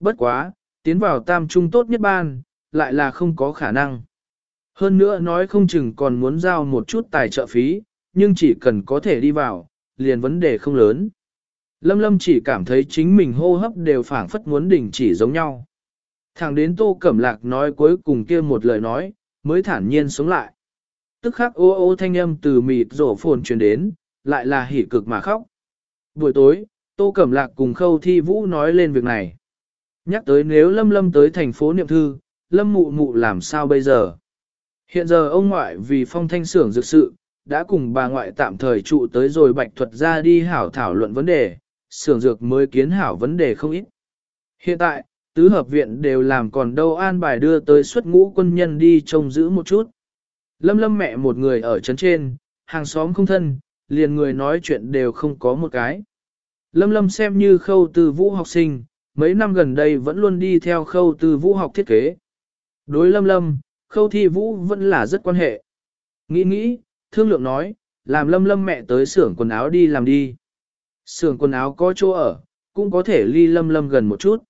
Bất quá, tiến vào tam trung tốt nhất ban, lại là không có khả năng. Hơn nữa nói không chừng còn muốn giao một chút tài trợ phí, nhưng chỉ cần có thể đi vào, liền vấn đề không lớn. Lâm Lâm chỉ cảm thấy chính mình hô hấp đều phảng phất muốn đình chỉ giống nhau. Thẳng đến Tô Cẩm Lạc nói cuối cùng kia một lời nói, mới thản nhiên sống lại. Tức khắc ô ô thanh âm từ mịt rổ phồn truyền đến, lại là hỉ cực mà khóc. Buổi tối, Tô Cẩm Lạc cùng Khâu Thi Vũ nói lên việc này. Nhắc tới nếu Lâm Lâm tới thành phố Niệm Thư, Lâm Mụ Mụ làm sao bây giờ? Hiện giờ ông ngoại vì phong thanh xưởng dược sự, đã cùng bà ngoại tạm thời trụ tới rồi bạch thuật ra đi hảo thảo luận vấn đề, xưởng dược mới kiến hảo vấn đề không ít. Hiện tại, tứ hợp viện đều làm còn đâu an bài đưa tới xuất ngũ quân nhân đi trông giữ một chút. Lâm lâm mẹ một người ở trấn trên, hàng xóm không thân, liền người nói chuyện đều không có một cái. Lâm lâm xem như khâu từ vũ học sinh, mấy năm gần đây vẫn luôn đi theo khâu từ vũ học thiết kế. Đối lâm lâm, khâu thi vũ vẫn là rất quan hệ. Nghĩ nghĩ, thương lượng nói, làm lâm lâm mẹ tới xưởng quần áo đi làm đi. Xưởng quần áo có chỗ ở, cũng có thể ly lâm lâm gần một chút.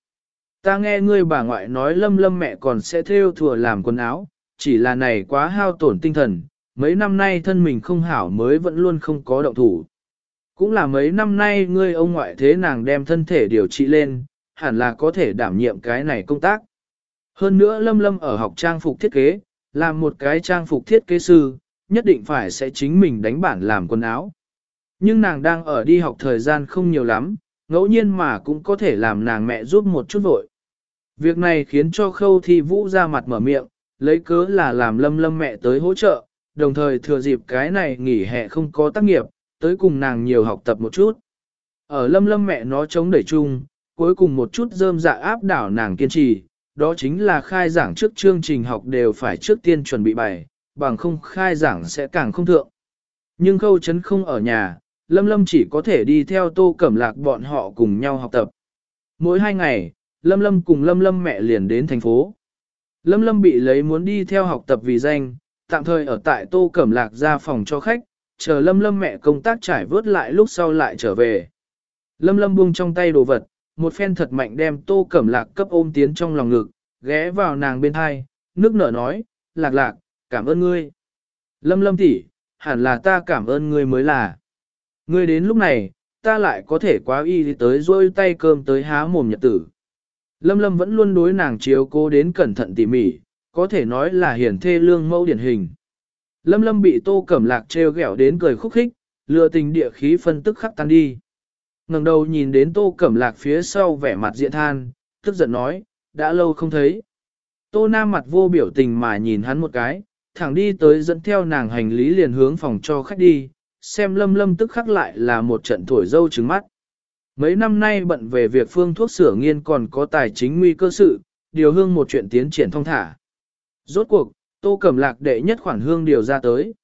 Ta nghe ngươi bà ngoại nói lâm lâm mẹ còn sẽ theo thừa làm quần áo, chỉ là này quá hao tổn tinh thần, mấy năm nay thân mình không hảo mới vẫn luôn không có động thủ. Cũng là mấy năm nay ngươi ông ngoại thế nàng đem thân thể điều trị lên, hẳn là có thể đảm nhiệm cái này công tác. Hơn nữa lâm lâm ở học trang phục thiết kế, làm một cái trang phục thiết kế sư, nhất định phải sẽ chính mình đánh bản làm quần áo. Nhưng nàng đang ở đi học thời gian không nhiều lắm, ngẫu nhiên mà cũng có thể làm nàng mẹ giúp một chút vội. Việc này khiến cho khâu thi vũ ra mặt mở miệng, lấy cớ là làm lâm lâm mẹ tới hỗ trợ, đồng thời thừa dịp cái này nghỉ hè không có tác nghiệp, tới cùng nàng nhiều học tập một chút. Ở lâm lâm mẹ nó chống đẩy chung, cuối cùng một chút rơm dạ áp đảo nàng kiên trì, đó chính là khai giảng trước chương trình học đều phải trước tiên chuẩn bị bài, bằng không khai giảng sẽ càng không thượng. Nhưng khâu chấn không ở nhà, Lâm Lâm chỉ có thể đi theo tô cẩm lạc bọn họ cùng nhau học tập. Mỗi hai ngày, Lâm Lâm cùng Lâm Lâm mẹ liền đến thành phố. Lâm Lâm bị lấy muốn đi theo học tập vì danh, tạm thời ở tại tô cẩm lạc ra phòng cho khách, chờ Lâm Lâm mẹ công tác trải vớt lại lúc sau lại trở về. Lâm Lâm buông trong tay đồ vật, một phen thật mạnh đem tô cẩm lạc cấp ôm tiến trong lòng ngực, ghé vào nàng bên thai, nước nở nói, lạc lạc, cảm ơn ngươi. Lâm lâm tỷ, hẳn là ta cảm ơn ngươi mới là. Ngươi đến lúc này, ta lại có thể quá y tới rôi tay cơm tới há mồm nhật tử. Lâm lâm vẫn luôn đối nàng chiếu cố đến cẩn thận tỉ mỉ, có thể nói là hiển thê lương mẫu điển hình. Lâm lâm bị tô cẩm lạc treo gẹo đến cười khúc khích, lừa tình địa khí phân tức khắc tan đi ngẩng đầu nhìn đến tô cẩm lạc phía sau vẻ mặt diện than, tức giận nói, đã lâu không thấy. Tô Nam mặt vô biểu tình mà nhìn hắn một cái, thẳng đi tới dẫn theo nàng hành lý liền hướng phòng cho khách đi, xem lâm lâm tức khắc lại là một trận thổi dâu trứng mắt. Mấy năm nay bận về việc phương thuốc sửa nghiên còn có tài chính nguy cơ sự, điều hương một chuyện tiến triển thông thả. Rốt cuộc, tô cẩm lạc đệ nhất khoản hương điều ra tới.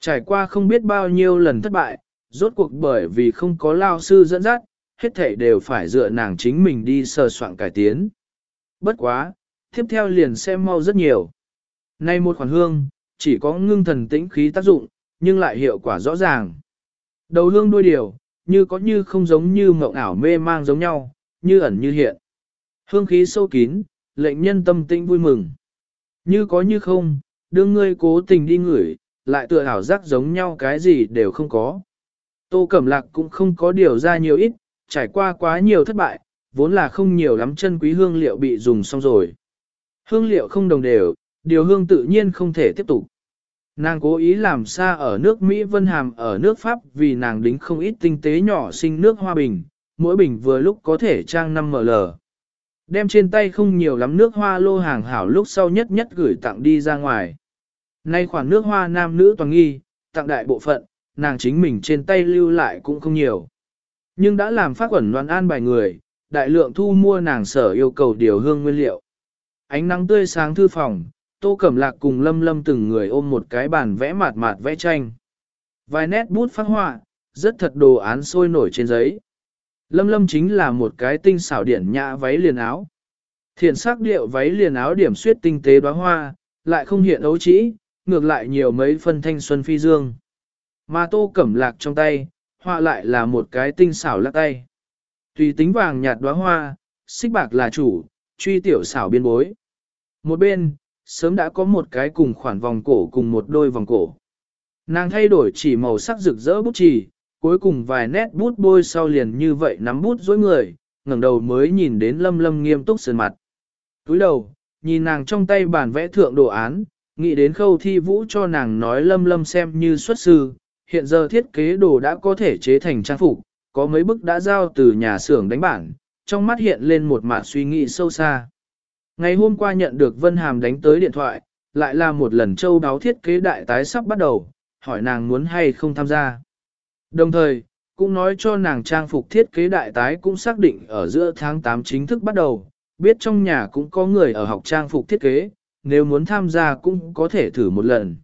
Trải qua không biết bao nhiêu lần thất bại, rốt cuộc bởi vì không có lao sư dẫn dắt, hết thảy đều phải dựa nàng chính mình đi sờ soạn cải tiến. Bất quá, tiếp theo liền xem mau rất nhiều. Nay một khoản hương, chỉ có ngưng thần tĩnh khí tác dụng, nhưng lại hiệu quả rõ ràng. Đầu hương đuôi điều, như có như không giống như mộng ảo mê mang giống nhau, như ẩn như hiện. Hương khí sâu kín, lệnh nhân tâm tĩnh vui mừng. Như có như không, đương ngươi cố tình đi ngửi, lại tựa ảo giác giống nhau cái gì đều không có. Tô Cẩm Lạc cũng không có điều ra nhiều ít, trải qua quá nhiều thất bại, vốn là không nhiều lắm chân quý hương liệu bị dùng xong rồi. Hương liệu không đồng đều, điều hương tự nhiên không thể tiếp tục. Nàng cố ý làm xa ở nước Mỹ Vân Hàm ở nước Pháp vì nàng đính không ít tinh tế nhỏ sinh nước hoa bình, mỗi bình vừa lúc có thể trang 5 ml. Đem trên tay không nhiều lắm nước hoa lô hàng hảo lúc sau nhất nhất gửi tặng đi ra ngoài. Nay khoản nước hoa nam nữ toàn nghi, tặng đại bộ phận, nàng chính mình trên tay lưu lại cũng không nhiều. Nhưng đã làm phát quẩn loan an bài người, đại lượng thu mua nàng sở yêu cầu điều hương nguyên liệu. Ánh nắng tươi sáng thư phòng, Tô Cẩm Lạc cùng Lâm Lâm từng người ôm một cái bàn vẽ mạt mạt vẽ tranh. Vài nét bút phát họa, rất thật đồ án sôi nổi trên giấy. Lâm Lâm chính là một cái tinh xảo điển nhã váy liền áo. Thiện sắc điệu váy liền áo điểm suyết tinh tế đóa hoa, lại không hiện ấu trĩ, ngược lại nhiều mấy phân thanh xuân phi dương. Mà Tô Cẩm Lạc trong tay, họa lại là một cái tinh xảo lắc tay. Tùy tính vàng nhạt đóa hoa, xích bạc là chủ, truy tiểu xảo biên bối. Một bên, sớm đã có một cái cùng khoản vòng cổ cùng một đôi vòng cổ. Nàng thay đổi chỉ màu sắc rực rỡ bút chì, cuối cùng vài nét bút bôi sau liền như vậy nắm bút dối người, ngẩng đầu mới nhìn đến lâm lâm nghiêm túc sơn mặt. Túi đầu, nhìn nàng trong tay bản vẽ thượng đồ án, nghĩ đến khâu thi vũ cho nàng nói lâm lâm xem như xuất sư, hiện giờ thiết kế đồ đã có thể chế thành trang phục, có mấy bức đã giao từ nhà xưởng đánh bản, trong mắt hiện lên một mạt suy nghĩ sâu xa. Ngày hôm qua nhận được Vân Hàm đánh tới điện thoại, lại là một lần châu đáo thiết kế đại tái sắp bắt đầu, hỏi nàng muốn hay không tham gia. Đồng thời, cũng nói cho nàng trang phục thiết kế đại tái cũng xác định ở giữa tháng 8 chính thức bắt đầu, biết trong nhà cũng có người ở học trang phục thiết kế, nếu muốn tham gia cũng có thể thử một lần.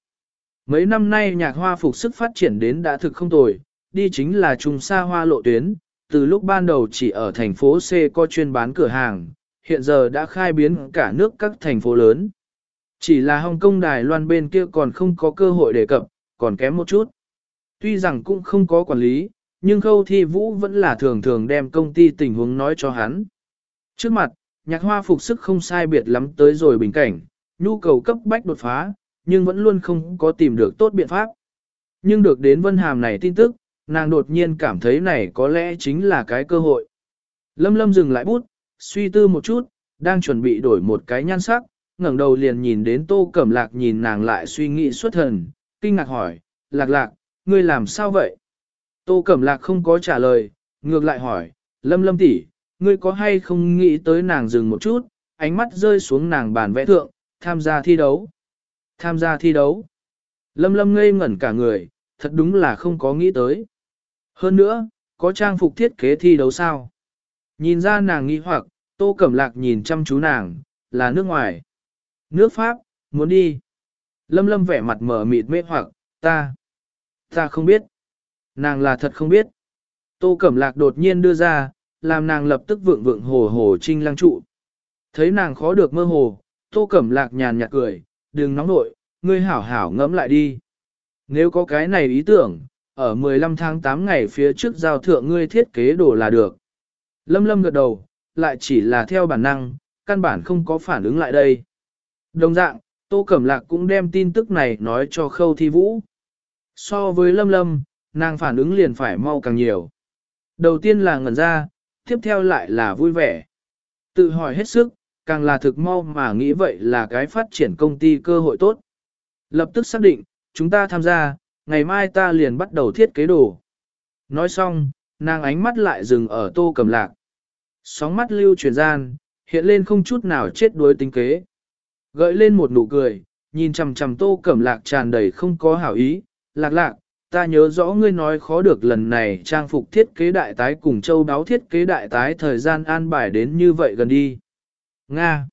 Mấy năm nay nhạc hoa phục sức phát triển đến đã thực không tồi, đi chính là trung xa hoa lộ tuyến, từ lúc ban đầu chỉ ở thành phố C có chuyên bán cửa hàng, hiện giờ đã khai biến cả nước các thành phố lớn. Chỉ là Hồng Kông Đài Loan bên kia còn không có cơ hội đề cập, còn kém một chút. Tuy rằng cũng không có quản lý, nhưng khâu thi vũ vẫn là thường thường đem công ty tình huống nói cho hắn. Trước mặt, nhạc hoa phục sức không sai biệt lắm tới rồi bình cảnh, nhu cầu cấp bách đột phá, nhưng vẫn luôn không có tìm được tốt biện pháp. Nhưng được đến Vân Hàm này tin tức, nàng đột nhiên cảm thấy này có lẽ chính là cái cơ hội. Lâm lâm dừng lại bút, suy tư một chút, đang chuẩn bị đổi một cái nhan sắc, ngẩng đầu liền nhìn đến tô cẩm lạc nhìn nàng lại suy nghĩ xuất thần, kinh ngạc hỏi, lạc lạc, ngươi làm sao vậy? Tô cẩm lạc không có trả lời, ngược lại hỏi, lâm lâm tỷ, ngươi có hay không nghĩ tới nàng dừng một chút, ánh mắt rơi xuống nàng bàn vẽ thượng, tham gia thi đấu. Tham gia thi đấu. Lâm lâm ngây ngẩn cả người, thật đúng là không có nghĩ tới. Hơn nữa, có trang phục thiết kế thi đấu sao? Nhìn ra nàng nghi hoặc, tô cẩm lạc nhìn chăm chú nàng, là nước ngoài. Nước Pháp, muốn đi. Lâm lâm vẻ mặt mở mịt mê hoặc, ta, ta không biết. Nàng là thật không biết. Tô cẩm lạc đột nhiên đưa ra, làm nàng lập tức vượng vượng hồ hồ trinh lăng trụ. Thấy nàng khó được mơ hồ, tô cẩm lạc nhàn nhạt cười, đừng nóng nội, ngươi hảo hảo ngẫm lại đi. Nếu có cái này ý tưởng, ở 15 tháng 8 ngày phía trước giao thượng ngươi thiết kế đồ là được. Lâm lâm gật đầu, lại chỉ là theo bản năng, căn bản không có phản ứng lại đây. Đồng dạng, Tô Cẩm Lạc cũng đem tin tức này nói cho Khâu Thi Vũ. So với Lâm Lâm, nàng phản ứng liền phải mau càng nhiều. Đầu tiên là ngẩn ra, tiếp theo lại là vui vẻ. Tự hỏi hết sức, càng là thực mau mà nghĩ vậy là cái phát triển công ty cơ hội tốt. Lập tức xác định, chúng ta tham gia, ngày mai ta liền bắt đầu thiết kế đồ. Nói xong, nàng ánh mắt lại dừng ở tô cầm lạc. Sóng mắt lưu truyền gian, hiện lên không chút nào chết đuối tính kế. Gợi lên một nụ cười, nhìn chằm chằm tô cẩm lạc tràn đầy không có hảo ý, lạc lạc, ta nhớ rõ ngươi nói khó được lần này trang phục thiết kế đại tái cùng châu đáo thiết kế đại tái thời gian an bài đến như vậy gần đi. Nga.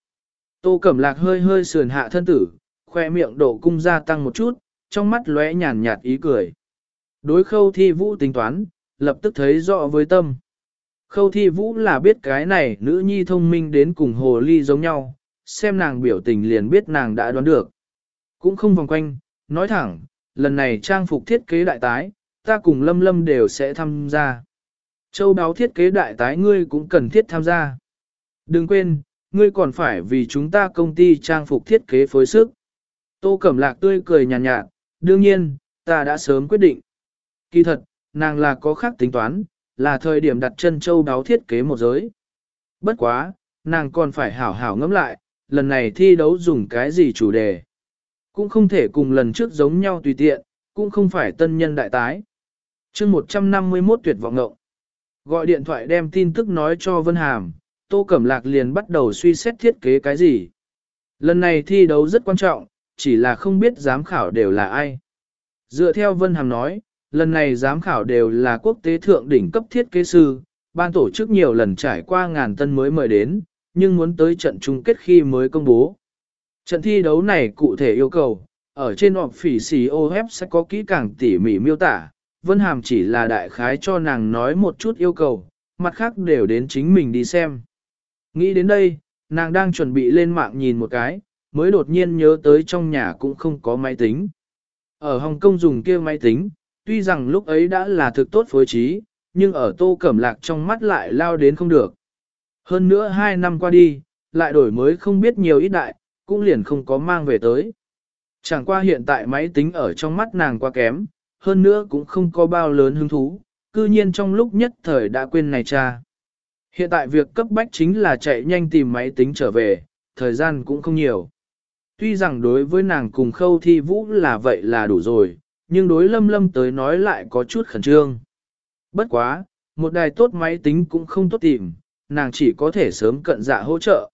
Tô cẩm lạc hơi hơi sườn hạ thân tử, khoe miệng độ cung gia tăng một chút, trong mắt lóe nhàn nhạt ý cười. Đối khâu thi vũ tính toán, lập tức thấy rõ với tâm. Khâu thi vũ là biết cái này nữ nhi thông minh đến cùng hồ ly giống nhau, xem nàng biểu tình liền biết nàng đã đoán được. Cũng không vòng quanh, nói thẳng, lần này trang phục thiết kế đại tái, ta cùng lâm lâm đều sẽ tham gia. Châu báo thiết kế đại tái ngươi cũng cần thiết tham gia. Đừng quên, ngươi còn phải vì chúng ta công ty trang phục thiết kế phối sức. Tô Cẩm Lạc tươi cười nhàn nhạt, nhạt, đương nhiên, ta đã sớm quyết định. Kỳ thật, nàng là có khác tính toán, là thời điểm đặt chân châu đáo thiết kế một giới. Bất quá, nàng còn phải hảo hảo ngẫm lại, lần này thi đấu dùng cái gì chủ đề. Cũng không thể cùng lần trước giống nhau tùy tiện, cũng không phải tân nhân đại tái. chương 151 tuyệt vọng ngộng. Gọi điện thoại đem tin tức nói cho Vân Hàm, Tô Cẩm Lạc liền bắt đầu suy xét thiết kế cái gì. Lần này thi đấu rất quan trọng, chỉ là không biết giám khảo đều là ai. Dựa theo Vân Hàm nói, lần này giám khảo đều là quốc tế thượng đỉnh cấp thiết kế sư, ban tổ chức nhiều lần trải qua ngàn tân mới mời đến, nhưng muốn tới trận chung kết khi mới công bố. Trận thi đấu này cụ thể yêu cầu, ở trên họp phỉ xì sẽ có kỹ càng tỉ mỉ miêu tả, Vân Hàm chỉ là đại khái cho nàng nói một chút yêu cầu, mặt khác đều đến chính mình đi xem. Nghĩ đến đây, nàng đang chuẩn bị lên mạng nhìn một cái, mới đột nhiên nhớ tới trong nhà cũng không có máy tính. Ở Hồng Kông dùng kia máy tính, tuy rằng lúc ấy đã là thực tốt phối trí, nhưng ở tô cẩm lạc trong mắt lại lao đến không được. Hơn nữa hai năm qua đi, lại đổi mới không biết nhiều ít đại, cũng liền không có mang về tới. Chẳng qua hiện tại máy tính ở trong mắt nàng quá kém, hơn nữa cũng không có bao lớn hứng thú, cư nhiên trong lúc nhất thời đã quên này cha. Hiện tại việc cấp bách chính là chạy nhanh tìm máy tính trở về, thời gian cũng không nhiều. Tuy rằng đối với nàng cùng khâu thi vũ là vậy là đủ rồi, nhưng đối lâm lâm tới nói lại có chút khẩn trương. Bất quá, một đài tốt máy tính cũng không tốt tìm, nàng chỉ có thể sớm cận dạ hỗ trợ.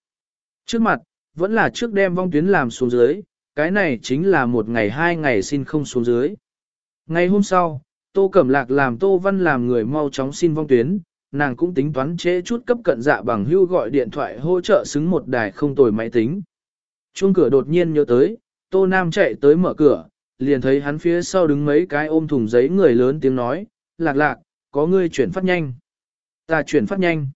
Trước mặt, vẫn là trước đem vong tuyến làm xuống dưới, cái này chính là một ngày hai ngày xin không xuống dưới. Ngày hôm sau, Tô Cẩm Lạc làm Tô Văn làm người mau chóng xin vong tuyến, nàng cũng tính toán chế chút cấp cận dạ bằng hưu gọi điện thoại hỗ trợ xứng một đài không tồi máy tính. Chuông cửa đột nhiên nhớ tới, Tô Nam chạy tới mở cửa, liền thấy hắn phía sau đứng mấy cái ôm thùng giấy người lớn tiếng nói, lạc lạc, có ngươi chuyển phát nhanh. Ta chuyển phát nhanh.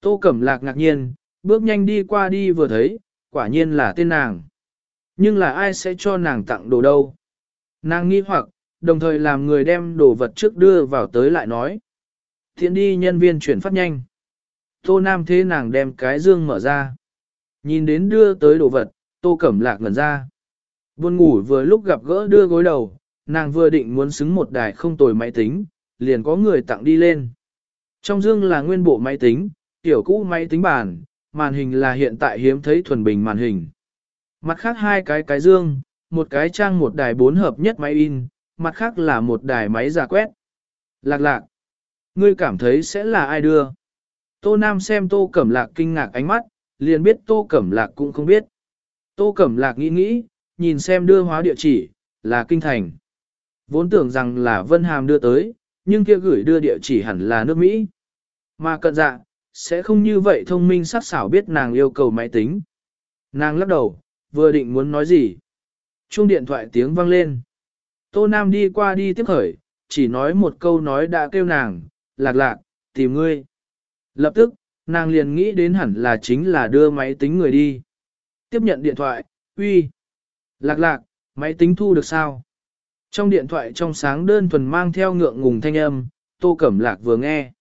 Tô Cẩm Lạc ngạc nhiên, bước nhanh đi qua đi vừa thấy, quả nhiên là tên nàng. Nhưng là ai sẽ cho nàng tặng đồ đâu? Nàng nghi hoặc, đồng thời làm người đem đồ vật trước đưa vào tới lại nói. Thiện đi nhân viên chuyển phát nhanh. Tô Nam thế nàng đem cái dương mở ra. Nhìn đến đưa tới đồ vật, Tô Cẩm Lạc ngẩn ra. Buồn ngủ vừa lúc gặp gỡ đưa gối đầu, nàng vừa định muốn xứng một đài không tồi máy tính, liền có người tặng đi lên. Trong dương là nguyên bộ máy tính, tiểu cũ máy tính bàn, màn hình là hiện tại hiếm thấy thuần bình màn hình. Mặt khác hai cái cái dương, một cái trang một đài bốn hợp nhất máy in, mặt khác là một đài máy giả quét. Lạc lạc, ngươi cảm thấy sẽ là ai đưa? Tô Nam xem Tô Cẩm Lạc kinh ngạc ánh mắt, liền biết Tô Cẩm Lạc cũng không biết. Tô Cẩm Lạc nghĩ nghĩ, nhìn xem đưa hóa địa chỉ, là kinh thành. Vốn tưởng rằng là Vân Hàm đưa tới, nhưng kia gửi đưa địa chỉ hẳn là nước Mỹ. Mà cận dạ, sẽ không như vậy thông minh sắc xảo biết nàng yêu cầu máy tính. Nàng lắc đầu, vừa định muốn nói gì. Chuông điện thoại tiếng vang lên. Tô Nam đi qua đi tiếp khởi, chỉ nói một câu nói đã kêu nàng, lạc lạc, tìm ngươi. Lập tức, nàng liền nghĩ đến hẳn là chính là đưa máy tính người đi. Tiếp nhận điện thoại, uy. Lạc lạc, máy tính thu được sao? Trong điện thoại trong sáng đơn thuần mang theo ngượng ngùng thanh âm, tô cẩm lạc vừa nghe.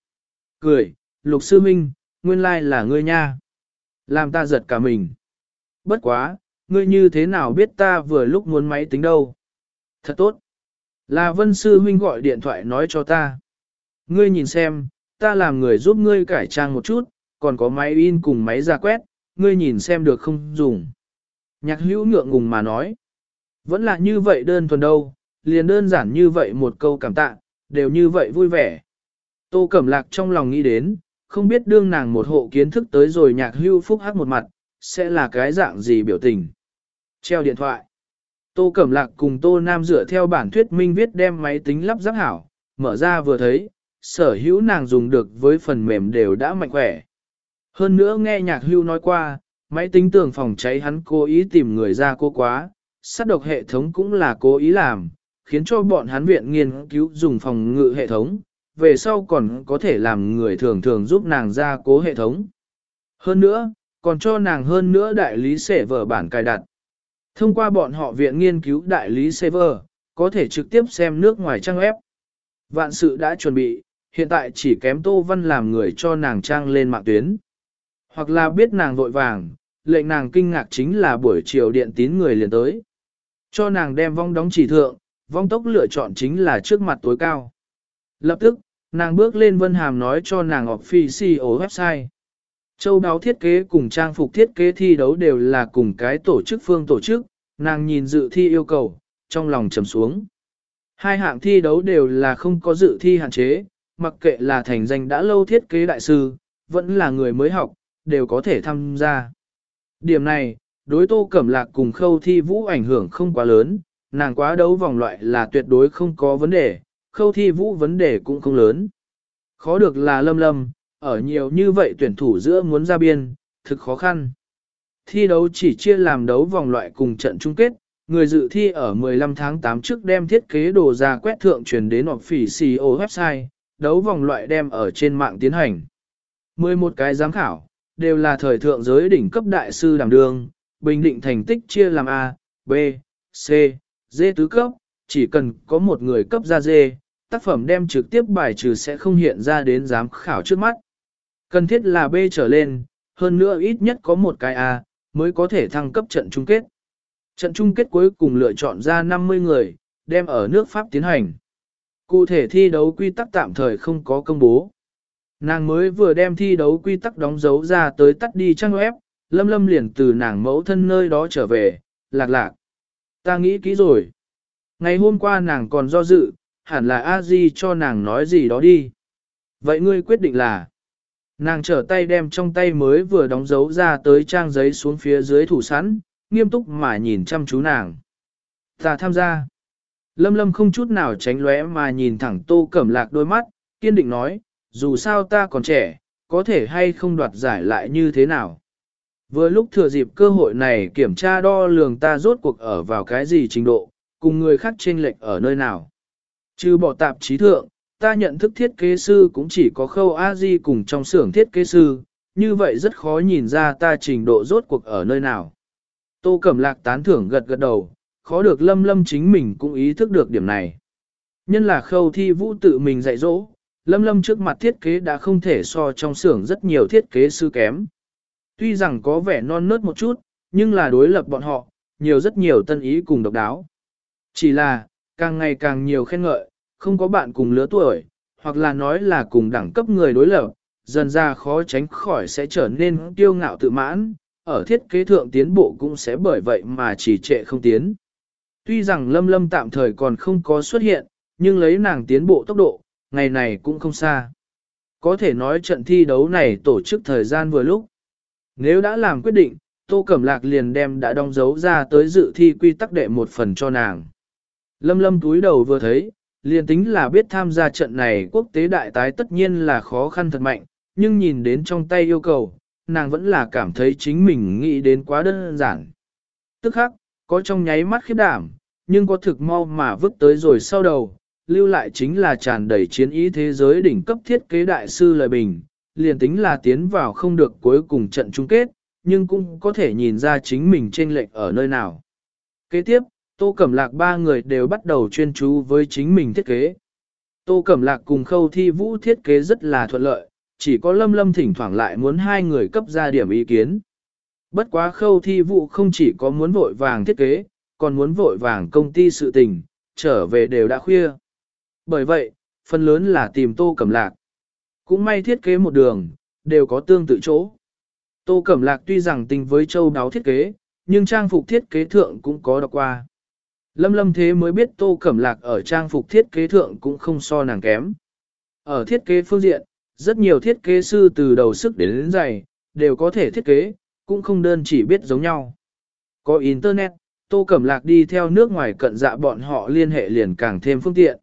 Cười, lục sư minh, nguyên lai là ngươi nha. Làm ta giật cả mình. Bất quá, ngươi như thế nào biết ta vừa lúc muốn máy tính đâu? Thật tốt. Là vân sư huynh gọi điện thoại nói cho ta. Ngươi nhìn xem, ta làm người giúp ngươi cải trang một chút, còn có máy in cùng máy ra quét, ngươi nhìn xem được không dùng. Nhạc hữu ngượng ngùng mà nói. Vẫn là như vậy đơn thuần đâu, liền đơn giản như vậy một câu cảm tạ, đều như vậy vui vẻ. Tô Cẩm Lạc trong lòng nghĩ đến, không biết đương nàng một hộ kiến thức tới rồi nhạc hưu phúc hát một mặt, sẽ là cái dạng gì biểu tình. Treo điện thoại. Tô Cẩm Lạc cùng Tô Nam dựa theo bản thuyết minh viết đem máy tính lắp ráp hảo, mở ra vừa thấy, sở hữu nàng dùng được với phần mềm đều đã mạnh khỏe. Hơn nữa nghe nhạc hưu nói qua, máy tính tường phòng cháy hắn cố ý tìm người ra cô quá, sát độc hệ thống cũng là cố ý làm, khiến cho bọn hắn viện nghiên cứu dùng phòng ngự hệ thống, về sau còn có thể làm người thường thường giúp nàng ra cố hệ thống. Hơn nữa, còn cho nàng hơn nữa đại lý sẽ vở bản cài đặt. Thông qua bọn họ viện nghiên cứu đại lý server, có thể trực tiếp xem nước ngoài trang web. Vạn sự đã chuẩn bị, hiện tại chỉ kém Tô Văn làm người cho nàng trang lên mạng tuyến. Hoặc là biết nàng vội vàng, lệnh nàng kinh ngạc chính là buổi chiều điện tín người liền tới. Cho nàng đem vong đóng chỉ thượng, vong tốc lựa chọn chính là trước mặt tối cao. Lập tức, nàng bước lên vân hàm nói cho nàng official website. Châu đáo thiết kế cùng trang phục thiết kế thi đấu đều là cùng cái tổ chức phương tổ chức, nàng nhìn dự thi yêu cầu, trong lòng trầm xuống. Hai hạng thi đấu đều là không có dự thi hạn chế, mặc kệ là thành danh đã lâu thiết kế đại sư, vẫn là người mới học, đều có thể tham gia. Điểm này, đối tô cẩm lạc cùng khâu thi vũ ảnh hưởng không quá lớn, nàng quá đấu vòng loại là tuyệt đối không có vấn đề, khâu thi vũ vấn đề cũng không lớn. Khó được là lâm lâm, ở nhiều như vậy tuyển thủ giữa muốn ra biên, thực khó khăn. Thi đấu chỉ chia làm đấu vòng loại cùng trận chung kết, người dự thi ở 15 tháng 8 trước đem thiết kế đồ ra quét thượng truyền đến official website, đấu vòng loại đem ở trên mạng tiến hành. 11 cái giám khảo, đều là thời thượng giới đỉnh cấp đại sư đảm đương, bình định thành tích chia làm A, B, C, D tứ cấp, chỉ cần có một người cấp ra D, tác phẩm đem trực tiếp bài trừ sẽ không hiện ra đến giám khảo trước mắt. Cần thiết là B trở lên, hơn nữa ít nhất có một cái A, mới có thể thăng cấp trận chung kết. Trận chung kết cuối cùng lựa chọn ra 50 người, đem ở nước Pháp tiến hành. Cụ thể thi đấu quy tắc tạm thời không có công bố. Nàng mới vừa đem thi đấu quy tắc đóng dấu ra tới tắt đi trang web, lâm lâm liền từ nàng mẫu thân nơi đó trở về, lạc lạc. Ta nghĩ kỹ rồi. Ngày hôm qua nàng còn do dự, hẳn là a di cho nàng nói gì đó đi. Vậy ngươi quyết định là, nàng trở tay đem trong tay mới vừa đóng dấu ra tới trang giấy xuống phía dưới thủ sẵn, nghiêm túc mà nhìn chăm chú nàng. Ta tham gia. Lâm lâm không chút nào tránh lóe mà nhìn thẳng tô cẩm lạc đôi mắt, kiên định nói, dù sao ta còn trẻ, có thể hay không đoạt giải lại như thế nào. Vừa lúc thừa dịp cơ hội này kiểm tra đo lường ta rốt cuộc ở vào cái gì trình độ, cùng người khác chênh lệch ở nơi nào. Trừ bỏ tạp chí thượng, ta nhận thức thiết kế sư cũng chỉ có khâu A-di cùng trong xưởng thiết kế sư, như vậy rất khó nhìn ra ta trình độ rốt cuộc ở nơi nào. Tô Cẩm Lạc tán thưởng gật gật đầu, khó được lâm lâm chính mình cũng ý thức được điểm này. Nhân là khâu thi vũ tự mình dạy dỗ, lâm lâm trước mặt thiết kế đã không thể so trong xưởng rất nhiều thiết kế sư kém. Tuy rằng có vẻ non nớt một chút, nhưng là đối lập bọn họ, nhiều rất nhiều tân ý cùng độc đáo. Chỉ là, càng ngày càng nhiều khen ngợi, không có bạn cùng lứa tuổi, hoặc là nói là cùng đẳng cấp người đối lập, dần ra khó tránh khỏi sẽ trở nên kiêu ngạo tự mãn, ở thiết kế thượng tiến bộ cũng sẽ bởi vậy mà chỉ trệ không tiến. Tuy rằng Lâm Lâm tạm thời còn không có xuất hiện, nhưng lấy nàng tiến bộ tốc độ, ngày này cũng không xa. Có thể nói trận thi đấu này tổ chức thời gian vừa lúc. Nếu đã làm quyết định, Tô Cẩm Lạc liền đem đã đóng dấu ra tới dự thi quy tắc đệ một phần cho nàng. Lâm lâm túi đầu vừa thấy, liền tính là biết tham gia trận này quốc tế đại tái tất nhiên là khó khăn thật mạnh, nhưng nhìn đến trong tay yêu cầu, nàng vẫn là cảm thấy chính mình nghĩ đến quá đơn giản. Tức khắc, có trong nháy mắt khiếp đảm, nhưng có thực mau mà vứt tới rồi sau đầu, lưu lại chính là tràn đầy chiến ý thế giới đỉnh cấp thiết kế đại sư lời bình, liền tính là tiến vào không được cuối cùng trận chung kết, nhưng cũng có thể nhìn ra chính mình chênh lệch ở nơi nào. Kế tiếp, Tô Cẩm Lạc ba người đều bắt đầu chuyên chú với chính mình thiết kế. Tô Cẩm Lạc cùng khâu thi vũ thiết kế rất là thuận lợi, chỉ có lâm lâm thỉnh thoảng lại muốn hai người cấp ra điểm ý kiến. Bất quá khâu thi vụ không chỉ có muốn vội vàng thiết kế, còn muốn vội vàng công ty sự tình, trở về đều đã khuya. Bởi vậy, phần lớn là tìm tô cẩm lạc. Cũng may thiết kế một đường, đều có tương tự chỗ. Tô cẩm lạc tuy rằng tình với châu đáo thiết kế, nhưng trang phục thiết kế thượng cũng có đọc qua. Lâm lâm thế mới biết tô cẩm lạc ở trang phục thiết kế thượng cũng không so nàng kém. Ở thiết kế phương diện, rất nhiều thiết kế sư từ đầu sức đến đến dày, đều có thể thiết kế, cũng không đơn chỉ biết giống nhau. Có Internet, Tô Cẩm Lạc đi theo nước ngoài cận dạ bọn họ liên hệ liền càng thêm phương tiện.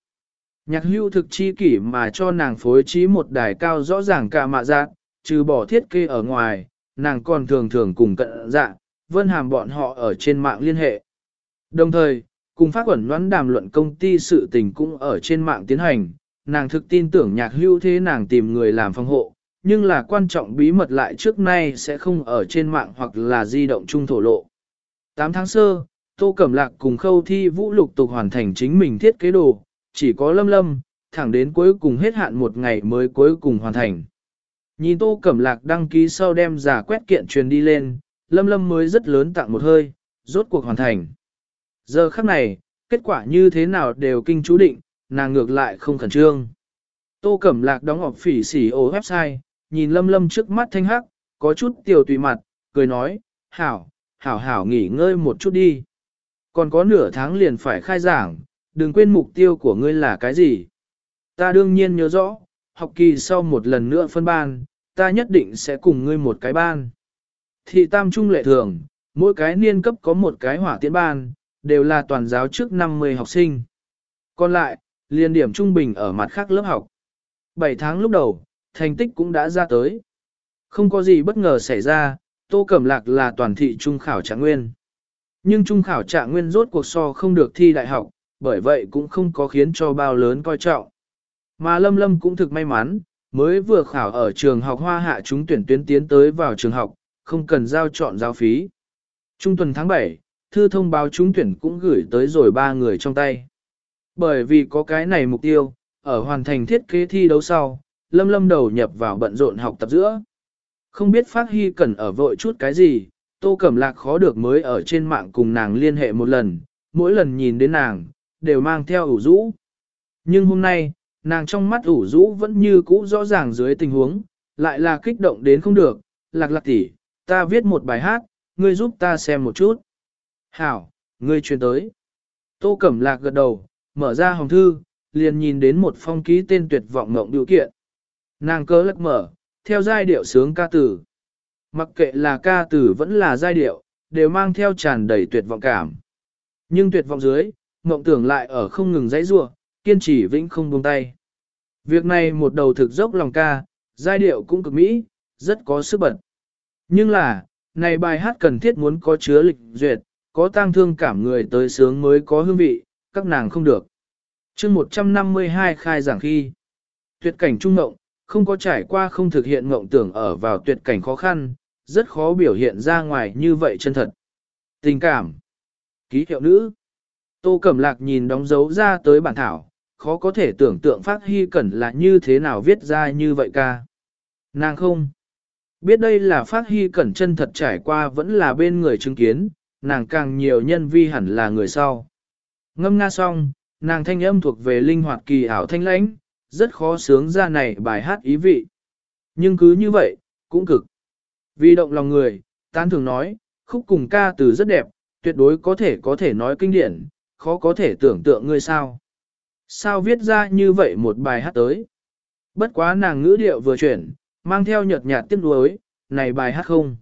Nhạc hưu thực chi kỷ mà cho nàng phối trí một đài cao rõ ràng cả mạ dạng, trừ bỏ thiết kế ở ngoài, nàng còn thường thường cùng cận dạ, vân hàm bọn họ ở trên mạng liên hệ. Đồng thời, cùng phát quẩn đoán đàm luận công ty sự tình cũng ở trên mạng tiến hành, nàng thực tin tưởng nhạc hưu thế nàng tìm người làm phòng hộ, nhưng là quan trọng bí mật lại trước nay sẽ không ở trên mạng hoặc là di động chung thổ lộ. 8 tháng sơ, Tô Cẩm Lạc cùng khâu thi vũ lục tục hoàn thành chính mình thiết kế đồ, chỉ có lâm lâm, thẳng đến cuối cùng hết hạn một ngày mới cuối cùng hoàn thành. Nhìn Tô Cẩm Lạc đăng ký sau đem giả quét kiện truyền đi lên, lâm lâm mới rất lớn tặng một hơi, rốt cuộc hoàn thành. Giờ khắc này, kết quả như thế nào đều kinh chú định, nàng ngược lại không khẩn trương. Tô Cẩm Lạc đóng ọp phỉ xỉ ô website, nhìn lâm lâm trước mắt thanh hắc, có chút tiểu tùy mặt, cười nói, hảo, hảo hảo nghỉ ngơi một chút đi. Còn có nửa tháng liền phải khai giảng, đừng quên mục tiêu của ngươi là cái gì. Ta đương nhiên nhớ rõ, học kỳ sau một lần nữa phân ban, ta nhất định sẽ cùng ngươi một cái ban. Thị tam trung lệ thường, mỗi cái niên cấp có một cái hỏa tiễn ban, đều là toàn giáo trước 50 học sinh. Còn lại, liên điểm trung bình ở mặt khác lớp học. 7 tháng lúc đầu, thành tích cũng đã ra tới. Không có gì bất ngờ xảy ra, Tô Cẩm Lạc là toàn thị trung khảo trạng nguyên. Nhưng trung khảo trạng nguyên rốt cuộc so không được thi đại học, bởi vậy cũng không có khiến cho bao lớn coi trọng. Mà Lâm Lâm cũng thực may mắn, mới vừa khảo ở trường học hoa hạ chúng tuyển tuyến tiến tới vào trường học, không cần giao chọn giáo phí. Trung tuần tháng 7, thư thông báo chúng tuyển cũng gửi tới rồi ba người trong tay. Bởi vì có cái này mục tiêu, ở hoàn thành thiết kế thi đấu sau, Lâm Lâm đầu nhập vào bận rộn học tập giữa. Không biết Phát Hy cần ở vội chút cái gì, Tô Cẩm Lạc khó được mới ở trên mạng cùng nàng liên hệ một lần, mỗi lần nhìn đến nàng, đều mang theo ủ rũ. Nhưng hôm nay, nàng trong mắt ủ rũ vẫn như cũ rõ ràng dưới tình huống, lại là kích động đến không được, lạc lạc tỷ, ta viết một bài hát, ngươi giúp ta xem một chút. Hảo, ngươi truyền tới. Tô Cẩm Lạc gật đầu, mở ra hồng thư, liền nhìn đến một phong ký tên tuyệt vọng ngộng điều kiện. Nàng cơ lắc mở, theo giai điệu sướng ca tử. Mặc kệ là ca tử vẫn là giai điệu, đều mang theo tràn đầy tuyệt vọng cảm. Nhưng tuyệt vọng dưới, mộng tưởng lại ở không ngừng dãy rua, kiên trì vĩnh không buông tay. Việc này một đầu thực dốc lòng ca, giai điệu cũng cực mỹ, rất có sức bật. Nhưng là, này bài hát cần thiết muốn có chứa lịch duyệt, có tang thương cảm người tới sướng mới có hương vị, các nàng không được. chương 152 khai giảng khi, tuyệt cảnh trung ngộng, không có trải qua không thực hiện mộng tưởng ở vào tuyệt cảnh khó khăn, rất khó biểu hiện ra ngoài như vậy chân thật. Tình cảm, ký hiệu nữ, Tô Cẩm Lạc nhìn đóng dấu ra tới bản thảo, khó có thể tưởng tượng Phát Hy Cẩn là như thế nào viết ra như vậy ca. Nàng không. Biết đây là Phát Hy Cẩn chân thật trải qua vẫn là bên người chứng kiến, nàng càng nhiều nhân vi hẳn là người sau. Ngâm nga xong, nàng thanh âm thuộc về linh hoạt kỳ ảo thanh lãnh, rất khó sướng ra này bài hát ý vị. Nhưng cứ như vậy, cũng cực. Vì động lòng người, tán thường nói, khúc cùng ca từ rất đẹp, tuyệt đối có thể có thể nói kinh điển, khó có thể tưởng tượng ngươi sao. Sao viết ra như vậy một bài hát tới? Bất quá nàng ngữ điệu vừa chuyển, mang theo nhợt nhạt tiếc nuối, này bài hát không.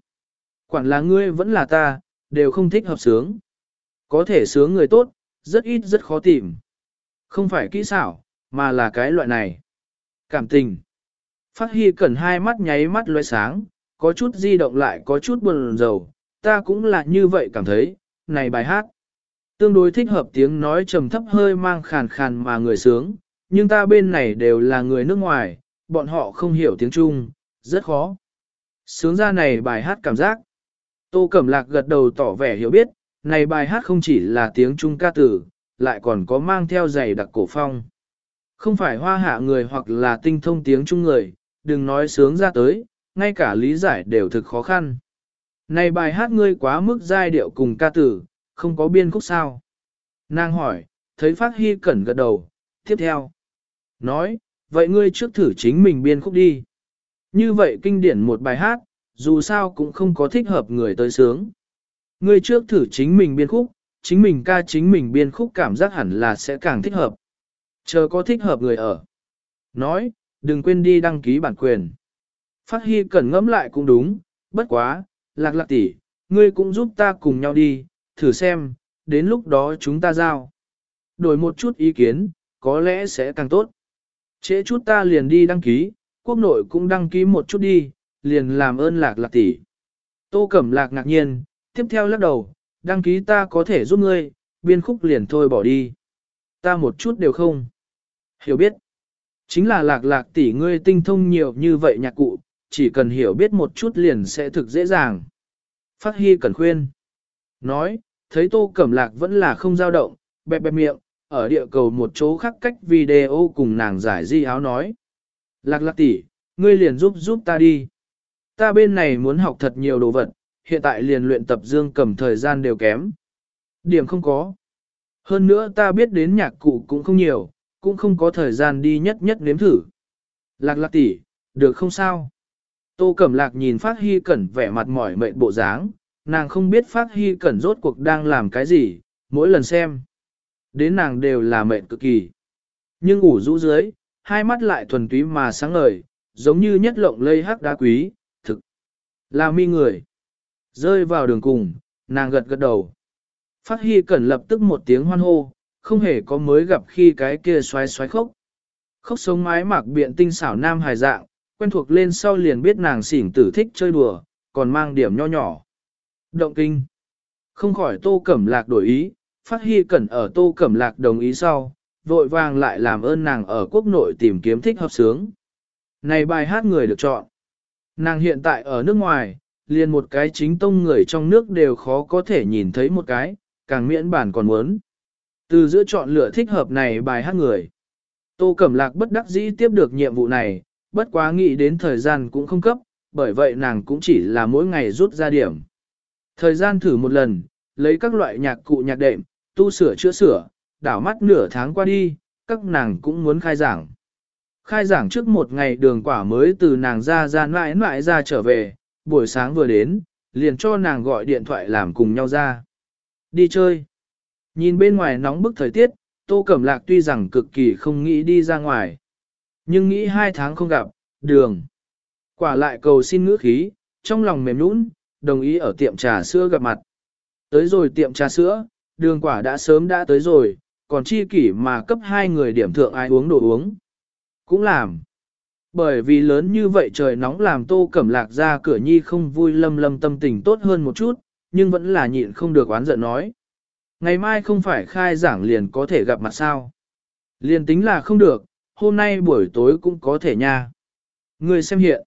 Quản là ngươi vẫn là ta, đều không thích hợp sướng. Có thể sướng người tốt, rất ít rất khó tìm. Không phải kỹ xảo, mà là cái loại này. Cảm tình. Phát Hy cần hai mắt nháy mắt loe sáng, có chút di động lại có chút buồn rầu, ta cũng là như vậy cảm thấy, này bài hát. Tương đối thích hợp tiếng nói trầm thấp hơi mang khàn khàn mà người sướng, nhưng ta bên này đều là người nước ngoài, bọn họ không hiểu tiếng Trung, rất khó. Sướng ra này bài hát cảm giác. Tô Cẩm Lạc gật đầu tỏ vẻ hiểu biết, này bài hát không chỉ là tiếng Trung ca tử, lại còn có mang theo giày đặc cổ phong. Không phải hoa hạ người hoặc là tinh thông tiếng Trung người, đừng nói sướng ra tới, ngay cả lý giải đều thực khó khăn. Này bài hát ngươi quá mức giai điệu cùng ca tử, không có biên khúc sao? Nàng hỏi, thấy Phát Hy Cẩn gật đầu, tiếp theo. Nói, vậy ngươi trước thử chính mình biên khúc đi. Như vậy kinh điển một bài hát, dù sao cũng không có thích hợp người tới sướng. Ngươi trước thử chính mình biên khúc, chính mình ca chính mình biên khúc cảm giác hẳn là sẽ càng thích hợp. Chờ có thích hợp người ở. Nói, đừng quên đi đăng ký bản quyền. Phát Hy cần ngẫm lại cũng đúng, bất quá, lạc lạc tỷ, ngươi cũng giúp ta cùng nhau đi, thử xem, đến lúc đó chúng ta giao. Đổi một chút ý kiến, có lẽ sẽ càng tốt. Trễ chút ta liền đi đăng ký, quốc nội cũng đăng ký một chút đi, liền làm ơn lạc lạc tỷ. Tô Cẩm Lạc ngạc nhiên, tiếp theo lắc đầu, đăng ký ta có thể giúp ngươi, biên khúc liền thôi bỏ đi. Ta một chút đều không. Hiểu biết. Chính là lạc lạc tỷ ngươi tinh thông nhiều như vậy nhạc cụ, chỉ cần hiểu biết một chút liền sẽ thực dễ dàng. Phát Hy cần khuyên. Nói, thấy Tô Cẩm Lạc vẫn là không dao động, bẹp bẹp miệng, ở địa cầu một chỗ khác cách video cùng nàng giải di áo nói. Lạc lạc tỷ, ngươi liền giúp giúp ta đi. Ta bên này muốn học thật nhiều đồ vật, hiện tại liền luyện tập dương cầm thời gian đều kém. Điểm không có. Hơn nữa ta biết đến nhạc cụ cũng không nhiều, cũng không có thời gian đi nhất nhất nếm thử. Lạc lạc tỷ, được không sao? Tô Cẩm Lạc nhìn Phát Hy Cẩn vẻ mặt mỏi mệt bộ dáng, nàng không biết Phát Hy Cẩn rốt cuộc đang làm cái gì, mỗi lần xem. Đến nàng đều là mệt cực kỳ. Nhưng ủ rũ dưới, hai mắt lại thuần túy mà sáng ngời, giống như nhất lộng lây hắc đá quý, thực. Là mi người. Rơi vào đường cùng, nàng gật gật đầu. Phát Hy Cẩn lập tức một tiếng hoan hô, không hề có mới gặp khi cái kia xoáy xoáy khốc. Khốc sống mái mặc biện tinh xảo nam hài dạng, quen thuộc lên sau liền biết nàng xỉn tử thích chơi đùa, còn mang điểm nho nhỏ. Động kinh. Không khỏi tô cẩm lạc đổi ý, phát hy cẩn ở tô cẩm lạc đồng ý sau, vội vàng lại làm ơn nàng ở quốc nội tìm kiếm thích hợp sướng. Này bài hát người được chọn. Nàng hiện tại ở nước ngoài, liền một cái chính tông người trong nước đều khó có thể nhìn thấy một cái, càng miễn bản còn muốn. Từ giữa chọn lựa thích hợp này bài hát người. Tô Cẩm Lạc bất đắc dĩ tiếp được nhiệm vụ này, bất quá nghĩ đến thời gian cũng không cấp, bởi vậy nàng cũng chỉ là mỗi ngày rút ra điểm. Thời gian thử một lần, lấy các loại nhạc cụ nhạc đệm, tu sửa chữa sửa, đảo mắt nửa tháng qua đi, các nàng cũng muốn khai giảng. Khai giảng trước một ngày đường quả mới từ nàng ra ra mãi mãi ra trở về, buổi sáng vừa đến, liền cho nàng gọi điện thoại làm cùng nhau ra. Đi chơi. Nhìn bên ngoài nóng bức thời tiết, Tô Cẩm Lạc tuy rằng cực kỳ không nghĩ đi ra ngoài. Nhưng nghĩ hai tháng không gặp, đường. Quả lại cầu xin ngữ khí, trong lòng mềm nũng, đồng ý ở tiệm trà sữa gặp mặt. Tới rồi tiệm trà sữa, đường quả đã sớm đã tới rồi, còn chi kỷ mà cấp hai người điểm thượng ai uống đồ uống. Cũng làm. Bởi vì lớn như vậy trời nóng làm tô cẩm lạc ra cửa nhi không vui lâm lâm tâm tình tốt hơn một chút, nhưng vẫn là nhịn không được oán giận nói. Ngày mai không phải khai giảng liền có thể gặp mặt sao. Liền tính là không được, hôm nay buổi tối cũng có thể nha. Người xem hiện.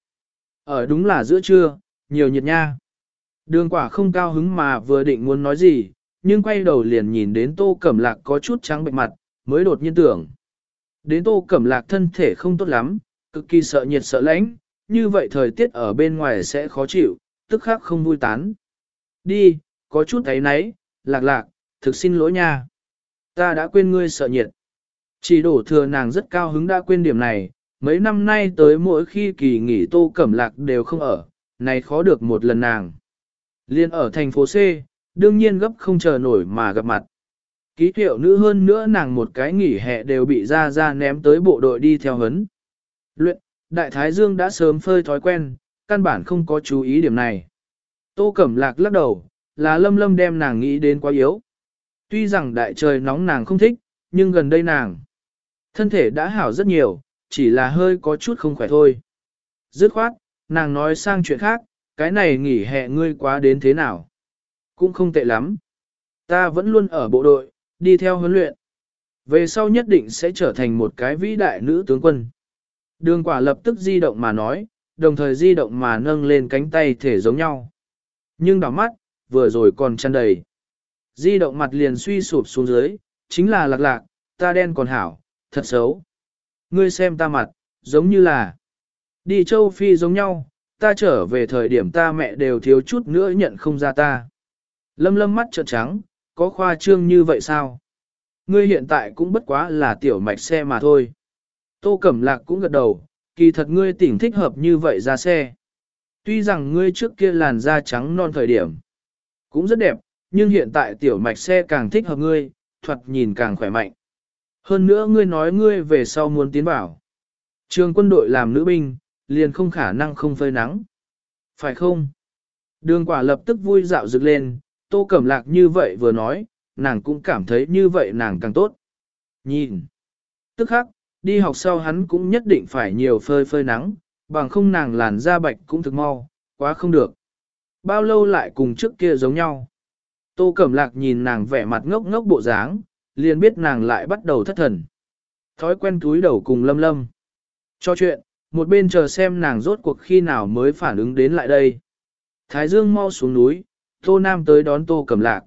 Ở đúng là giữa trưa, nhiều nhiệt nha. Đường quả không cao hứng mà vừa định muốn nói gì, nhưng quay đầu liền nhìn đến tô cẩm lạc có chút trắng bệnh mặt, mới đột nhiên tưởng. Đến tô cẩm lạc thân thể không tốt lắm, cực kỳ sợ nhiệt sợ lạnh, như vậy thời tiết ở bên ngoài sẽ khó chịu, tức khắc không vui tán. Đi, có chút thấy nấy, lạc lạc, thực xin lỗi nha. Ta đã quên ngươi sợ nhiệt. Chỉ đổ thừa nàng rất cao hứng đã quên điểm này, mấy năm nay tới mỗi khi kỳ nghỉ tô cẩm lạc đều không ở, này khó được một lần nàng. Liên ở thành phố C, đương nhiên gấp không chờ nổi mà gặp mặt. Ký thiệu nữ hơn nữa nàng một cái nghỉ hè đều bị ra ra ném tới bộ đội đi theo hấn. Luyện, Đại Thái Dương đã sớm phơi thói quen, căn bản không có chú ý điểm này. Tô Cẩm Lạc lắc đầu, là lâm lâm đem nàng nghĩ đến quá yếu. Tuy rằng đại trời nóng nàng không thích, nhưng gần đây nàng. Thân thể đã hảo rất nhiều, chỉ là hơi có chút không khỏe thôi. Dứt khoát, nàng nói sang chuyện khác, cái này nghỉ hè ngươi quá đến thế nào? Cũng không tệ lắm. Ta vẫn luôn ở bộ đội, đi theo huấn luyện. Về sau nhất định sẽ trở thành một cái vĩ đại nữ tướng quân. Đường quả lập tức di động mà nói, đồng thời di động mà nâng lên cánh tay thể giống nhau. Nhưng đỏ mắt, vừa rồi còn chăn đầy. Di động mặt liền suy sụp xuống dưới, chính là lạc lạc, ta đen còn hảo, thật xấu. Ngươi xem ta mặt, giống như là đi châu Phi giống nhau, ta trở về thời điểm ta mẹ đều thiếu chút nữa nhận không ra ta. Lâm lâm mắt trợn trắng, có khoa trương như vậy sao? Ngươi hiện tại cũng bất quá là tiểu mạch xe mà thôi. Tô Cẩm Lạc cũng gật đầu, kỳ thật ngươi tỉnh thích hợp như vậy ra xe. Tuy rằng ngươi trước kia làn da trắng non thời điểm, cũng rất đẹp, nhưng hiện tại tiểu mạch xe càng thích hợp ngươi, thuật nhìn càng khỏe mạnh. Hơn nữa ngươi nói ngươi về sau muốn tiến bảo. Trường quân đội làm nữ binh, liền không khả năng không phơi nắng. Phải không? Đường quả lập tức vui dạo dựng lên, tô cẩm lạc như vậy vừa nói, nàng cũng cảm thấy như vậy nàng càng tốt. Nhìn. Tức khắc, đi học sau hắn cũng nhất định phải nhiều phơi phơi nắng, bằng không nàng làn da bạch cũng thực mau, quá không được. Bao lâu lại cùng trước kia giống nhau. Tô Cẩm Lạc nhìn nàng vẻ mặt ngốc ngốc bộ dáng, liền biết nàng lại bắt đầu thất thần. Thói quen túi đầu cùng lâm lâm. Cho chuyện, một bên chờ xem nàng rốt cuộc khi nào mới phản ứng đến lại đây. Thái Dương mau xuống núi, Tô Nam tới đón Tô Cẩm Lạc.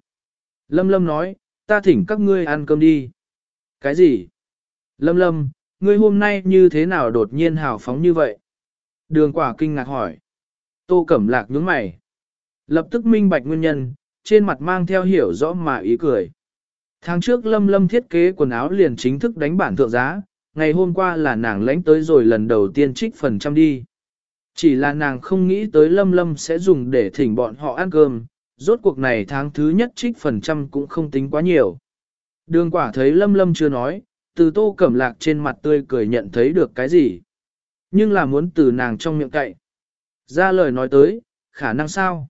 Lâm Lâm nói, ta thỉnh các ngươi ăn cơm đi. Cái gì? Lâm Lâm, ngươi hôm nay như thế nào đột nhiên hào phóng như vậy? Đường quả kinh ngạc hỏi. Tô Cẩm Lạc nhướng mày. Lập tức minh bạch nguyên nhân, trên mặt mang theo hiểu rõ mà ý cười. Tháng trước Lâm Lâm thiết kế quần áo liền chính thức đánh bản thượng giá, ngày hôm qua là nàng lãnh tới rồi lần đầu tiên trích phần trăm đi. Chỉ là nàng không nghĩ tới Lâm Lâm sẽ dùng để thỉnh bọn họ ăn cơm, rốt cuộc này tháng thứ nhất trích phần trăm cũng không tính quá nhiều. Đường quả thấy Lâm Lâm chưa nói, từ tô cẩm lạc trên mặt tươi cười nhận thấy được cái gì. Nhưng là muốn từ nàng trong miệng cậy. Ra lời nói tới, khả năng sao?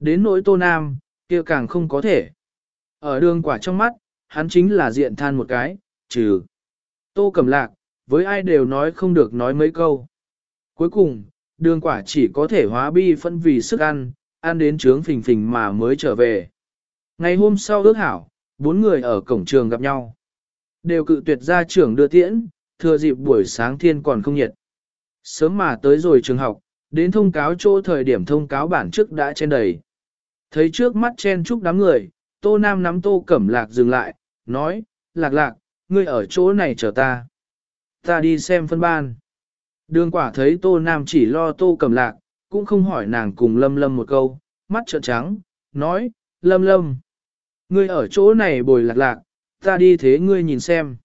Đến nỗi tô nam, kia càng không có thể. Ở đường quả trong mắt, hắn chính là diện than một cái, trừ. Tô Cẩm Lạc, với ai đều nói không được nói mấy câu. Cuối cùng, đường quả chỉ có thể hóa bi phân vì sức ăn, ăn đến trướng phình phình mà mới trở về. Ngày hôm sau ước hảo, bốn người ở cổng trường gặp nhau. Đều cự tuyệt ra trưởng đưa tiễn, thừa dịp buổi sáng thiên còn không nhiệt. Sớm mà tới rồi trường học, đến thông cáo chỗ thời điểm thông cáo bản trước đã trên đầy. Thấy trước mắt chen chúc đám người, Tô Nam nắm Tô Cẩm Lạc dừng lại, nói, Lạc Lạc, ngươi ở chỗ này chờ ta. Ta đi xem phân ban. Đường quả thấy Tô Nam chỉ lo Tô Cẩm Lạc, cũng không hỏi nàng cùng lâm lâm một câu, mắt trợn trắng, nói, lâm lâm. Ngươi ở chỗ này bồi lạc lạc, ta đi thế ngươi nhìn xem.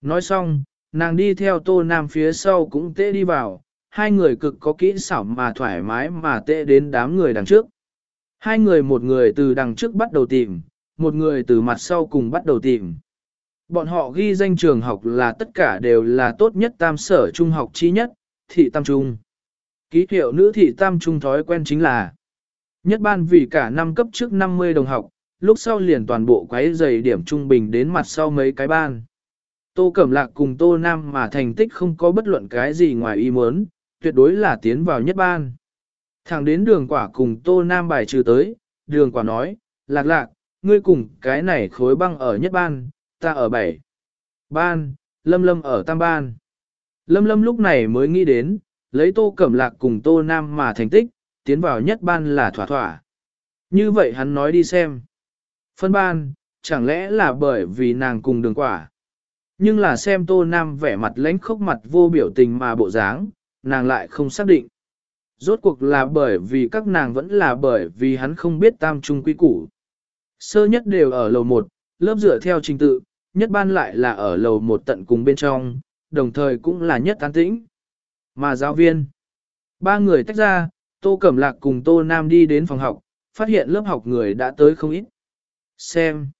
Nói xong, nàng đi theo tô nam phía sau cũng tệ đi vào, hai người cực có kỹ xảo mà thoải mái mà tệ đến đám người đằng trước. Hai người một người từ đằng trước bắt đầu tìm, một người từ mặt sau cùng bắt đầu tìm. Bọn họ ghi danh trường học là tất cả đều là tốt nhất tam sở trung học chi nhất, thị tam trung. Ký hiệu nữ thị tam trung thói quen chính là nhất ban vì cả năm cấp trước 50 đồng học, lúc sau liền toàn bộ quấy dày điểm trung bình đến mặt sau mấy cái ban. Tô Cẩm Lạc cùng Tô Nam mà thành tích không có bất luận cái gì ngoài ý muốn, tuyệt đối là tiến vào nhất ban. Thẳng đến đường quả cùng Tô Nam bài trừ tới, đường quả nói, lạc lạc, ngươi cùng cái này khối băng ở nhất ban, ta ở bảy. Ban, lâm lâm ở tam ban. Lâm lâm lúc này mới nghĩ đến, lấy Tô Cẩm Lạc cùng Tô Nam mà thành tích, tiến vào nhất ban là thỏa thỏa. Như vậy hắn nói đi xem. Phân ban, chẳng lẽ là bởi vì nàng cùng đường quả. Nhưng là xem Tô Nam vẻ mặt lãnh khốc mặt vô biểu tình mà bộ dáng, nàng lại không xác định. Rốt cuộc là bởi vì các nàng vẫn là bởi vì hắn không biết tam trung quy củ. Sơ nhất đều ở lầu 1, lớp dựa theo trình tự, nhất ban lại là ở lầu 1 tận cùng bên trong, đồng thời cũng là nhất an tĩnh. Mà giáo viên, ba người tách ra, Tô Cẩm Lạc cùng Tô Nam đi đến phòng học, phát hiện lớp học người đã tới không ít. Xem.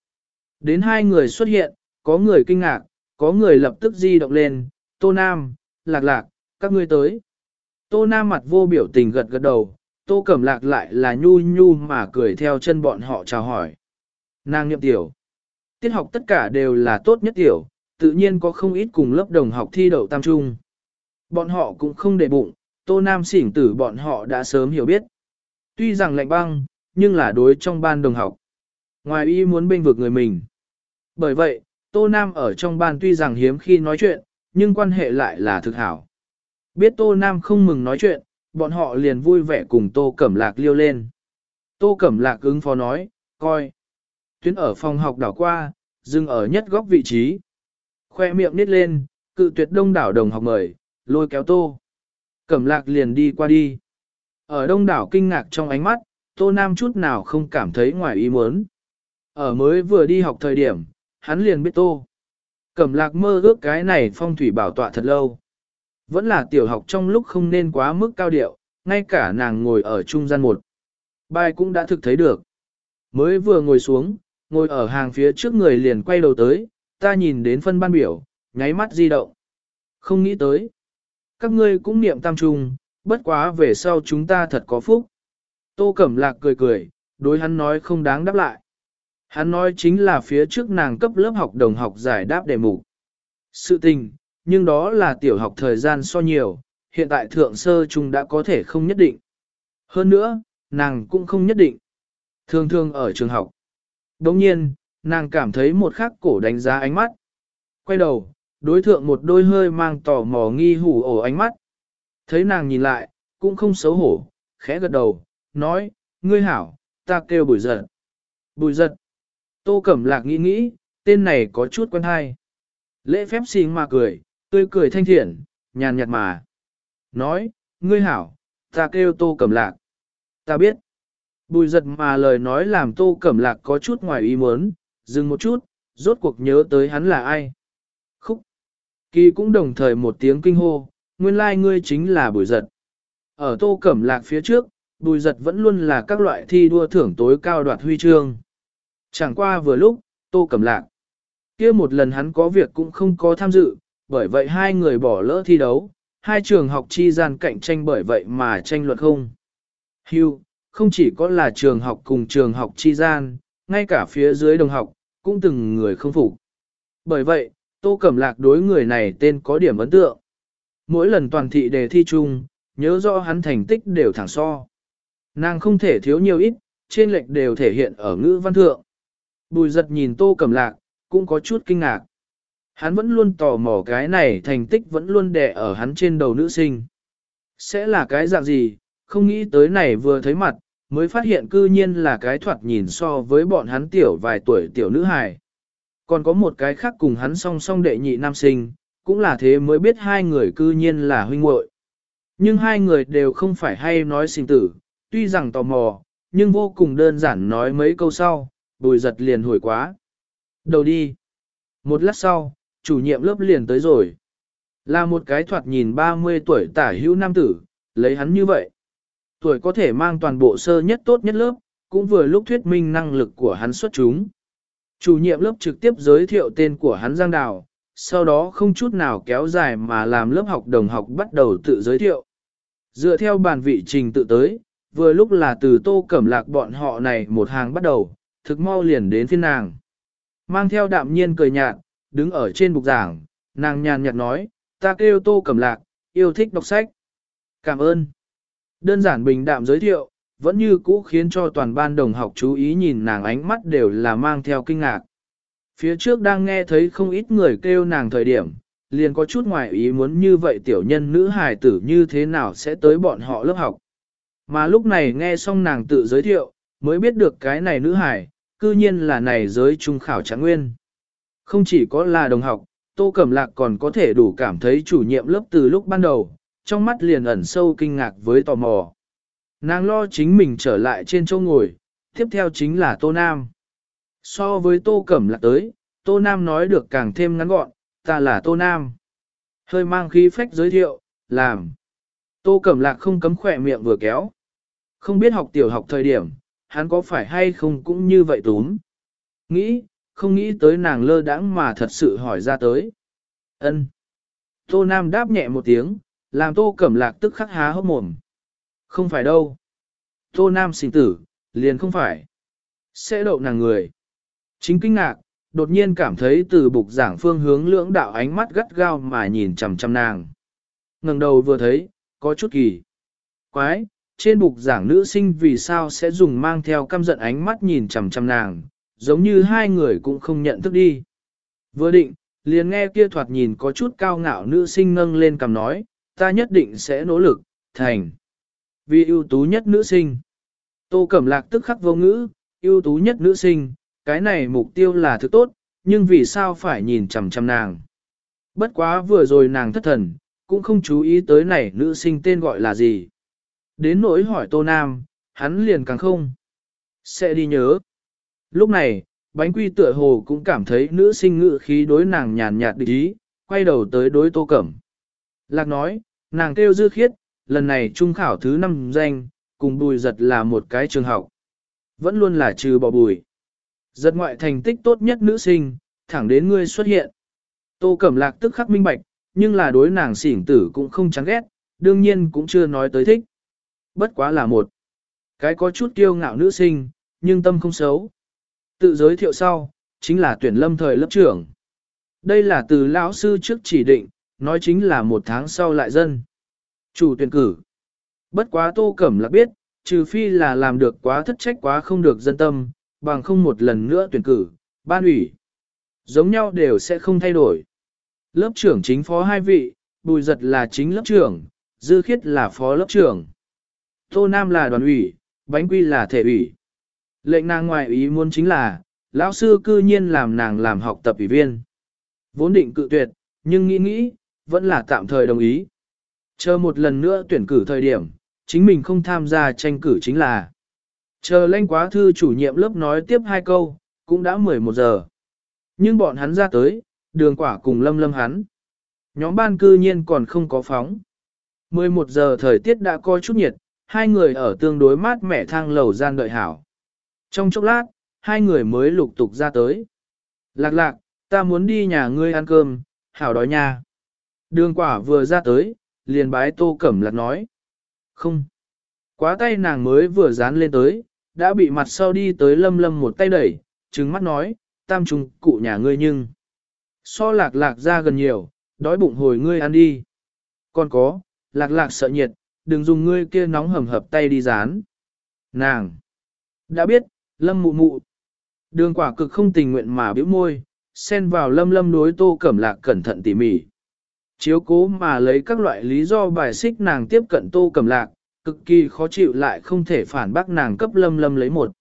Đến hai người xuất hiện, có người kinh ngạc, có người lập tức di động lên, Tô Nam, Lạc Lạc, các ngươi tới. Tô Nam mặt vô biểu tình gật gật đầu, Tô Cẩm Lạc lại là nhu nhu mà cười theo chân bọn họ chào hỏi. Nàng nhậm tiểu. Tiết học tất cả đều là tốt nhất tiểu, tự nhiên có không ít cùng lớp đồng học thi đậu tam trung. Bọn họ cũng không để bụng, Tô Nam xỉn tử bọn họ đã sớm hiểu biết. Tuy rằng lạnh băng, nhưng là đối trong ban đồng học. Ngoài y muốn bên vực người mình. Bởi vậy, Tô Nam ở trong ban tuy rằng hiếm khi nói chuyện, nhưng quan hệ lại là thực hảo. Biết Tô Nam không mừng nói chuyện, bọn họ liền vui vẻ cùng Tô Cẩm Lạc liêu lên. Tô Cẩm Lạc ứng phó nói, coi. Tuyến ở phòng học đảo qua, dừng ở nhất góc vị trí. Khoe miệng nít lên, cự tuyệt đông đảo đồng học mời, lôi kéo Tô. Cẩm Lạc liền đi qua đi. Ở đông đảo kinh ngạc trong ánh mắt, Tô Nam chút nào không cảm thấy ngoài ý muốn. Ở mới vừa đi học thời điểm, hắn liền biết Tô. Cẩm Lạc mơ ước cái này phong thủy bảo tọa thật lâu. Vẫn là tiểu học trong lúc không nên quá mức cao điệu, ngay cả nàng ngồi ở trung gian một. Bài cũng đã thực thấy được. Mới vừa ngồi xuống, ngồi ở hàng phía trước người liền quay đầu tới, ta nhìn đến phân ban biểu, nháy mắt di động. Không nghĩ tới. Các ngươi cũng niệm tam trung, bất quá về sau chúng ta thật có phúc. Tô Cẩm Lạc cười cười, đối hắn nói không đáng đáp lại. Hắn nói chính là phía trước nàng cấp lớp học đồng học giải đáp đề mục. Sự tình, nhưng đó là tiểu học thời gian so nhiều, hiện tại thượng sơ trung đã có thể không nhất định. Hơn nữa, nàng cũng không nhất định. Thường thường ở trường học. Đồng nhiên, nàng cảm thấy một khắc cổ đánh giá ánh mắt. Quay đầu, đối thượng một đôi hơi mang tò mò nghi hủ ổ ánh mắt. Thấy nàng nhìn lại, cũng không xấu hổ, khẽ gật đầu, nói, ngươi hảo, ta kêu bùi giật. Bùi giật. Tô Cẩm Lạc nghĩ nghĩ, tên này có chút quen hay. Lễ phép xinh mà cười, tươi cười thanh thiện, nhàn nhạt mà. Nói, ngươi hảo, ta kêu tô cẩm lạc. Ta biết. Bùi giật mà lời nói làm tô cẩm lạc có chút ngoài ý muốn, dừng một chút, rốt cuộc nhớ tới hắn là ai. Khúc. Kỳ cũng đồng thời một tiếng kinh hô, nguyên lai like ngươi chính là bùi giật. Ở tô cẩm lạc phía trước, bùi giật vẫn luôn là các loại thi đua thưởng tối cao đoạt huy chương. Chẳng qua vừa lúc, tô cẩm lạc. kia một lần hắn có việc cũng không có tham dự, bởi vậy hai người bỏ lỡ thi đấu, hai trường học chi gian cạnh tranh bởi vậy mà tranh luận không. Hưu, không chỉ có là trường học cùng trường học chi gian, ngay cả phía dưới đồng học, cũng từng người không phục. Bởi vậy, Tô Cẩm Lạc đối người này tên có điểm ấn tượng. Mỗi lần toàn thị đề thi chung, nhớ rõ hắn thành tích đều thẳng so. Nàng không thể thiếu nhiều ít, trên lệch đều thể hiện ở ngữ văn thượng. Bùi giật nhìn Tô Cẩm Lạc, cũng có chút kinh ngạc. Hắn vẫn luôn tò mò cái này thành tích vẫn luôn đè ở hắn trên đầu nữ sinh. Sẽ là cái dạng gì, không nghĩ tới này vừa thấy mặt, mới phát hiện cư nhiên là cái thoạt nhìn so với bọn hắn tiểu vài tuổi tiểu nữ hài. Còn có một cái khác cùng hắn song song đệ nhị nam sinh, cũng là thế mới biết hai người cư nhiên là huynh muội. Nhưng hai người đều không phải hay nói sinh tử, tuy rằng tò mò, nhưng vô cùng đơn giản nói mấy câu sau, bùi giật liền hồi quá. Đầu đi. Một lát sau, chủ nhiệm lớp liền tới rồi. Là một cái thoạt nhìn 30 tuổi tả hữu nam tử, lấy hắn như vậy. Tuổi có thể mang toàn bộ sơ nhất tốt nhất lớp, cũng vừa lúc thuyết minh năng lực của hắn xuất chúng. Chủ nhiệm lớp trực tiếp giới thiệu tên của hắn Giang Đào, sau đó không chút nào kéo dài mà làm lớp học đồng học bắt đầu tự giới thiệu. Dựa theo bản vị trình tự tới, vừa lúc là từ tô cẩm lạc bọn họ này một hàng bắt đầu, thực mau liền đến phiên nàng. Mang theo đạm nhiên cười nhạt, đứng ở trên bục giảng, nàng nhàn nhạt nói, ta kêu tô cẩm lạc, yêu thích đọc sách. Cảm ơn. Đơn giản bình đạm giới thiệu, vẫn như cũ khiến cho toàn ban đồng học chú ý nhìn nàng ánh mắt đều là mang theo kinh ngạc. Phía trước đang nghe thấy không ít người kêu nàng thời điểm, liền có chút ngoài ý muốn như vậy tiểu nhân nữ hài tử như thế nào sẽ tới bọn họ lớp học. Mà lúc này nghe xong nàng tự giới thiệu, mới biết được cái này nữ hài, cư nhiên là này giới trung khảo trạng nguyên. Không chỉ có là đồng học, Tô Cẩm Lạc còn có thể đủ cảm thấy chủ nhiệm lớp từ lúc ban đầu, trong mắt liền ẩn sâu kinh ngạc với tò mò. Nàng lo chính mình trở lại trên chỗ ngồi, tiếp theo chính là Tô Nam. So với Tô Cẩm Lạc tới, Tô Nam nói được càng thêm ngắn gọn, ta là Tô Nam. Hơi mang khí phách giới thiệu, làm. Tô Cẩm Lạc không cấm khỏe miệng vừa kéo. Không biết học tiểu học thời điểm, hắn có phải hay không cũng như vậy túm. Nghĩ, không nghĩ tới nàng lơ đãng mà thật sự hỏi ra tới. ân Tô Nam đáp nhẹ một tiếng, làm Tô Cẩm Lạc tức khắc há hốc mồm. Không phải đâu. Tô Nam sinh tử, liền không phải. Sẽ đậu nàng người. Chính kinh ngạc, đột nhiên cảm thấy từ bục giảng phương hướng lưỡng đạo ánh mắt gắt gao mà nhìn chằm chằm nàng. ngẩng đầu vừa thấy, có chút kỳ. Quái, trên bục giảng nữ sinh vì sao sẽ dùng mang theo căm giận ánh mắt nhìn chằm chằm nàng, giống như hai người cũng không nhận thức đi. Vừa định, liền nghe kia thoạt nhìn có chút cao ngạo nữ sinh nâng lên cầm nói, ta nhất định sẽ nỗ lực, thành. Vì ưu tú nhất nữ sinh. Tô Cẩm Lạc tức khắc vô ngữ, ưu tú nhất nữ sinh, cái này mục tiêu là thứ tốt, nhưng vì sao phải nhìn chằm chằm nàng. Bất quá vừa rồi nàng thất thần, cũng không chú ý tới này nữ sinh tên gọi là gì. Đến nỗi hỏi Tô Nam, hắn liền càng không. Sẽ đi nhớ. Lúc này, bánh quy tựa hồ cũng cảm thấy nữ sinh ngự khí đối nàng nhàn nhạt địch ý, quay đầu tới đối Tô Cẩm. Lạc nói, nàng kêu dư khiết, lần này trung khảo thứ năm danh, cùng bùi giật là một cái trường học. Vẫn luôn là trừ bỏ bùi. Giật ngoại thành tích tốt nhất nữ sinh, thẳng đến ngươi xuất hiện. Tô Cẩm Lạc tức khắc minh bạch, nhưng là đối nàng xỉn tử cũng không chán ghét, đương nhiên cũng chưa nói tới thích. Bất quá là một cái có chút kiêu ngạo nữ sinh, nhưng tâm không xấu. Tự giới thiệu sau, chính là tuyển lâm thời lớp trưởng. Đây là từ lão sư trước chỉ định, nói chính là một tháng sau lại dân. Chủ tuyển cử. Bất quá tô cẩm là biết, trừ phi là làm được quá thất trách quá không được dân tâm, bằng không một lần nữa tuyển cử, ban ủy. Giống nhau đều sẽ không thay đổi. Lớp trưởng chính phó hai vị, bùi giật là chính lớp trưởng, dư khiết là phó lớp trưởng. Tô Nam là đoàn ủy, bánh quy là thể ủy. Lệnh nàng ngoài ý muốn chính là, lão sư cư nhiên làm nàng làm học tập ủy viên. Vốn định cự tuyệt, nhưng nghĩ nghĩ, vẫn là tạm thời đồng ý. Chờ một lần nữa tuyển cử thời điểm, chính mình không tham gia tranh cử chính là. Chờ lanh quá thư chủ nhiệm lớp nói tiếp hai câu, cũng đã 11 giờ. Nhưng bọn hắn ra tới, đường quả cùng lâm lâm hắn. Nhóm ban cư nhiên còn không có phóng. 11 giờ thời tiết đã coi chút nhiệt, hai người ở tương đối mát mẻ thang lầu gian đợi hảo. Trong chốc lát, hai người mới lục tục ra tới. Lạc lạc, ta muốn đi nhà ngươi ăn cơm, hảo đói nha. Đường quả vừa ra tới, liền bái tô cẩm lạc nói. Không. Quá tay nàng mới vừa dán lên tới, đã bị mặt sau đi tới lâm lâm một tay đẩy, trừng mắt nói, tam trùng cụ nhà ngươi nhưng. So lạc lạc ra gần nhiều, đói bụng hồi ngươi ăn đi. Còn có, lạc lạc sợ nhiệt, đừng dùng ngươi kia nóng hầm hập tay đi dán. Nàng! Đã biết, lâm mụ mụ. Đường quả cực không tình nguyện mà biểu môi, xen vào lâm lâm đối tô cẩm lạc cẩn thận tỉ mỉ. Chiếu cố mà lấy các loại lý do bài xích nàng tiếp cận tô cẩm lạc, cực kỳ khó chịu lại không thể phản bác nàng cấp lâm lâm lấy một.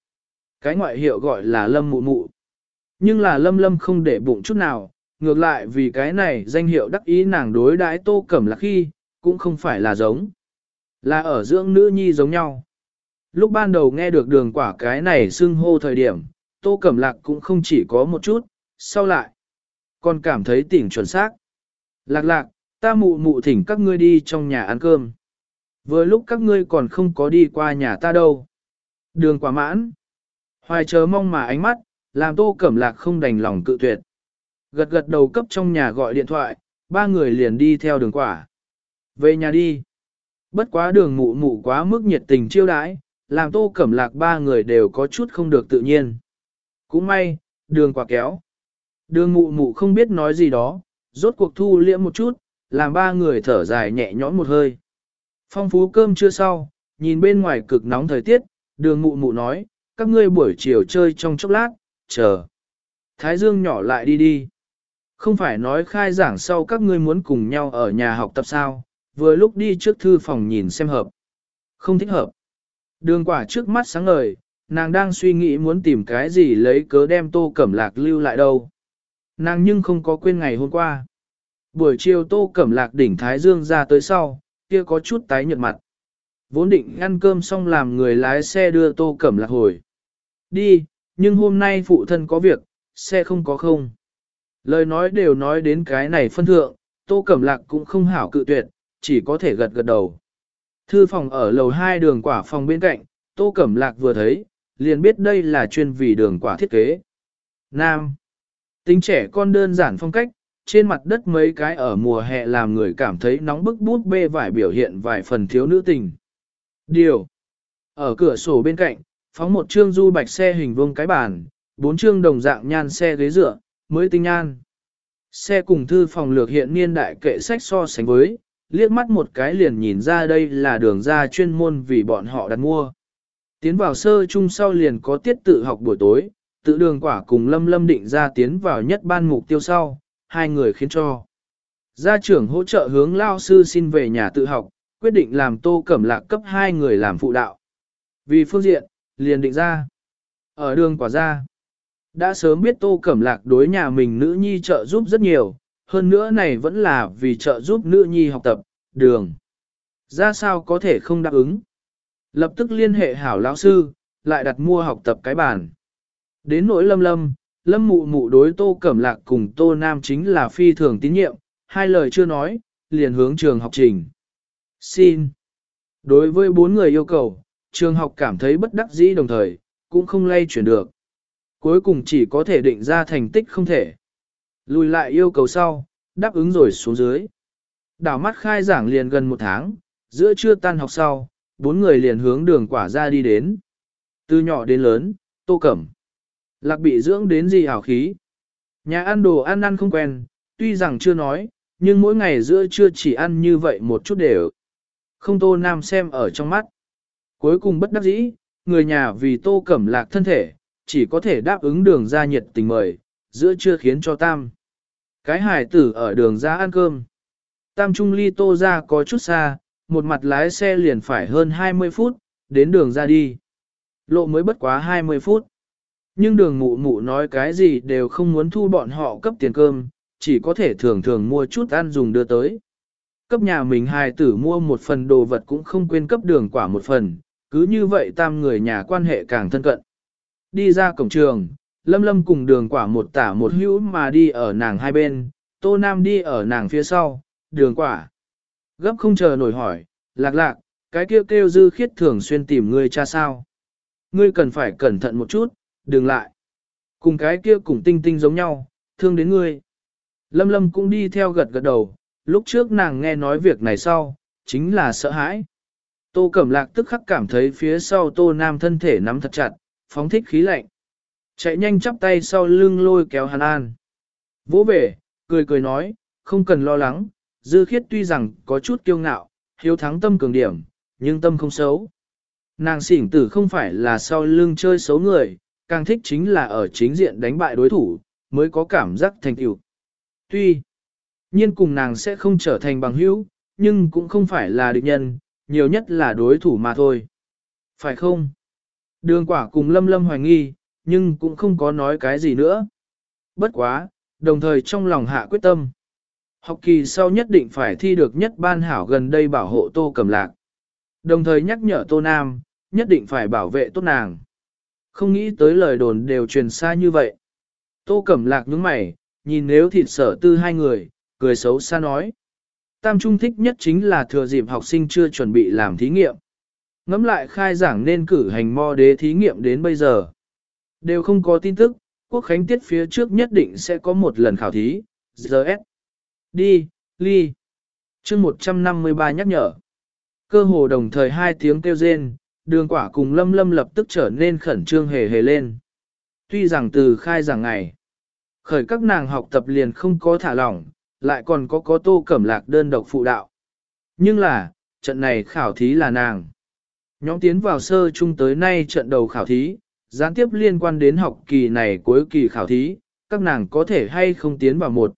Cái ngoại hiệu gọi là lâm mụ mụ. Nhưng là lâm lâm không để bụng chút nào, ngược lại vì cái này danh hiệu đắc ý nàng đối đãi tô cẩm lạc khi, cũng không phải là giống. Là ở dưỡng nữ nhi giống nhau. Lúc ban đầu nghe được đường quả cái này xưng hô thời điểm, tô cẩm lạc cũng không chỉ có một chút, sau lại. Còn cảm thấy tỉnh chuẩn xác. Lạc lạc, ta mụ mụ thỉnh các ngươi đi trong nhà ăn cơm. Vừa lúc các ngươi còn không có đi qua nhà ta đâu. Đường quả mãn. Hoài chớ mong mà ánh mắt, làm tô cẩm lạc không đành lòng cự tuyệt. Gật gật đầu cấp trong nhà gọi điện thoại, ba người liền đi theo đường quả. Về nhà đi. Bất quá đường mụ mụ quá mức nhiệt tình chiêu đãi, làm tô cẩm lạc ba người đều có chút không được tự nhiên. Cũng may, đường quả kéo. Đường mụ mụ không biết nói gì đó, rốt cuộc thu liễm một chút, làm ba người thở dài nhẹ nhõm một hơi. Phong phú cơm chưa sau, nhìn bên ngoài cực nóng thời tiết, đường mụ mụ nói, các ngươi buổi chiều chơi trong chốc lát, chờ. Thái dương nhỏ lại đi đi. Không phải nói khai giảng sau các ngươi muốn cùng nhau ở nhà học tập sao, vừa lúc đi trước thư phòng nhìn xem hợp. Không thích hợp. Đường quả trước mắt sáng ngời, nàng đang suy nghĩ muốn tìm cái gì lấy cớ đem tô cẩm lạc lưu lại đâu. Nàng nhưng không có quên ngày hôm qua. Buổi chiều tô cẩm lạc đỉnh Thái Dương ra tới sau, kia có chút tái nhợt mặt. Vốn định ăn cơm xong làm người lái xe đưa tô cẩm lạc hồi. Đi, nhưng hôm nay phụ thân có việc, xe không có không. Lời nói đều nói đến cái này phân thượng, tô cẩm lạc cũng không hảo cự tuyệt, chỉ có thể gật gật đầu. Thư phòng ở lầu 2 đường quả phòng bên cạnh, tô cẩm lạc vừa thấy, liền biết đây là chuyên vì đường quả thiết kế. Nam. Tính trẻ con đơn giản phong cách, trên mặt đất mấy cái ở mùa hè làm người cảm thấy nóng bức bút bê vải biểu hiện vài phần thiếu nữ tình. Điều. Ở cửa sổ bên cạnh, phóng một chương du bạch xe hình vuông cái bàn, bốn chương đồng dạng nhan xe ghế dựa, mới tinh nhan. Xe cùng thư phòng lược hiện niên đại kệ sách so sánh với, liếc mắt một cái liền nhìn ra đây là đường ra chuyên môn vì bọn họ đặt mua. Tiến vào sơ chung sau liền có tiết tự học buổi tối, tự đường quả cùng lâm lâm định ra tiến vào nhất ban mục tiêu sau, hai người khiến cho. Gia trưởng hỗ trợ hướng lao sư xin về nhà tự học, quyết định làm tô cẩm lạc cấp hai người làm phụ đạo. Vì phương diện, liền định ra. Ở đường quả ra, đã sớm biết tô cẩm lạc đối nhà mình nữ nhi trợ giúp rất nhiều, hơn nữa này vẫn là vì trợ giúp nữ nhi học tập, đường. Ra sao có thể không đáp ứng. Lập tức liên hệ hảo lão sư, lại đặt mua học tập cái bản. Đến nỗi lâm lâm, lâm mụ mụ đối tô cẩm lạc cùng tô nam chính là phi thường tín nhiệm, hai lời chưa nói, liền hướng trường học trình. Xin. Đối với bốn người yêu cầu, trường học cảm thấy bất đắc dĩ đồng thời, cũng không lay chuyển được. Cuối cùng chỉ có thể định ra thành tích không thể. Lùi lại yêu cầu sau, đáp ứng rồi xuống dưới. Đảo mắt khai giảng liền gần một tháng, giữa trưa tan học sau, bốn người liền hướng đường quả ra đi đến. Từ nhỏ đến lớn, tô cẩm. Lạc bị dưỡng đến gì hảo khí. Nhà ăn đồ ăn ăn không quen, tuy rằng chưa nói, nhưng mỗi ngày giữa trưa chỉ ăn như vậy một chút đều. Không tô nam xem ở trong mắt. Cuối cùng bất đắc dĩ, người nhà vì tô cẩm lạc thân thể, chỉ có thể đáp ứng đường ra nhiệt tình mời, giữa trưa khiến cho tam. Cái hải tử ở đường ra ăn cơm. Tam Trung Ly Tô ra có chút xa, một mặt lái xe liền phải hơn 20 phút, đến đường ra đi. Lộ mới bất quá 20 phút. Nhưng đường mụ mụ nói cái gì đều không muốn thu bọn họ cấp tiền cơm, chỉ có thể thường thường mua chút ăn dùng đưa tới. Cấp nhà mình hài tử mua một phần đồ vật cũng không quên cấp đường quả một phần, cứ như vậy tam người nhà quan hệ càng thân cận. Đi ra cổng trường, Lâm Lâm cùng đường quả một tả một hữu mà đi ở nàng hai bên, Tô Nam đi ở nàng phía sau, đường quả. Gấp không chờ nổi hỏi, lạc lạc, cái kêu kêu dư khiết thường xuyên tìm ngươi cha sao. Ngươi cần phải cẩn thận một chút, đừng lại. Cùng cái kia cùng tinh tinh giống nhau, thương đến ngươi. Lâm Lâm cũng đi theo gật gật đầu, lúc trước nàng nghe nói việc này sau, chính là sợ hãi. Tô Cẩm Lạc tức khắc cảm thấy phía sau Tô Nam thân thể nắm thật chặt, phóng thích khí lạnh. Chạy nhanh chắp tay sau lưng lôi kéo hắn an. Vỗ về, cười cười nói, không cần lo lắng, dư khiết tuy rằng có chút kiêu ngạo, hiếu thắng tâm cường điểm, nhưng tâm không xấu. Nàng xỉn tử không phải là sau lưng chơi xấu người, càng thích chính là ở chính diện đánh bại đối thủ, mới có cảm giác thành tựu. Tuy nhiên cùng nàng sẽ không trở thành bằng hữu, nhưng cũng không phải là địch nhân, nhiều nhất là đối thủ mà thôi. Phải không? Đường quả cùng lâm lâm hoài nghi, nhưng cũng không có nói cái gì nữa. Bất quá, đồng thời trong lòng hạ quyết tâm. Học kỳ sau nhất định phải thi được nhất ban hảo gần đây bảo hộ tô cẩm lạc. Đồng thời nhắc nhở Tô Nam, nhất định phải bảo vệ tốt nàng. Không nghĩ tới lời đồn đều truyền xa như vậy. Tô Cẩm Lạc nhướng mày, nhìn nếu thịt sở tư hai người, cười xấu xa nói. Tam Trung thích nhất chính là thừa dịp học sinh chưa chuẩn bị làm thí nghiệm. Ngắm lại khai giảng nên cử hành mo đế thí nghiệm đến bây giờ. Đều không có tin tức, quốc khánh tiết phía trước nhất định sẽ có một lần khảo thí, GS. Đi, ly. chương 153 nhắc nhở. Cơ hồ đồng thời hai tiếng kêu rên, đường quả cùng lâm lâm lập tức trở nên khẩn trương hề hề lên. Tuy rằng từ khai giảng ngày, khởi các nàng học tập liền không có thả lỏng, lại còn có có tô cẩm lạc đơn độc phụ đạo. Nhưng là, trận này khảo thí là nàng. Nhóm tiến vào sơ chung tới nay trận đầu khảo thí, gián tiếp liên quan đến học kỳ này cuối kỳ khảo thí, các nàng có thể hay không tiến vào một.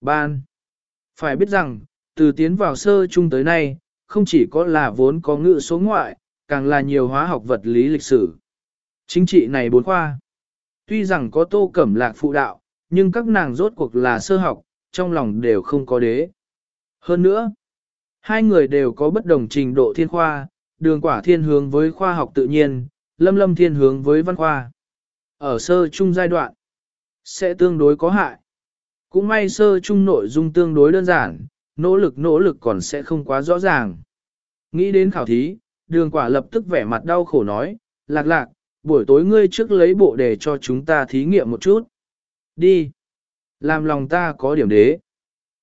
Ban. Phải biết rằng, từ tiến vào sơ chung tới nay, không chỉ có là vốn có ngữ số ngoại, càng là nhiều hóa học vật lý lịch sử. Chính trị này bốn khoa. Tuy rằng có tô cẩm lạc phụ đạo, nhưng các nàng rốt cuộc là sơ học, trong lòng đều không có đế. Hơn nữa, hai người đều có bất đồng trình độ thiên khoa, đường quả thiên hướng với khoa học tự nhiên, lâm lâm thiên hướng với văn khoa. Ở sơ chung giai đoạn, sẽ tương đối có hại. Cũng may sơ chung nội dung tương đối đơn giản, nỗ lực nỗ lực còn sẽ không quá rõ ràng. Nghĩ đến khảo thí, đường quả lập tức vẻ mặt đau khổ nói, lạc lạc, buổi tối ngươi trước lấy bộ để cho chúng ta thí nghiệm một chút. Đi. Làm lòng ta có điểm đế.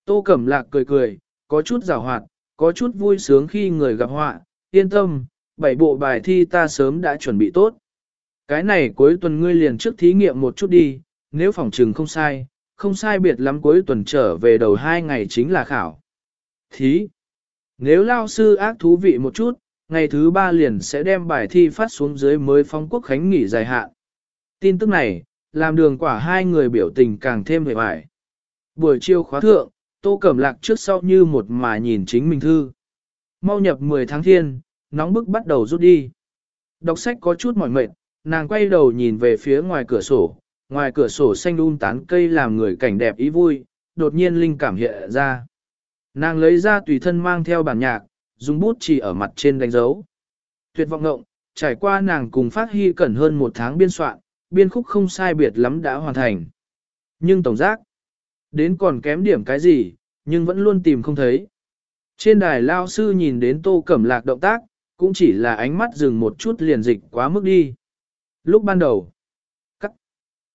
Tô Cẩm Lạc cười cười, có chút rào hoạt, có chút vui sướng khi người gặp họa, yên tâm, bảy bộ bài thi ta sớm đã chuẩn bị tốt. Cái này cuối tuần ngươi liền trước thí nghiệm một chút đi, nếu phòng trừng không sai, không sai biệt lắm cuối tuần trở về đầu hai ngày chính là khảo. Thí. Nếu lao sư ác thú vị một chút, ngày thứ ba liền sẽ đem bài thi phát xuống dưới mới phong quốc khánh nghỉ dài hạn. Tin tức này, làm đường quả hai người biểu tình càng thêm vẻ bại. Buổi chiều khóa thượng, tô cẩm lạc trước sau như một mà nhìn chính mình thư. Mau nhập 10 tháng thiên, nóng bức bắt đầu rút đi. Đọc sách có chút mỏi mệt, nàng quay đầu nhìn về phía ngoài cửa sổ, ngoài cửa sổ xanh um tán cây làm người cảnh đẹp ý vui, đột nhiên linh cảm hiện ra. Nàng lấy ra tùy thân mang theo bản nhạc, dùng bút chỉ ở mặt trên đánh dấu. Tuyệt vọng ngộng, trải qua nàng cùng phát hy cẩn hơn một tháng biên soạn, biên khúc không sai biệt lắm đã hoàn thành. Nhưng tổng giác, đến còn kém điểm cái gì, nhưng vẫn luôn tìm không thấy. Trên đài lao sư nhìn đến tô cẩm lạc động tác, cũng chỉ là ánh mắt dừng một chút liền dịch quá mức đi. Lúc ban đầu, cắt,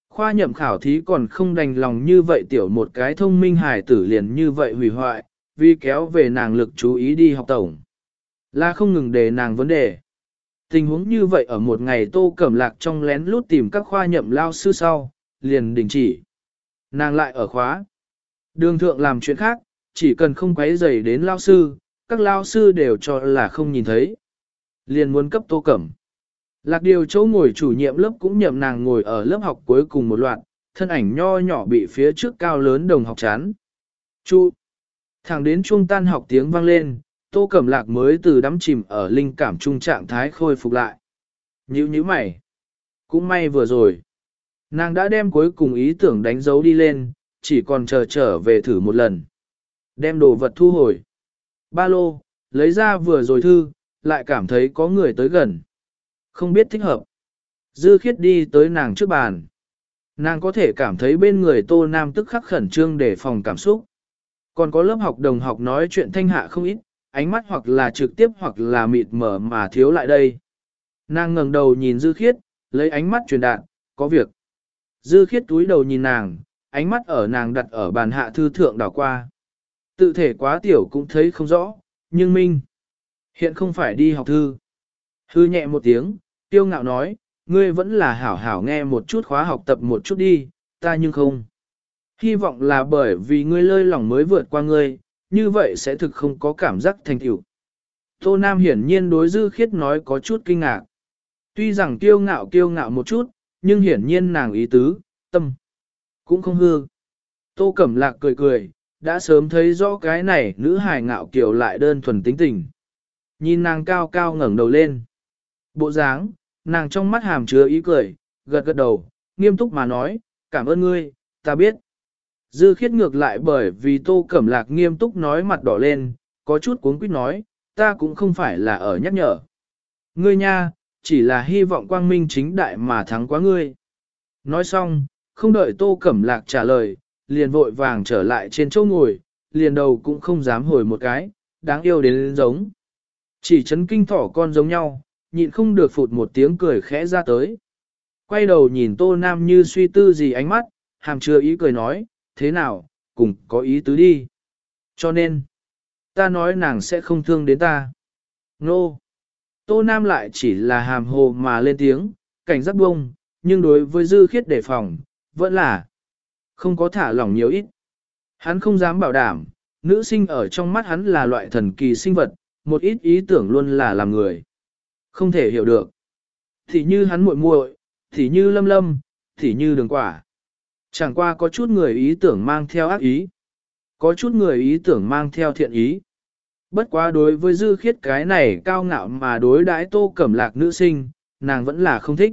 khoa nhậm khảo thí còn không đành lòng như vậy tiểu một cái thông minh hài tử liền như vậy hủy hoại, vì kéo về nàng lực chú ý đi học tổng. Là không ngừng để nàng vấn đề. Tình huống như vậy ở một ngày tô cẩm lạc trong lén lút tìm các khoa nhậm lao sư sau, liền đình chỉ. Nàng lại ở khóa. Đường thượng làm chuyện khác, chỉ cần không quấy rầy đến lao sư, các lao sư đều cho là không nhìn thấy. Liền muốn cấp tô cẩm. Lạc điều chỗ ngồi chủ nhiệm lớp cũng nhậm nàng ngồi ở lớp học cuối cùng một loạt, thân ảnh nho nhỏ bị phía trước cao lớn đồng học chán. Chu. Thẳng đến trung tan học tiếng vang lên, tô cẩm lạc mới từ đắm chìm ở linh cảm trung trạng thái khôi phục lại. Nhữ như mày. Cũng may vừa rồi. Nàng đã đem cuối cùng ý tưởng đánh dấu đi lên, chỉ còn chờ trở về thử một lần. Đem đồ vật thu hồi. Ba lô, lấy ra vừa rồi thư, lại cảm thấy có người tới gần. Không biết thích hợp. Dư khiết đi tới nàng trước bàn. Nàng có thể cảm thấy bên người tô nam tức khắc khẩn trương để phòng cảm xúc. Còn có lớp học đồng học nói chuyện thanh hạ không ít, ánh mắt hoặc là trực tiếp hoặc là mịt mở mà thiếu lại đây. Nàng ngẩng đầu nhìn Dư Khiết, lấy ánh mắt truyền đạt, có việc. Dư Khiết túi đầu nhìn nàng, ánh mắt ở nàng đặt ở bàn hạ thư thượng đảo qua. Tự thể quá tiểu cũng thấy không rõ, nhưng minh. Hiện không phải đi học thư. Hư nhẹ một tiếng, tiêu ngạo nói, ngươi vẫn là hảo hảo nghe một chút khóa học tập một chút đi, ta nhưng không. Hy vọng là bởi vì ngươi lơi lòng mới vượt qua ngươi, như vậy sẽ thực không có cảm giác thành tựu. Tô Nam hiển nhiên đối dư khiết nói có chút kinh ngạc. Tuy rằng kiêu ngạo kiêu ngạo một chút, nhưng hiển nhiên nàng ý tứ, tâm, cũng không hư. Tô Cẩm Lạc cười cười, đã sớm thấy rõ cái này nữ hài ngạo kiều lại đơn thuần tính tình. Nhìn nàng cao cao ngẩng đầu lên. Bộ dáng, nàng trong mắt hàm chứa ý cười, gật gật đầu, nghiêm túc mà nói, cảm ơn ngươi, ta biết. Dư khiết ngược lại bởi vì tô cẩm lạc nghiêm túc nói mặt đỏ lên, có chút cuống quýt nói, ta cũng không phải là ở nhắc nhở. Ngươi nha, chỉ là hy vọng quang minh chính đại mà thắng quá ngươi. Nói xong, không đợi Tô Cẩm Lạc trả lời, liền vội vàng trở lại trên chỗ ngồi, liền đầu cũng không dám hồi một cái, đáng yêu đến giống. Chỉ chấn kinh thỏ con giống nhau, nhịn không được phụt một tiếng cười khẽ ra tới. Quay đầu nhìn Tô Nam như suy tư gì ánh mắt, hàm chưa ý cười nói, thế nào, cùng có ý tứ đi. Cho nên, ta nói nàng sẽ không thương đến ta. Nô! No. Tô Nam lại chỉ là hàm hồ mà lên tiếng, cảnh giác bông, nhưng đối với dư khiết đề phòng, vẫn là không có thả lỏng nhiều ít. Hắn không dám bảo đảm, nữ sinh ở trong mắt hắn là loại thần kỳ sinh vật, một ít ý tưởng luôn là làm người. Không thể hiểu được. Thì như hắn muội muội, thì như lâm lâm, thì như đường quả. Chẳng qua có chút người ý tưởng mang theo ác ý. Có chút người ý tưởng mang theo thiện ý. Bất quá đối với dư khiết cái này cao ngạo mà đối đãi tô cẩm lạc nữ sinh, nàng vẫn là không thích.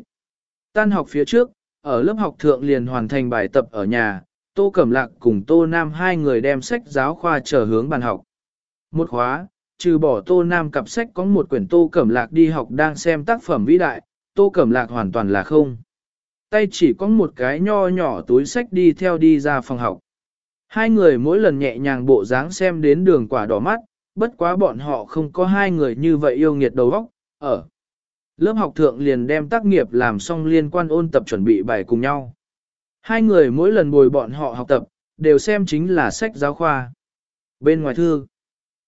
Tan học phía trước, ở lớp học thượng liền hoàn thành bài tập ở nhà, tô cẩm lạc cùng tô nam hai người đem sách giáo khoa trở hướng bàn học. Một khóa, trừ bỏ tô nam cặp sách có một quyển tô cẩm lạc đi học đang xem tác phẩm vĩ đại, tô cẩm lạc hoàn toàn là không. Tay chỉ có một cái nho nhỏ túi sách đi theo đi ra phòng học. Hai người mỗi lần nhẹ nhàng bộ dáng xem đến đường quả đỏ mắt, bất quá bọn họ không có hai người như vậy yêu nghiệt đầu óc, ở. Lớp học thượng liền đem tác nghiệp làm xong liên quan ôn tập chuẩn bị bài cùng nhau. Hai người mỗi lần bồi bọn họ học tập, đều xem chính là sách giáo khoa. Bên ngoài thư,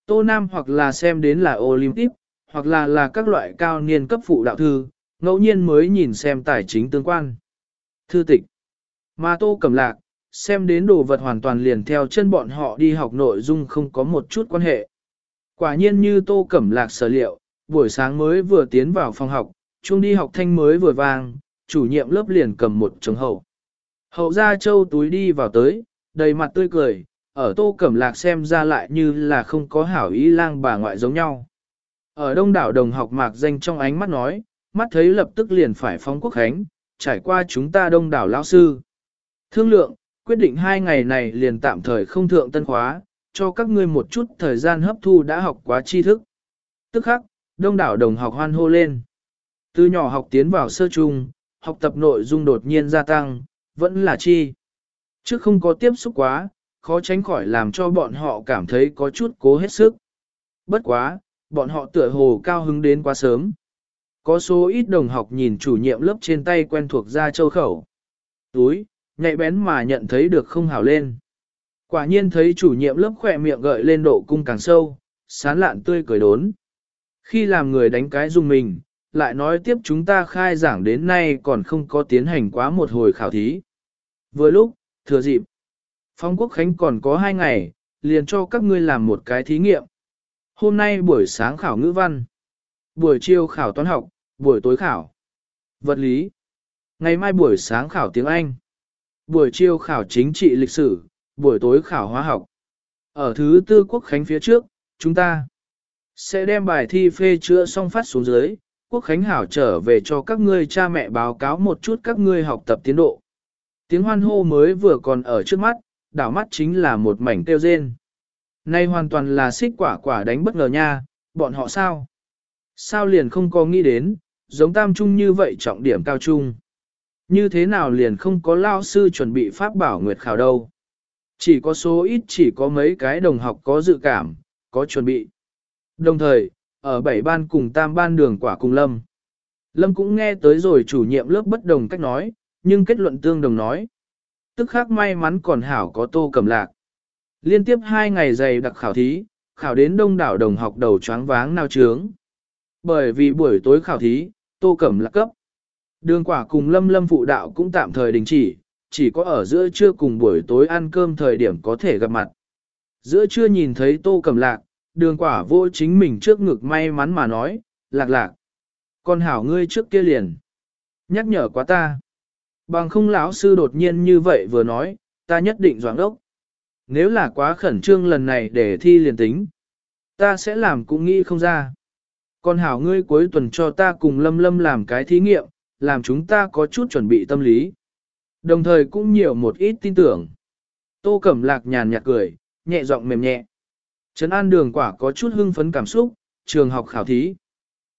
Tô Nam hoặc là xem đến là Olympic, hoặc là là các loại cao niên cấp phụ đạo thư, ngẫu nhiên mới nhìn xem tài chính tương quan. Thư tịch. Mà Tô Cẩm Lạc, xem đến đồ vật hoàn toàn liền theo chân bọn họ đi học nội dung không có một chút quan hệ. Quả nhiên như Tô Cẩm Lạc sở liệu, buổi sáng mới vừa tiến vào phòng học, chuông đi học thanh mới vừa vang, chủ nhiệm lớp liền cầm một trống hậu. Hậu ra châu túi đi vào tới, đầy mặt tươi cười, ở Tô Cẩm Lạc xem ra lại như là không có hảo ý lang bà ngoại giống nhau. Ở đông đảo đồng học mạc danh trong ánh mắt nói, mắt thấy lập tức liền phải phóng quốc khánh, trải qua chúng ta đông đảo lão sư. Thương lượng, quyết định hai ngày này liền tạm thời không thượng tân khóa, cho các ngươi một chút thời gian hấp thu đã học quá tri thức. Tức khắc, đông đảo đồng học hoan hô lên. Từ nhỏ học tiến vào sơ trung, học tập nội dung đột nhiên gia tăng, vẫn là chi. Chứ không có tiếp xúc quá, khó tránh khỏi làm cho bọn họ cảm thấy có chút cố hết sức. Bất quá, bọn họ tựa hồ cao hứng đến quá sớm. Có số ít đồng học nhìn chủ nhiệm lớp trên tay quen thuộc ra châu khẩu. Túi, nhạy bén mà nhận thấy được không hảo lên. Quả nhiên thấy chủ nhiệm lớp khỏe miệng gợi lên độ cung càng sâu, sán lạn tươi cười đốn. Khi làm người đánh cái dùng mình, lại nói tiếp chúng ta khai giảng đến nay còn không có tiến hành quá một hồi khảo thí. Vừa lúc, thừa dịp, Phong Quốc Khánh còn có hai ngày, liền cho các ngươi làm một cái thí nghiệm. Hôm nay buổi sáng khảo ngữ văn, buổi chiều khảo toán học, buổi tối khảo vật lý, ngày mai buổi sáng khảo tiếng Anh, buổi chiều khảo chính trị lịch sử, buổi tối khảo hóa học. Ở thứ tư quốc khánh phía trước, chúng ta sẽ đem bài thi phê chữa xong phát xuống dưới, quốc khánh hảo trở về cho các ngươi cha mẹ báo cáo một chút các ngươi học tập tiến độ. Tiếng hoan hô mới vừa còn ở trước mắt, đảo mắt chính là một mảnh tiêu rên. Nay hoàn toàn là xích quả quả đánh bất ngờ nha, bọn họ sao? Sao liền không có nghĩ đến, giống tam trung như vậy trọng điểm cao trung. Như thế nào liền không có lao sư chuẩn bị pháp bảo nguyệt khảo đâu. Chỉ có số ít chỉ có mấy cái đồng học có dự cảm, có chuẩn bị. Đồng thời, ở bảy ban cùng tam ban đường quả cùng Lâm. Lâm cũng nghe tới rồi chủ nhiệm lớp bất đồng cách nói, nhưng kết luận tương đồng nói. Tức khác may mắn còn hảo có tô cầm lạc. Liên tiếp hai ngày dày đặc khảo thí, khảo đến đông đảo đồng học đầu choáng váng nao trướng. Bởi vì buổi tối khảo thí, tô cẩm lạc cấp. Đường quả cùng lâm lâm phụ đạo cũng tạm thời đình chỉ, chỉ có ở giữa trưa cùng buổi tối ăn cơm thời điểm có thể gặp mặt. Giữa trưa nhìn thấy tô cẩm lạc, đường quả vô chính mình trước ngực may mắn mà nói, lạc lạc. Con hảo ngươi trước kia liền. Nhắc nhở quá ta. Bằng không lão sư đột nhiên như vậy vừa nói, ta nhất định doãn đốc. Nếu là quá khẩn trương lần này để thi liền tính, ta sẽ làm cũng nghĩ không ra. Còn hảo ngươi cuối tuần cho ta cùng lâm lâm làm cái thí nghiệm, làm chúng ta có chút chuẩn bị tâm lý. Đồng thời cũng nhiều một ít tin tưởng. Tô Cẩm Lạc nhàn nhạt cười, nhẹ giọng mềm nhẹ. Trấn an đường quả có chút hưng phấn cảm xúc, trường học khảo thí.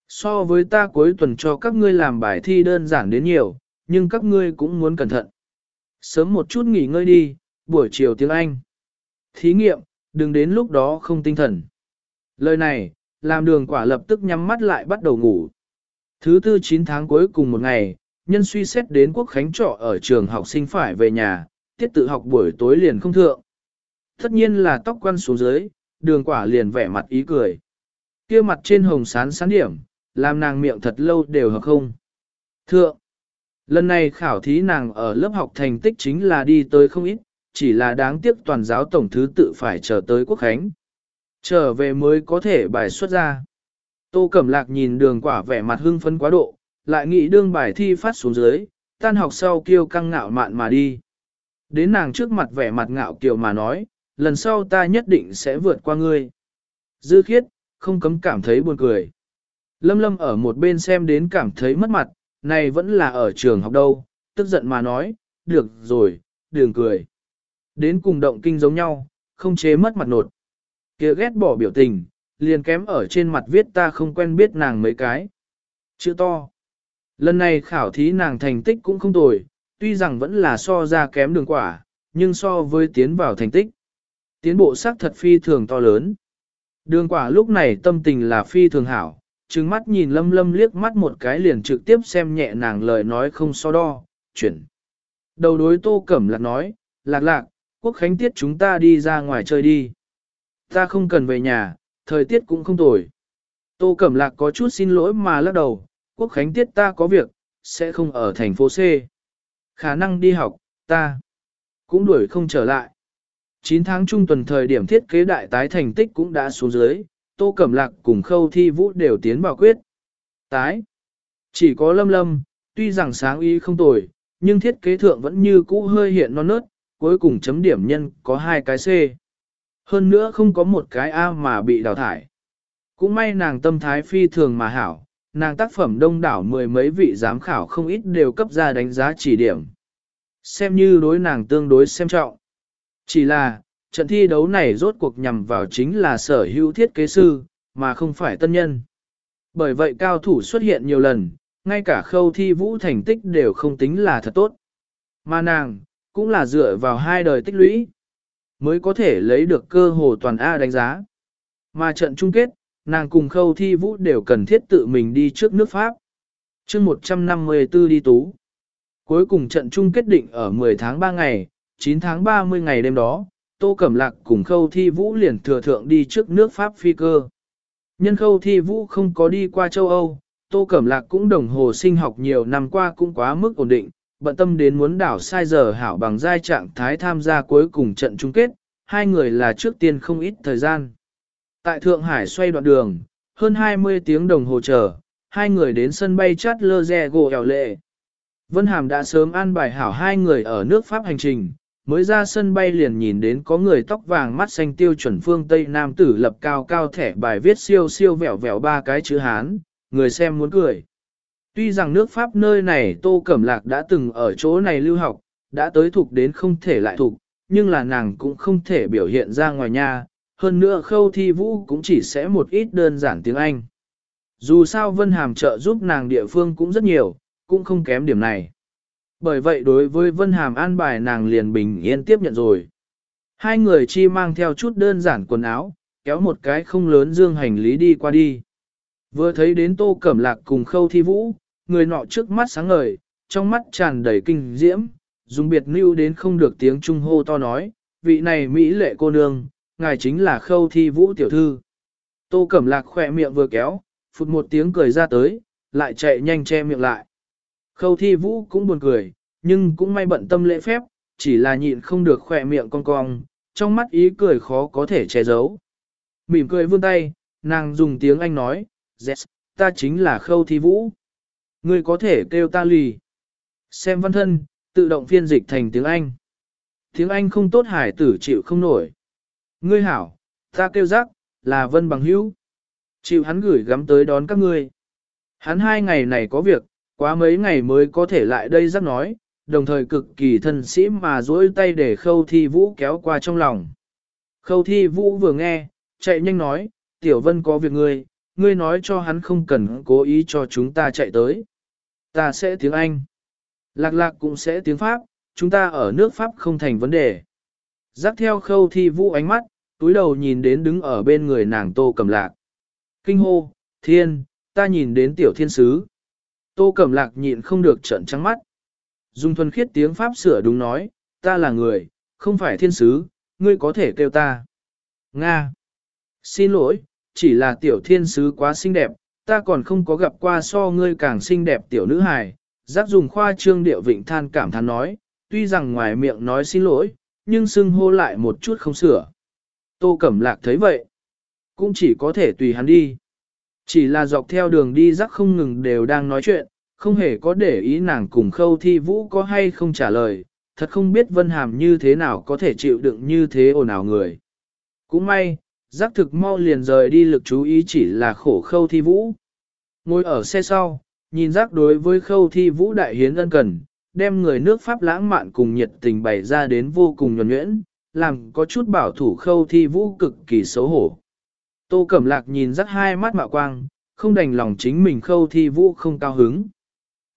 So với ta cuối tuần cho các ngươi làm bài thi đơn giản đến nhiều, nhưng các ngươi cũng muốn cẩn thận. Sớm một chút nghỉ ngơi đi, buổi chiều tiếng Anh. Thí nghiệm, đừng đến lúc đó không tinh thần. Lời này, làm đường quả lập tức nhắm mắt lại bắt đầu ngủ. Thứ tư 9 tháng cuối cùng một ngày, nhân suy xét đến quốc khánh trọ ở trường học sinh phải về nhà, tiết tự học buổi tối liền không thượng. Tất nhiên là tóc quăn xuống dưới, đường quả liền vẻ mặt ý cười. kia mặt trên hồng sán sán điểm, làm nàng miệng thật lâu đều hợp không. Thượng, lần này khảo thí nàng ở lớp học thành tích chính là đi tới không ít, chỉ là đáng tiếc toàn giáo tổng thứ tự phải chờ tới quốc khánh. Trở về mới có thể bài xuất ra. Tô Cẩm Lạc nhìn đường quả vẻ mặt hưng phấn quá độ, lại nghĩ đương bài thi phát xuống dưới, tan học sau kêu căng ngạo mạn mà đi. Đến nàng trước mặt vẻ mặt ngạo kiều mà nói, lần sau ta nhất định sẽ vượt qua ngươi. Dư khiết, không cấm cảm thấy buồn cười. Lâm lâm ở một bên xem đến cảm thấy mất mặt, này vẫn là ở trường học đâu, tức giận mà nói, được rồi, đường cười. Đến cùng động kinh giống nhau, không chế mất mặt nột. kia ghét bỏ biểu tình, liền kém ở trên mặt viết ta không quen biết nàng mấy cái. Chữ to. Lần này khảo thí nàng thành tích cũng không tồi, tuy rằng vẫn là so ra kém đường quả, nhưng so với tiến vào thành tích. Tiến bộ sắc thật phi thường to lớn. Đường quả lúc này tâm tình là phi thường hảo, trừng mắt nhìn lâm lâm liếc mắt một cái liền trực tiếp xem nhẹ nàng lời nói không so đo, chuyển. Đầu đối tô cẩm lạc nói, lạc lạc, quốc khánh tiết chúng ta đi ra ngoài chơi đi. Ta không cần về nhà, thời tiết cũng không tồi. Tô cẩm lạc có chút xin lỗi mà lắc đầu, quốc khánh tiết ta có việc, sẽ không ở thành phố C. Khả năng đi học, ta cũng đuổi không trở lại. 9 tháng trung tuần thời điểm thiết kế đại tái thành tích cũng đã xuống dưới, Tô Cẩm Lạc cùng Khâu Thi Vũ đều tiến vào quyết. Tái. Chỉ có lâm lâm, tuy rằng sáng ý không tồi, nhưng thiết kế thượng vẫn như cũ hơi hiện non nớt, cuối cùng chấm điểm nhân có hai cái C. Hơn nữa không có một cái A mà bị đào thải. Cũng may nàng tâm thái phi thường mà hảo, nàng tác phẩm đông đảo mười mấy vị giám khảo không ít đều cấp ra đánh giá chỉ điểm. Xem như đối nàng tương đối xem trọng. Chỉ là, trận thi đấu này rốt cuộc nhằm vào chính là sở hữu thiết kế sư, mà không phải tân nhân. Bởi vậy cao thủ xuất hiện nhiều lần, ngay cả khâu thi vũ thành tích đều không tính là thật tốt. Mà nàng, cũng là dựa vào hai đời tích lũy, mới có thể lấy được cơ hồ toàn A đánh giá. Mà trận chung kết, nàng cùng khâu thi vũ đều cần thiết tự mình đi trước nước Pháp. chương 154 đi tú. Cuối cùng trận chung kết định ở 10 tháng 3 ngày, 9 tháng 30 ngày đêm đó, Tô Cẩm Lạc cùng khâu thi vũ liền thừa thượng đi trước nước Pháp phi cơ. Nhân khâu thi vũ không có đi qua châu Âu, Tô Cẩm Lạc cũng đồng hồ sinh học nhiều năm qua cũng quá mức ổn định, bận tâm đến muốn đảo sai giờ hảo bằng giai trạng thái tham gia cuối cùng trận chung kết, hai người là trước tiên không ít thời gian. Tại Thượng Hải xoay đoạn đường, hơn 20 tiếng đồng hồ chờ, hai người đến sân bay chát lơ rè gỗ ẻo lệ. Vân Hàm đã sớm an bài hảo hai người ở nước Pháp hành trình, mới ra sân bay liền nhìn đến có người tóc vàng mắt xanh tiêu chuẩn phương Tây Nam tử lập cao cao thẻ bài viết siêu siêu vẹo vẹo ba cái chữ Hán, người xem muốn cười. Tuy rằng nước Pháp nơi này Tô Cẩm Lạc đã từng ở chỗ này lưu học, đã tới thuộc đến không thể lại thuộc, nhưng là nàng cũng không thể biểu hiện ra ngoài nhà hơn nữa khâu thi vũ cũng chỉ sẽ một ít đơn giản tiếng Anh. Dù sao Vân Hàm trợ giúp nàng địa phương cũng rất nhiều, cũng không kém điểm này. Bởi vậy đối với Vân Hàm an bài nàng liền bình yên tiếp nhận rồi. Hai người chi mang theo chút đơn giản quần áo, kéo một cái không lớn dương hành lý đi qua đi. Vừa thấy đến tô cẩm lạc cùng khâu thi vũ, người nọ trước mắt sáng ngời, trong mắt tràn đầy kinh diễm, dùng biệt lưu đến không được tiếng trung hô to nói, vị này Mỹ lệ cô nương, ngài chính là khâu thi vũ tiểu thư. Tô cẩm lạc khỏe miệng vừa kéo, phụt một tiếng cười ra tới, lại chạy nhanh che miệng lại. Khâu thi vũ cũng buồn cười, nhưng cũng may bận tâm lễ phép, chỉ là nhịn không được khỏe miệng cong cong, trong mắt ý cười khó có thể che giấu. Mỉm cười vươn tay, nàng dùng tiếng Anh nói, yes, ta chính là khâu thi vũ. Ngươi có thể kêu ta lì. Xem văn thân, tự động phiên dịch thành tiếng Anh. Tiếng Anh không tốt hải tử chịu không nổi. Ngươi hảo, ta kêu rắc, là vân bằng hữu. Chịu hắn gửi gắm tới đón các ngươi. Hắn hai ngày này có việc, quá mấy ngày mới có thể lại đây rắc nói, đồng thời cực kỳ thân sĩ mà duỗi tay để khâu thi vũ kéo qua trong lòng. Khâu thi vũ vừa nghe, chạy nhanh nói, tiểu vân có việc ngươi, ngươi nói cho hắn không cần cố ý cho chúng ta chạy tới. Ta sẽ tiếng Anh. Lạc lạc cũng sẽ tiếng Pháp, chúng ta ở nước Pháp không thành vấn đề. Giác theo khâu thi vũ ánh mắt, túi đầu nhìn đến đứng ở bên người nàng tô cầm lạc. Kinh hô, thiên, ta nhìn đến tiểu thiên sứ. Tô Cẩm lạc nhịn không được trợn trắng mắt. Dung thuần khiết tiếng Pháp sửa đúng nói, ta là người, không phải thiên sứ, ngươi có thể kêu ta. Nga. Xin lỗi, chỉ là tiểu thiên sứ quá xinh đẹp, ta còn không có gặp qua so ngươi càng xinh đẹp tiểu nữ hài. Giác dùng khoa trương điệu vịnh than cảm thán nói, tuy rằng ngoài miệng nói xin lỗi, nhưng xưng hô lại một chút không sửa. Tô Cẩm Lạc thấy vậy, cũng chỉ có thể tùy hắn đi. Chỉ là dọc theo đường đi rắc không ngừng đều đang nói chuyện, không hề có để ý nàng cùng khâu thi vũ có hay không trả lời, thật không biết Vân Hàm như thế nào có thể chịu đựng như thế ồn ào người. Cũng may, giác thực mau liền rời đi lực chú ý chỉ là khổ khâu thi vũ. Ngồi ở xe sau, nhìn giác đối với khâu thi vũ đại hiến ân cần, đem người nước Pháp lãng mạn cùng nhiệt tình bày ra đến vô cùng nhuẩn nhuyễn, làm có chút bảo thủ khâu thi vũ cực kỳ xấu hổ. Tô Cẩm Lạc nhìn rắc hai mắt mạo quang, không đành lòng chính mình khâu thi vũ không cao hứng.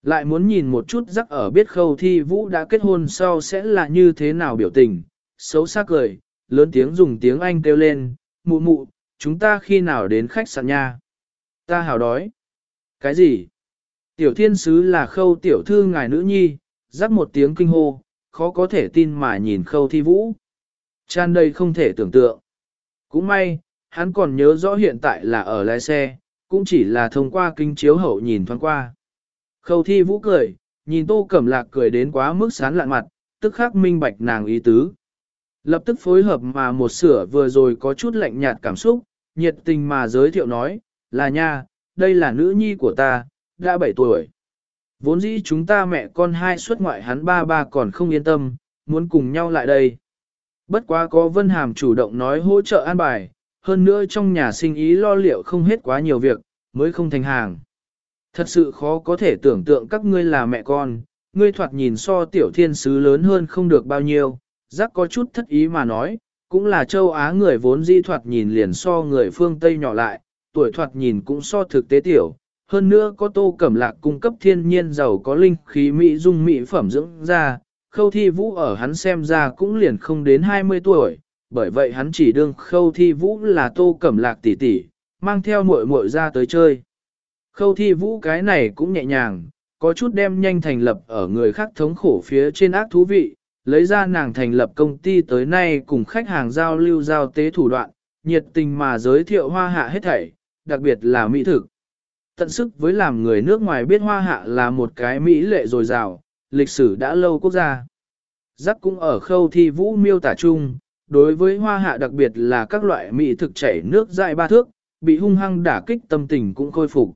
Lại muốn nhìn một chút rắc ở biết khâu thi vũ đã kết hôn sau sẽ là như thế nào biểu tình, xấu xác cười, lớn tiếng dùng tiếng Anh kêu lên, mụ mụ, chúng ta khi nào đến khách sạn nha? Ta hào đói. Cái gì? Tiểu thiên sứ là khâu tiểu thư ngài nữ nhi, rắc một tiếng kinh hô, khó có thể tin mà nhìn khâu thi vũ. Chan đây không thể tưởng tượng. Cũng may, hắn còn nhớ rõ hiện tại là ở lái xe, cũng chỉ là thông qua kinh chiếu hậu nhìn thoáng qua. Khâu thi vũ cười, nhìn tô cẩm lạc cười đến quá mức sán lạn mặt, tức khắc minh bạch nàng ý tứ. Lập tức phối hợp mà một sửa vừa rồi có chút lạnh nhạt cảm xúc, nhiệt tình mà giới thiệu nói, là nha, đây là nữ nhi của ta, đã 7 tuổi. Vốn dĩ chúng ta mẹ con hai xuất ngoại hắn ba ba còn không yên tâm, muốn cùng nhau lại đây. Bất quá có Vân Hàm chủ động nói hỗ trợ an bài, hơn nữa trong nhà sinh ý lo liệu không hết quá nhiều việc, mới không thành hàng. Thật sự khó có thể tưởng tượng các ngươi là mẹ con, ngươi thoạt nhìn so tiểu thiên sứ lớn hơn không được bao nhiêu, giác có chút thất ý mà nói, cũng là châu Á người vốn di thoạt nhìn liền so người phương Tây nhỏ lại, tuổi thoạt nhìn cũng so thực tế tiểu, hơn nữa có tô cẩm lạc cung cấp thiên nhiên giàu có linh khí mỹ dung mỹ phẩm dưỡng ra, khâu thi vũ ở hắn xem ra cũng liền không đến 20 tuổi, bởi vậy hắn chỉ đương khâu thi vũ là tô cẩm lạc tỷ tỷ, mang theo muội muội ra tới chơi. Khâu thi vũ cái này cũng nhẹ nhàng, có chút đem nhanh thành lập ở người khác thống khổ phía trên ác thú vị, lấy ra nàng thành lập công ty tới nay cùng khách hàng giao lưu giao tế thủ đoạn, nhiệt tình mà giới thiệu hoa hạ hết thảy, đặc biệt là mỹ thực. Tận sức với làm người nước ngoài biết hoa hạ là một cái mỹ lệ dồi dào, lịch sử đã lâu quốc gia. Giác cũng ở khâu thi vũ miêu tả chung, đối với hoa hạ đặc biệt là các loại mỹ thực chảy nước dại ba thước, bị hung hăng đả kích tâm tình cũng khôi phục.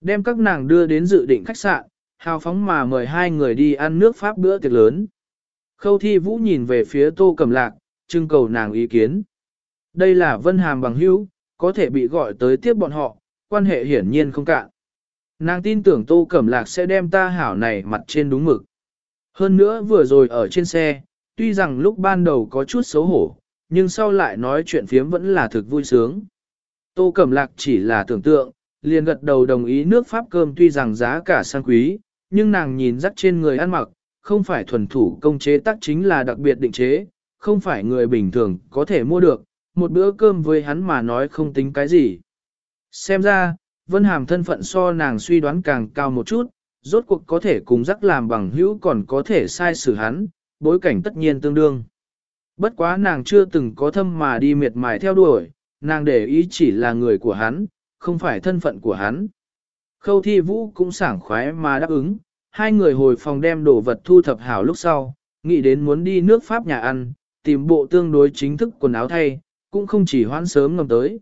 Đem các nàng đưa đến dự định khách sạn, hào phóng mà mời hai người đi ăn nước Pháp bữa tiệc lớn. Khâu thi vũ nhìn về phía tô cầm lạc, trưng cầu nàng ý kiến. Đây là vân hàm bằng hữu, có thể bị gọi tới tiếp bọn họ, quan hệ hiển nhiên không cạn. Nàng tin tưởng tô cẩm lạc sẽ đem ta hảo này mặt trên đúng mực. Hơn nữa vừa rồi ở trên xe, tuy rằng lúc ban đầu có chút xấu hổ, nhưng sau lại nói chuyện phiếm vẫn là thực vui sướng. Tô Cẩm Lạc chỉ là tưởng tượng, liền gật đầu đồng ý nước Pháp cơm tuy rằng giá cả sang quý, nhưng nàng nhìn dắt trên người ăn mặc, không phải thuần thủ công chế tác chính là đặc biệt định chế, không phải người bình thường có thể mua được, một bữa cơm với hắn mà nói không tính cái gì. Xem ra, Vân Hàm thân phận so nàng suy đoán càng cao một chút, rốt cuộc có thể cùng rắc làm bằng hữu còn có thể sai xử hắn, bối cảnh tất nhiên tương đương. Bất quá nàng chưa từng có thâm mà đi miệt mài theo đuổi, nàng để ý chỉ là người của hắn, không phải thân phận của hắn. Khâu thi vũ cũng sảng khoái mà đáp ứng, hai người hồi phòng đem đồ vật thu thập hảo lúc sau, nghĩ đến muốn đi nước Pháp nhà ăn, tìm bộ tương đối chính thức quần áo thay, cũng không chỉ hoãn sớm ngầm tới.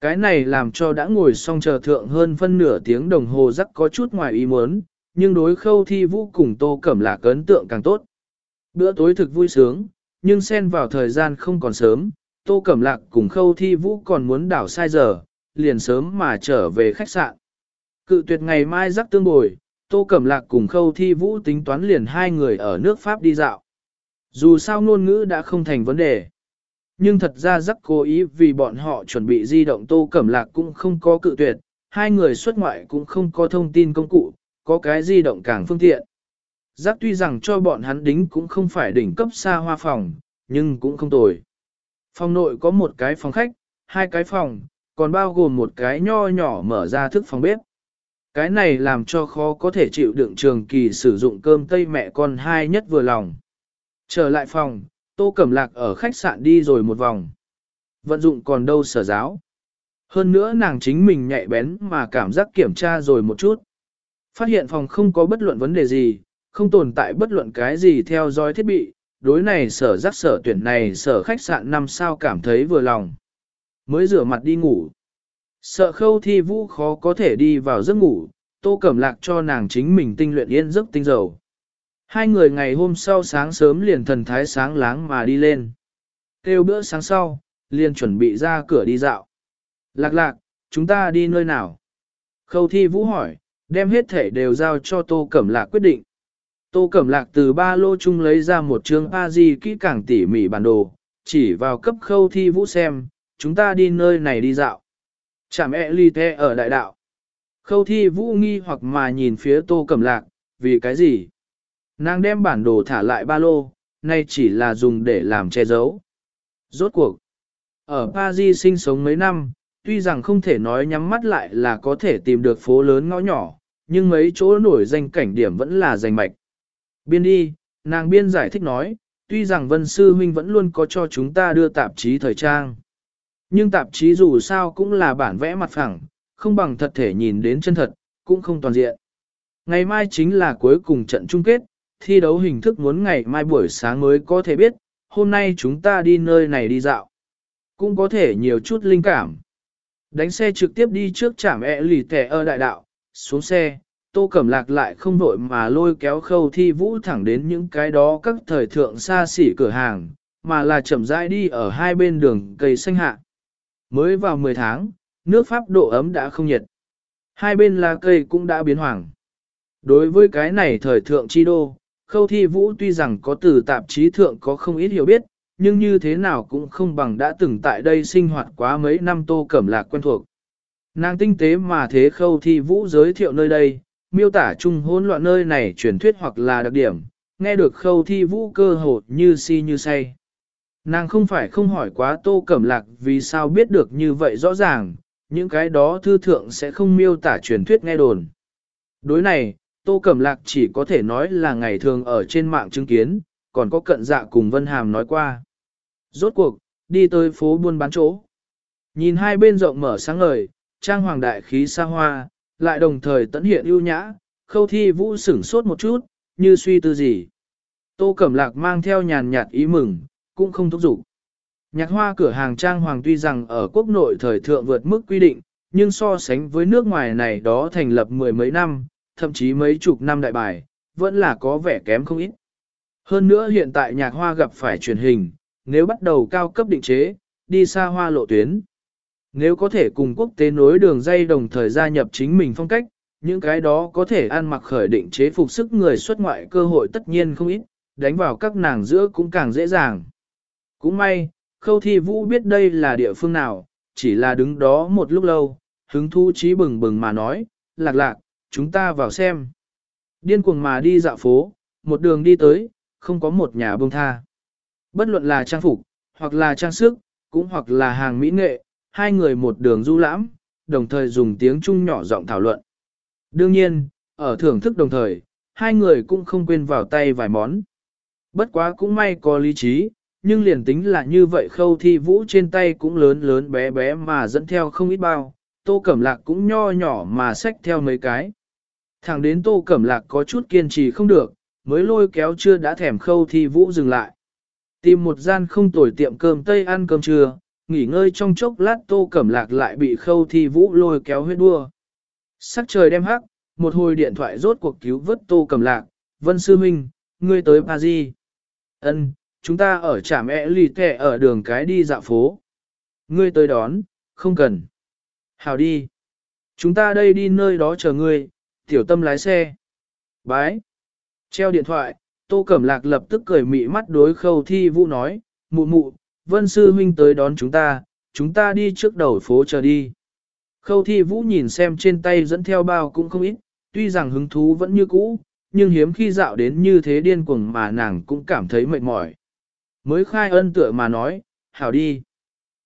Cái này làm cho đã ngồi xong chờ thượng hơn phân nửa tiếng đồng hồ rắc có chút ngoài ý muốn, nhưng đối khâu thi vũ cùng tô cẩm là ấn tượng càng tốt. Bữa tối thực vui sướng, nhưng xen vào thời gian không còn sớm, tô cẩm lạc cùng khâu thi vũ còn muốn đảo sai giờ, liền sớm mà trở về khách sạn. Cự tuyệt ngày mai rắc tương bồi, tô cẩm lạc cùng khâu thi vũ tính toán liền hai người ở nước Pháp đi dạo. Dù sao ngôn ngữ đã không thành vấn đề. nhưng thật ra rắc cố ý vì bọn họ chuẩn bị di động tô cẩm lạc cũng không có cự tuyệt, hai người xuất ngoại cũng không có thông tin công cụ, có cái di động càng phương tiện. Giác tuy rằng cho bọn hắn đính cũng không phải đỉnh cấp xa hoa phòng, nhưng cũng không tồi. Phòng nội có một cái phòng khách, hai cái phòng, còn bao gồm một cái nho nhỏ mở ra thức phòng bếp. Cái này làm cho khó có thể chịu đựng trường kỳ sử dụng cơm tây mẹ con hai nhất vừa lòng. Trở lại phòng, Tô Cẩm Lạc ở khách sạn đi rồi một vòng. Vận dụng còn đâu sở giáo. Hơn nữa nàng chính mình nhạy bén mà cảm giác kiểm tra rồi một chút. Phát hiện phòng không có bất luận vấn đề gì, không tồn tại bất luận cái gì theo dõi thiết bị, đối này sở giác sở tuyển này sở khách sạn năm sao cảm thấy vừa lòng. Mới rửa mặt đi ngủ. Sợ khâu thi vũ khó có thể đi vào giấc ngủ, tô cẩm lạc cho nàng chính mình tinh luyện yên giấc tinh dầu. Hai người ngày hôm sau sáng sớm liền thần thái sáng láng mà đi lên. Kêu bữa sáng sau, liền chuẩn bị ra cửa đi dạo. Lạc lạc, chúng ta đi nơi nào? Khâu thi vũ hỏi, đem hết thể đều giao cho tô cẩm lạc quyết định. Tô Cẩm Lạc từ ba lô chung lấy ra một chương a di kỹ càng tỉ mỉ bản đồ, chỉ vào cấp khâu thi vũ xem, chúng ta đi nơi này đi dạo. Chạm e ly te ở đại đạo. Khâu thi vũ nghi hoặc mà nhìn phía Tô Cẩm Lạc, vì cái gì? Nàng đem bản đồ thả lại ba lô, nay chỉ là dùng để làm che giấu. Rốt cuộc, ở Paris sinh sống mấy năm, tuy rằng không thể nói nhắm mắt lại là có thể tìm được phố lớn ngõ nhỏ, nhưng mấy chỗ nổi danh cảnh điểm vẫn là danh mạch. Biên đi, nàng biên giải thích nói, tuy rằng vân sư huynh vẫn luôn có cho chúng ta đưa tạp chí thời trang. Nhưng tạp chí dù sao cũng là bản vẽ mặt phẳng, không bằng thật thể nhìn đến chân thật, cũng không toàn diện. Ngày mai chính là cuối cùng trận chung kết, thi đấu hình thức muốn ngày mai buổi sáng mới có thể biết, hôm nay chúng ta đi nơi này đi dạo. Cũng có thể nhiều chút linh cảm. Đánh xe trực tiếp đi trước trạm e lì tẻ ở đại đạo, xuống xe, Tô Cẩm Lạc lại không vội mà lôi kéo khâu thi vũ thẳng đến những cái đó các thời thượng xa xỉ cửa hàng, mà là chậm rãi đi ở hai bên đường cây xanh hạ. Mới vào 10 tháng, nước Pháp độ ấm đã không nhiệt. Hai bên lá cây cũng đã biến hoàng. Đối với cái này thời thượng chi đô, khâu thi vũ tuy rằng có từ tạp chí thượng có không ít hiểu biết, nhưng như thế nào cũng không bằng đã từng tại đây sinh hoạt quá mấy năm tô cẩm lạc quen thuộc. Nàng tinh tế mà thế khâu thi vũ giới thiệu nơi đây, miêu tả chung hỗn loạn nơi này truyền thuyết hoặc là đặc điểm, nghe được khâu thi vũ cơ hồ như si như say. Nàng không phải không hỏi quá tô cẩm lạc vì sao biết được như vậy rõ ràng, những cái đó thư thượng sẽ không miêu tả truyền thuyết nghe đồn. Đối này, tô cẩm lạc chỉ có thể nói là ngày thường ở trên mạng chứng kiến, còn có cận dạ cùng Vân Hàm nói qua. Rốt cuộc, đi tới phố buôn bán chỗ. Nhìn hai bên rộng mở sáng ngời, trang hoàng đại khí xa hoa, lại đồng thời tận hiện ưu nhã, khâu thi vũ sửng sốt một chút, như suy tư gì. Tô Cẩm Lạc mang theo nhàn nhạt ý mừng, cũng không thúc giục. Nhạc hoa cửa hàng trang hoàng tuy rằng ở quốc nội thời thượng vượt mức quy định, nhưng so sánh với nước ngoài này đó thành lập mười mấy năm, thậm chí mấy chục năm đại bài, vẫn là có vẻ kém không ít. Hơn nữa hiện tại nhạc hoa gặp phải truyền hình, nếu bắt đầu cao cấp định chế, đi xa hoa lộ tuyến. Nếu có thể cùng quốc tế nối đường dây đồng thời gia nhập chính mình phong cách, những cái đó có thể ăn mặc khởi định chế phục sức người xuất ngoại cơ hội tất nhiên không ít, đánh vào các nàng giữa cũng càng dễ dàng. Cũng may, khâu thi vũ biết đây là địa phương nào, chỉ là đứng đó một lúc lâu, hứng thú trí bừng bừng mà nói, lạc lạc, chúng ta vào xem. Điên cuồng mà đi dạo phố, một đường đi tới, không có một nhà bông tha. Bất luận là trang phục, hoặc là trang sức, cũng hoặc là hàng mỹ nghệ, hai người một đường du lãm, đồng thời dùng tiếng Trung nhỏ giọng thảo luận. Đương nhiên, ở thưởng thức đồng thời, hai người cũng không quên vào tay vài món. Bất quá cũng may có lý trí, nhưng liền tính là như vậy khâu thi vũ trên tay cũng lớn lớn bé bé mà dẫn theo không ít bao, tô cẩm lạc cũng nho nhỏ mà xách theo mấy cái. Thẳng đến tô cẩm lạc có chút kiên trì không được, mới lôi kéo chưa đã thèm khâu thi vũ dừng lại. Tìm một gian không tồi tiệm cơm tây ăn cơm trưa, nghỉ ngơi trong chốc lát tô cẩm lạc lại bị khâu thi vũ lôi kéo huyết đua. Sắc trời đem hắc, một hồi điện thoại rốt cuộc cứu vớt tô cẩm lạc, vân sư minh, ngươi tới Paris. Ân, chúng ta ở trạm e lì tệ ở đường cái đi dạo phố. Ngươi tới đón, không cần. Hào đi. Chúng ta đây đi nơi đó chờ ngươi, tiểu tâm lái xe. Bái. Treo điện thoại, tô cẩm lạc lập tức cười mị mắt đối khâu thi vũ nói, mụ mụ, Vân Sư Huynh tới đón chúng ta, chúng ta đi trước đầu phố chờ đi. Khâu thi vũ nhìn xem trên tay dẫn theo bao cũng không ít, tuy rằng hứng thú vẫn như cũ, nhưng hiếm khi dạo đến như thế điên cuồng mà nàng cũng cảm thấy mệt mỏi. Mới khai ân tựa mà nói, hảo đi.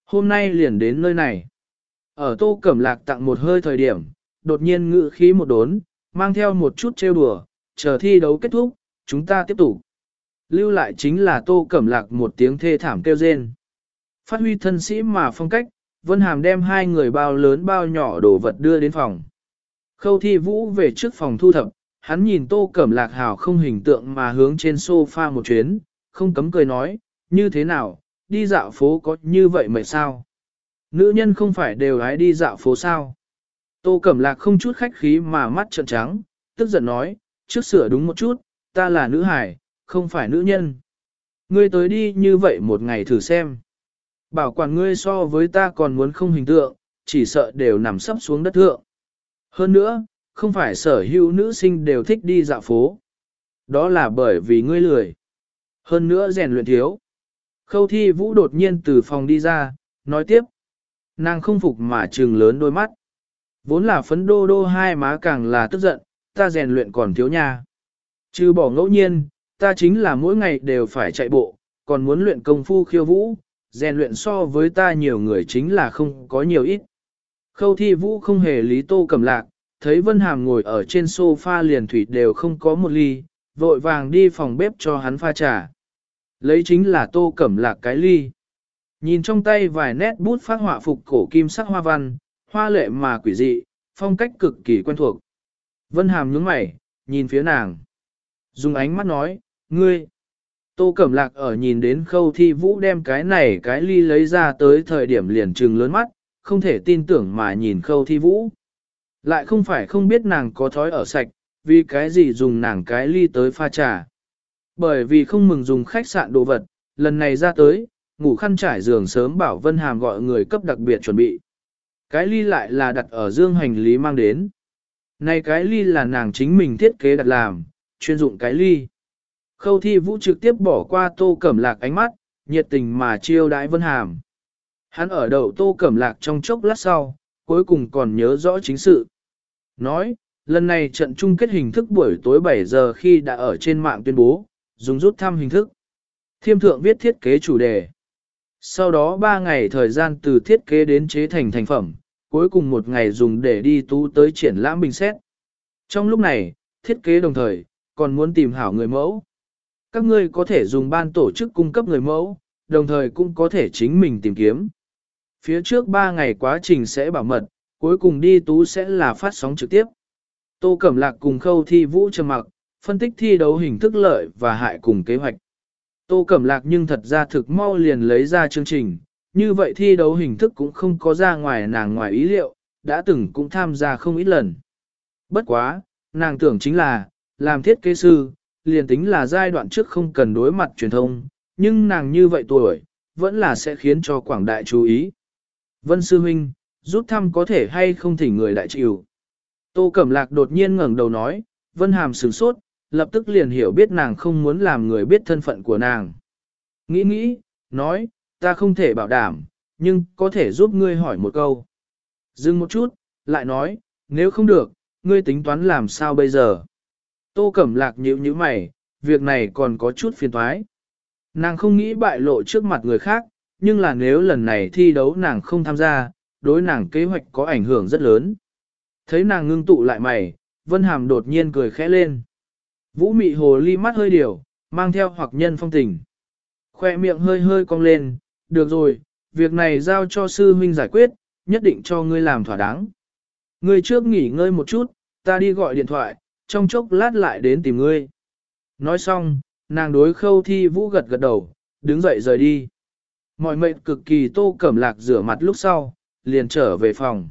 Hôm nay liền đến nơi này. Ở tô cẩm lạc tặng một hơi thời điểm, đột nhiên ngự khí một đốn, mang theo một chút trêu đùa, chờ thi đấu kết thúc, chúng ta tiếp tục. Lưu lại chính là tô cẩm lạc một tiếng thê thảm kêu rên. Phát huy thân sĩ mà phong cách, Vân Hàm đem hai người bao lớn bao nhỏ đồ vật đưa đến phòng. Khâu thi vũ về trước phòng thu thập, hắn nhìn tô cẩm lạc hào không hình tượng mà hướng trên sofa một chuyến, không cấm cười nói, như thế nào, đi dạo phố có như vậy mệt sao? Nữ nhân không phải đều hái đi dạo phố sao? Tô cẩm lạc không chút khách khí mà mắt trợn trắng, tức giận nói, trước sửa đúng một chút, ta là nữ hải, không phải nữ nhân. Ngươi tới đi như vậy một ngày thử xem. Bảo quản ngươi so với ta còn muốn không hình tượng, chỉ sợ đều nằm sắp xuống đất thượng. Hơn nữa, không phải sở hữu nữ sinh đều thích đi dạo phố. Đó là bởi vì ngươi lười. Hơn nữa rèn luyện thiếu. Khâu thi vũ đột nhiên từ phòng đi ra, nói tiếp. Nàng không phục mà trừng lớn đôi mắt. Vốn là phấn đô đô hai má càng là tức giận, ta rèn luyện còn thiếu nha. Trừ bỏ ngẫu nhiên, ta chính là mỗi ngày đều phải chạy bộ, còn muốn luyện công phu khiêu vũ, rèn luyện so với ta nhiều người chính là không có nhiều ít. Khâu thi vũ không hề lý tô cầm lạc, thấy Vân Hàm ngồi ở trên sofa liền thủy đều không có một ly, vội vàng đi phòng bếp cho hắn pha trà. Lấy chính là tô cẩm lạc cái ly. Nhìn trong tay vài nét bút phát họa phục cổ kim sắc hoa văn, hoa lệ mà quỷ dị, phong cách cực kỳ quen thuộc. Vân Hàm nhướng mày, nhìn phía nàng. Dùng ánh mắt nói, ngươi. Tô Cẩm Lạc ở nhìn đến khâu thi vũ đem cái này cái ly lấy ra tới thời điểm liền trừng lớn mắt, không thể tin tưởng mà nhìn khâu thi vũ. Lại không phải không biết nàng có thói ở sạch, vì cái gì dùng nàng cái ly tới pha trà. Bởi vì không mừng dùng khách sạn đồ vật, lần này ra tới, ngủ khăn trải giường sớm bảo Vân Hàm gọi người cấp đặc biệt chuẩn bị. Cái ly lại là đặt ở dương hành lý mang đến. Này cái ly là nàng chính mình thiết kế đặt làm, chuyên dụng cái ly. Khâu thi vũ trực tiếp bỏ qua tô cẩm lạc ánh mắt, nhiệt tình mà chiêu đãi Vân Hàm. Hắn ở đầu tô cẩm lạc trong chốc lát sau, cuối cùng còn nhớ rõ chính sự. Nói, lần này trận chung kết hình thức buổi tối 7 giờ khi đã ở trên mạng tuyên bố, dùng rút thăm hình thức. Thiêm thượng viết thiết kế chủ đề. Sau đó 3 ngày thời gian từ thiết kế đến chế thành thành phẩm, cuối cùng một ngày dùng để đi tú tới triển lãm bình xét. Trong lúc này, thiết kế đồng thời, còn muốn tìm hảo người mẫu. Các ngươi có thể dùng ban tổ chức cung cấp người mẫu, đồng thời cũng có thể chính mình tìm kiếm. Phía trước 3 ngày quá trình sẽ bảo mật, cuối cùng đi tú sẽ là phát sóng trực tiếp. Tô Cẩm Lạc cùng khâu thi vũ trầm mặc, phân tích thi đấu hình thức lợi và hại cùng kế hoạch. Tô Cẩm Lạc nhưng thật ra thực mau liền lấy ra chương trình, như vậy thi đấu hình thức cũng không có ra ngoài nàng ngoài ý liệu, đã từng cũng tham gia không ít lần. Bất quá, nàng tưởng chính là, làm thiết kế sư, liền tính là giai đoạn trước không cần đối mặt truyền thông, nhưng nàng như vậy tuổi, vẫn là sẽ khiến cho quảng đại chú ý. Vân Sư Huynh, rút thăm có thể hay không thỉnh người đại chịu. Tô Cẩm Lạc đột nhiên ngẩng đầu nói, Vân Hàm sửng sốt, lập tức liền hiểu biết nàng không muốn làm người biết thân phận của nàng. Nghĩ nghĩ, nói, ta không thể bảo đảm, nhưng có thể giúp ngươi hỏi một câu. Dừng một chút, lại nói, nếu không được, ngươi tính toán làm sao bây giờ? Tô Cẩm Lạc nhíu nhíu mày, việc này còn có chút phiền toái. Nàng không nghĩ bại lộ trước mặt người khác, nhưng là nếu lần này thi đấu nàng không tham gia, đối nàng kế hoạch có ảnh hưởng rất lớn. Thấy nàng ngưng tụ lại mày, Vân Hàm đột nhiên cười khẽ lên. Vũ mị hồ ly mắt hơi điều, mang theo hoặc nhân phong tình. Khoe miệng hơi hơi cong lên, được rồi, việc này giao cho sư huynh giải quyết, nhất định cho ngươi làm thỏa đáng. Ngươi trước nghỉ ngơi một chút, ta đi gọi điện thoại, trong chốc lát lại đến tìm ngươi. Nói xong, nàng đối khâu thi vũ gật gật đầu, đứng dậy rời đi. Mọi mệnh cực kỳ tô cẩm lạc rửa mặt lúc sau, liền trở về phòng.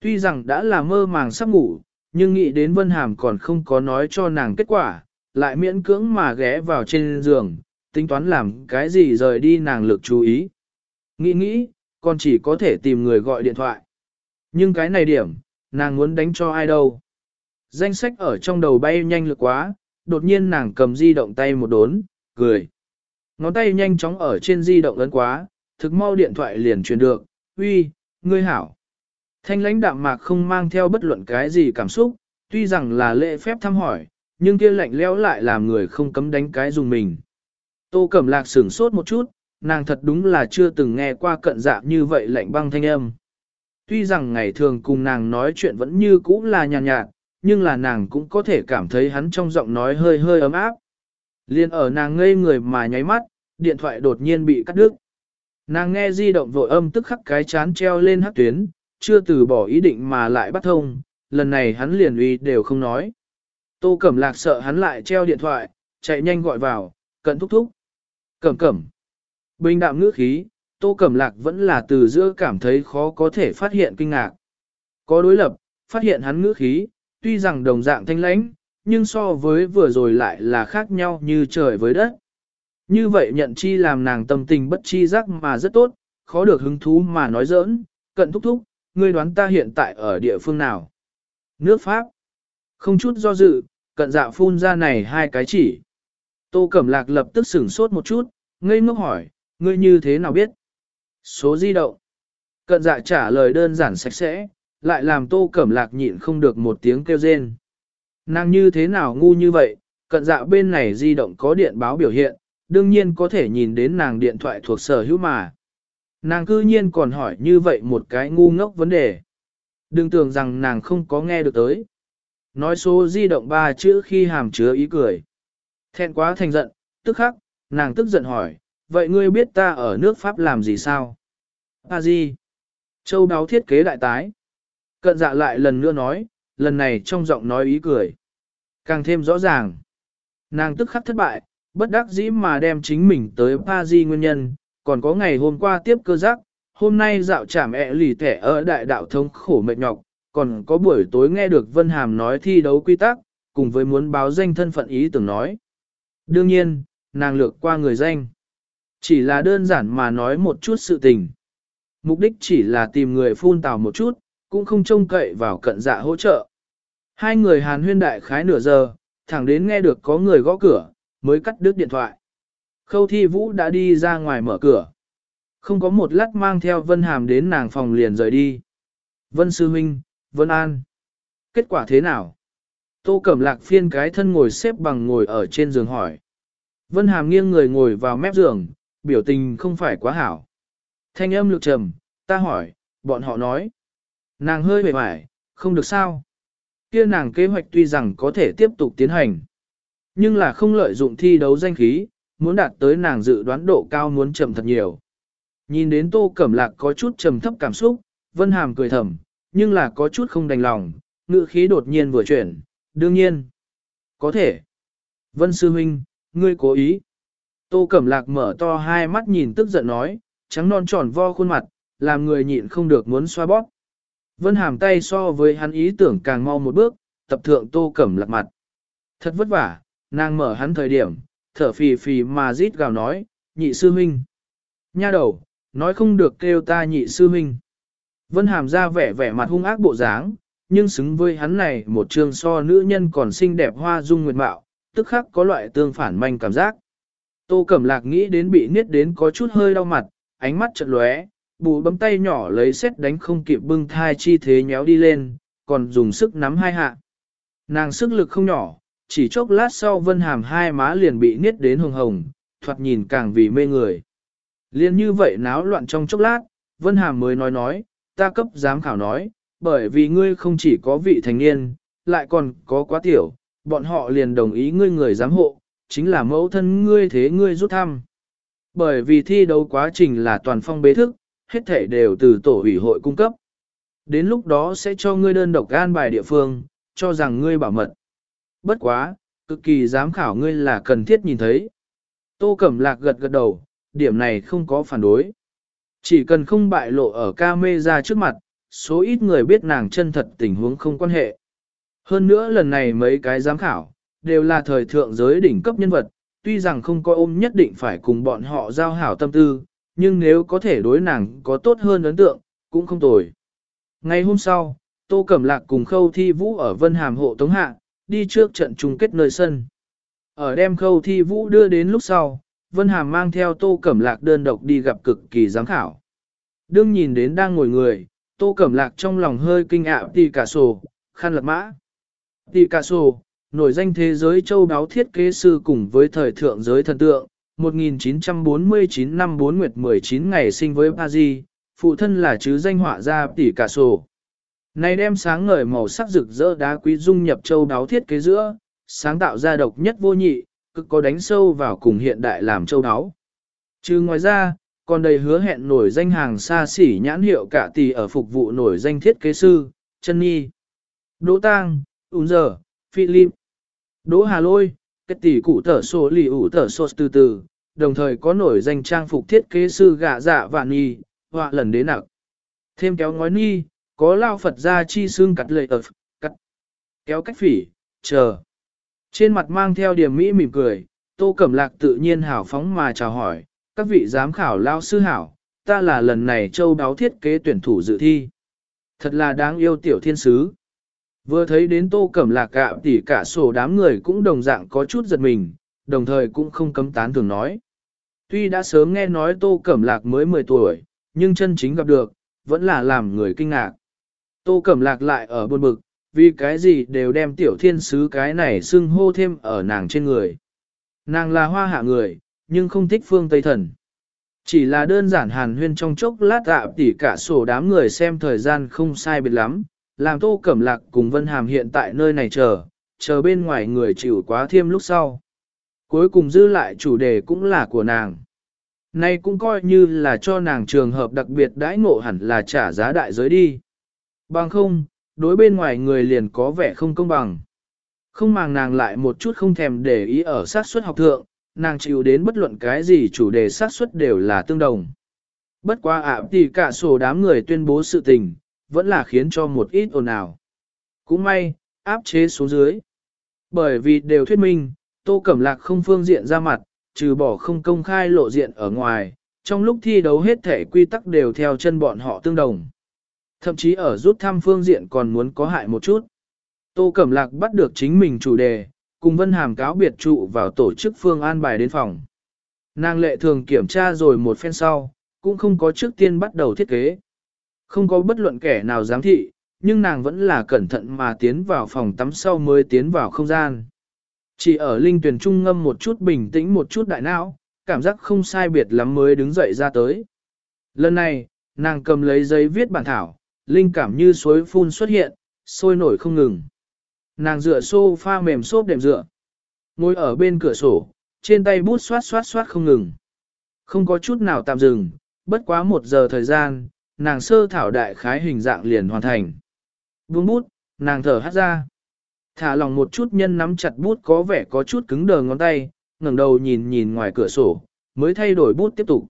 Tuy rằng đã là mơ màng sắp ngủ, nhưng nghĩ đến Vân Hàm còn không có nói cho nàng kết quả, lại miễn cưỡng mà ghé vào trên giường, tính toán làm cái gì rời đi nàng lực chú ý. Nghĩ nghĩ, còn chỉ có thể tìm người gọi điện thoại. Nhưng cái này điểm, nàng muốn đánh cho ai đâu. Danh sách ở trong đầu bay nhanh lực quá, đột nhiên nàng cầm di động tay một đốn, cười. Ngón tay nhanh chóng ở trên di động ấn quá, thực mau điện thoại liền truyền được, uy, ngươi hảo. Thanh lãnh đạm mạc không mang theo bất luận cái gì cảm xúc, tuy rằng là lễ phép thăm hỏi, nhưng kia lạnh lẽo lại làm người không cấm đánh cái dùng mình. Tô Cẩm Lạc sửng sốt một chút, nàng thật đúng là chưa từng nghe qua cận dạ như vậy lạnh băng thanh âm. Tuy rằng ngày thường cùng nàng nói chuyện vẫn như cũ là nhàn nhạt, nhạt, nhưng là nàng cũng có thể cảm thấy hắn trong giọng nói hơi hơi ấm áp. Liên ở nàng ngây người mà nháy mắt, điện thoại đột nhiên bị cắt đứt. Nàng nghe di động vội âm tức khắc cái chán treo lên hắc tuyến, chưa từ bỏ ý định mà lại bắt thông, lần này hắn liền uy đều không nói. Tô Cẩm Lạc sợ hắn lại treo điện thoại, chạy nhanh gọi vào, cận thúc thúc. Cẩm Cẩm. Bình đạm ngữ khí, Tô Cẩm Lạc vẫn là từ giữa cảm thấy khó có thể phát hiện kinh ngạc. Có đối lập, phát hiện hắn ngữ khí, tuy rằng đồng dạng thanh lãnh, nhưng so với vừa rồi lại là khác nhau như trời với đất. Như vậy nhận chi làm nàng tâm tình bất chi giác mà rất tốt, khó được hứng thú mà nói giỡn, cận thúc thúc, ngươi đoán ta hiện tại ở địa phương nào? Nước Pháp. Không chút do dự, cận dạ phun ra này hai cái chỉ. Tô Cẩm Lạc lập tức sửng sốt một chút, ngây ngốc hỏi, ngươi như thế nào biết? Số di động. Cận dạ trả lời đơn giản sạch sẽ, lại làm Tô Cẩm Lạc nhịn không được một tiếng kêu rên. Nàng như thế nào ngu như vậy, cận dạ bên này di động có điện báo biểu hiện, đương nhiên có thể nhìn đến nàng điện thoại thuộc sở hữu mà. Nàng cư nhiên còn hỏi như vậy một cái ngu ngốc vấn đề. Đừng tưởng rằng nàng không có nghe được tới. Nói số di động ba chữ khi hàm chứa ý cười. Thẹn quá thành giận, tức khắc, nàng tức giận hỏi, vậy ngươi biết ta ở nước Pháp làm gì sao? à gì Châu đáo thiết kế đại tái. Cận dạ lại lần nữa nói, lần này trong giọng nói ý cười. Càng thêm rõ ràng. Nàng tức khắc thất bại, bất đắc dĩ mà đem chính mình tới Paris nguyên nhân, còn có ngày hôm qua tiếp cơ giác, hôm nay dạo chảm ẹ lì thẻ ở đại đạo thống khổ mệt nhọc, còn có buổi tối nghe được Vân Hàm nói thi đấu quy tắc, cùng với muốn báo danh thân phận ý tưởng nói. Đương nhiên, nàng lược qua người danh. Chỉ là đơn giản mà nói một chút sự tình. Mục đích chỉ là tìm người phun tào một chút, cũng không trông cậy vào cận dạ hỗ trợ. Hai người hàn huyên đại khái nửa giờ, thẳng đến nghe được có người gõ cửa, mới cắt đứt điện thoại. Khâu thi vũ đã đi ra ngoài mở cửa. Không có một lát mang theo Vân Hàm đến nàng phòng liền rời đi. Vân Sư Minh, Vân An. Kết quả thế nào? Tô Cẩm Lạc phiên cái thân ngồi xếp bằng ngồi ở trên giường hỏi. Vân Hàm nghiêng người ngồi vào mép giường, biểu tình không phải quá hảo. Thanh âm lực trầm, ta hỏi, bọn họ nói. Nàng hơi bề mải, không được sao. Kia nàng kế hoạch tuy rằng có thể tiếp tục tiến hành. Nhưng là không lợi dụng thi đấu danh khí, muốn đạt tới nàng dự đoán độ cao muốn chậm thật nhiều. Nhìn đến Tô Cẩm Lạc có chút trầm thấp cảm xúc, Vân Hàm cười thầm, nhưng là có chút không đành lòng, ngữ khí đột nhiên vừa chuyển, đương nhiên. Có thể. Vân Sư Huynh, ngươi cố ý. Tô Cẩm Lạc mở to hai mắt nhìn tức giận nói, trắng non tròn vo khuôn mặt, làm người nhịn không được muốn xoa bóp. Vân Hàm tay so với hắn ý tưởng càng mau một bước, tập thượng Tô Cẩm Lạc mặt. Thật vất vả, nàng mở hắn thời điểm, thở phì phì mà rít gào nói, nhị sư huynh. Nha đầu, nói không được kêu ta nhị sư huynh. Vân Hàm ra vẻ vẻ mặt hung ác bộ dáng, nhưng xứng với hắn này một trường so nữ nhân còn xinh đẹp hoa dung nguyệt mạo, tức khắc có loại tương phản manh cảm giác. Tô Cẩm Lạc nghĩ đến bị niết đến có chút hơi đau mặt, ánh mắt chợt lóe, bù bấm tay nhỏ lấy xét đánh không kịp bưng thai chi thế nhéo đi lên, còn dùng sức nắm hai hạ. Nàng sức lực không nhỏ, chỉ chốc lát sau Vân Hàm hai má liền bị niết đến hồng hồng, thoạt nhìn càng vì mê người. Liên như vậy náo loạn trong chốc lát, Vân Hàm mới nói nói, ta cấp giám khảo nói, bởi vì ngươi không chỉ có vị thành niên, lại còn có quá tiểu, bọn họ liền đồng ý ngươi người giám hộ, chính là mẫu thân ngươi thế ngươi rút thăm. Bởi vì thi đấu quá trình là toàn phong bế thức, hết thể đều từ tổ ủy hội cung cấp. Đến lúc đó sẽ cho ngươi đơn độc gan bài địa phương, cho rằng ngươi bảo mật. Bất quá, cực kỳ giám khảo ngươi là cần thiết nhìn thấy. Tô Cẩm Lạc gật gật đầu, điểm này không có phản đối. Chỉ cần không bại lộ ở ca mê ra trước mặt, số ít người biết nàng chân thật tình huống không quan hệ. Hơn nữa lần này mấy cái giám khảo, đều là thời thượng giới đỉnh cấp nhân vật, tuy rằng không có ôm nhất định phải cùng bọn họ giao hảo tâm tư, nhưng nếu có thể đối nàng có tốt hơn ấn tượng, cũng không tồi. Ngày hôm sau, Tô Cẩm Lạc cùng Khâu Thi Vũ ở Vân Hàm hộ Tống Hạ, đi trước trận chung kết nơi sân. Ở đem Khâu Thi Vũ đưa đến lúc sau, Vân Hàm mang theo Tô Cẩm Lạc đơn độc đi gặp cực kỳ giám khảo. Đương nhìn đến đang ngồi người, Tô Cẩm Lạc trong lòng hơi kinh ạ tỷ cả sổ, khăn lật mã. Tỷ cả sổ, nổi danh thế giới châu đáo thiết kế sư cùng với thời thượng giới thần tượng, 1949 năm 4 nguyệt 19 ngày sinh với Paris, phụ thân là chứ danh họa gia tỷ cả sổ. Này đem sáng ngời màu sắc rực rỡ đá quý dung nhập châu đáo thiết kế giữa, sáng tạo ra độc nhất vô nhị, cực có đánh sâu vào cùng hiện đại làm châu đáo. Chứ ngoài ra, còn đầy hứa hẹn nổi danh hàng xa xỉ nhãn hiệu cả tỷ ở phục vụ nổi danh thiết kế sư, chân nhi. Đỗ Tang, Ún Giờ, Philip, Đỗ Hà Lôi, kết tỷ cụ tở sổ lì ủ tở sổ từ từ, đồng thời có nổi danh trang phục thiết kế sư gạ dạ vạn nhi, họa lần đến nặng. Thêm kéo ngói ni, có lao Phật ra chi xương cắt lệ ở cắt, kéo cách phỉ, chờ. Trên mặt mang theo điểm mỹ mỉm cười, tô cẩm lạc tự nhiên hảo phóng mà chào hỏi, các vị giám khảo lao sư hảo, ta là lần này châu đáo thiết kế tuyển thủ dự thi. Thật là đáng yêu tiểu thiên sứ. Vừa thấy đến tô cẩm lạc gạo tỉ cả sổ đám người cũng đồng dạng có chút giật mình, đồng thời cũng không cấm tán thường nói. Tuy đã sớm nghe nói tô cẩm lạc mới 10 tuổi, nhưng chân chính gặp được, vẫn là làm người kinh ngạc. Tô cẩm lạc lại ở buồn bực, vì cái gì đều đem tiểu thiên sứ cái này xưng hô thêm ở nàng trên người. Nàng là hoa hạ người, nhưng không thích phương Tây thần. Chỉ là đơn giản hàn huyên trong chốc lát tạ tỉ cả sổ đám người xem thời gian không sai biệt lắm, làm tô cẩm lạc cùng Vân Hàm hiện tại nơi này chờ, chờ bên ngoài người chịu quá thêm lúc sau. Cuối cùng dư lại chủ đề cũng là của nàng. Nay cũng coi như là cho nàng trường hợp đặc biệt đãi ngộ hẳn là trả giá đại giới đi. Bằng không, đối bên ngoài người liền có vẻ không công bằng. Không màng nàng lại một chút không thèm để ý ở sát suất học thượng, nàng chịu đến bất luận cái gì chủ đề sát suất đều là tương đồng. Bất quá ạ thì cả sổ đám người tuyên bố sự tình, vẫn là khiến cho một ít ồn ào. Cũng may, áp chế xuống dưới. Bởi vì đều thuyết minh, Tô Cẩm Lạc không phương diện ra mặt, trừ bỏ không công khai lộ diện ở ngoài, trong lúc thi đấu hết thể quy tắc đều theo chân bọn họ tương đồng. Thậm chí ở rút thăm phương diện còn muốn có hại một chút. Tô Cẩm Lạc bắt được chính mình chủ đề, cùng Vân Hàm cáo biệt trụ vào tổ chức phương an bài đến phòng. Nàng lệ thường kiểm tra rồi một phen sau, cũng không có trước tiên bắt đầu thiết kế. Không có bất luận kẻ nào giám thị, nhưng nàng vẫn là cẩn thận mà tiến vào phòng tắm sau mới tiến vào không gian. Chỉ ở linh tuyển trung ngâm một chút bình tĩnh một chút đại não, cảm giác không sai biệt lắm mới đứng dậy ra tới. Lần này, nàng cầm lấy giấy viết bản thảo, linh cảm như suối phun xuất hiện, sôi nổi không ngừng. Nàng dựa sofa mềm xốp đệm dựa. Ngồi ở bên cửa sổ, trên tay bút xoát xoát xoát không ngừng. Không có chút nào tạm dừng, bất quá một giờ thời gian, nàng sơ thảo đại khái hình dạng liền hoàn thành. Buông bút, nàng thở hát ra. Thả lòng một chút nhân nắm chặt bút có vẻ có chút cứng đờ ngón tay, ngẩng đầu nhìn nhìn ngoài cửa sổ, mới thay đổi bút tiếp tục.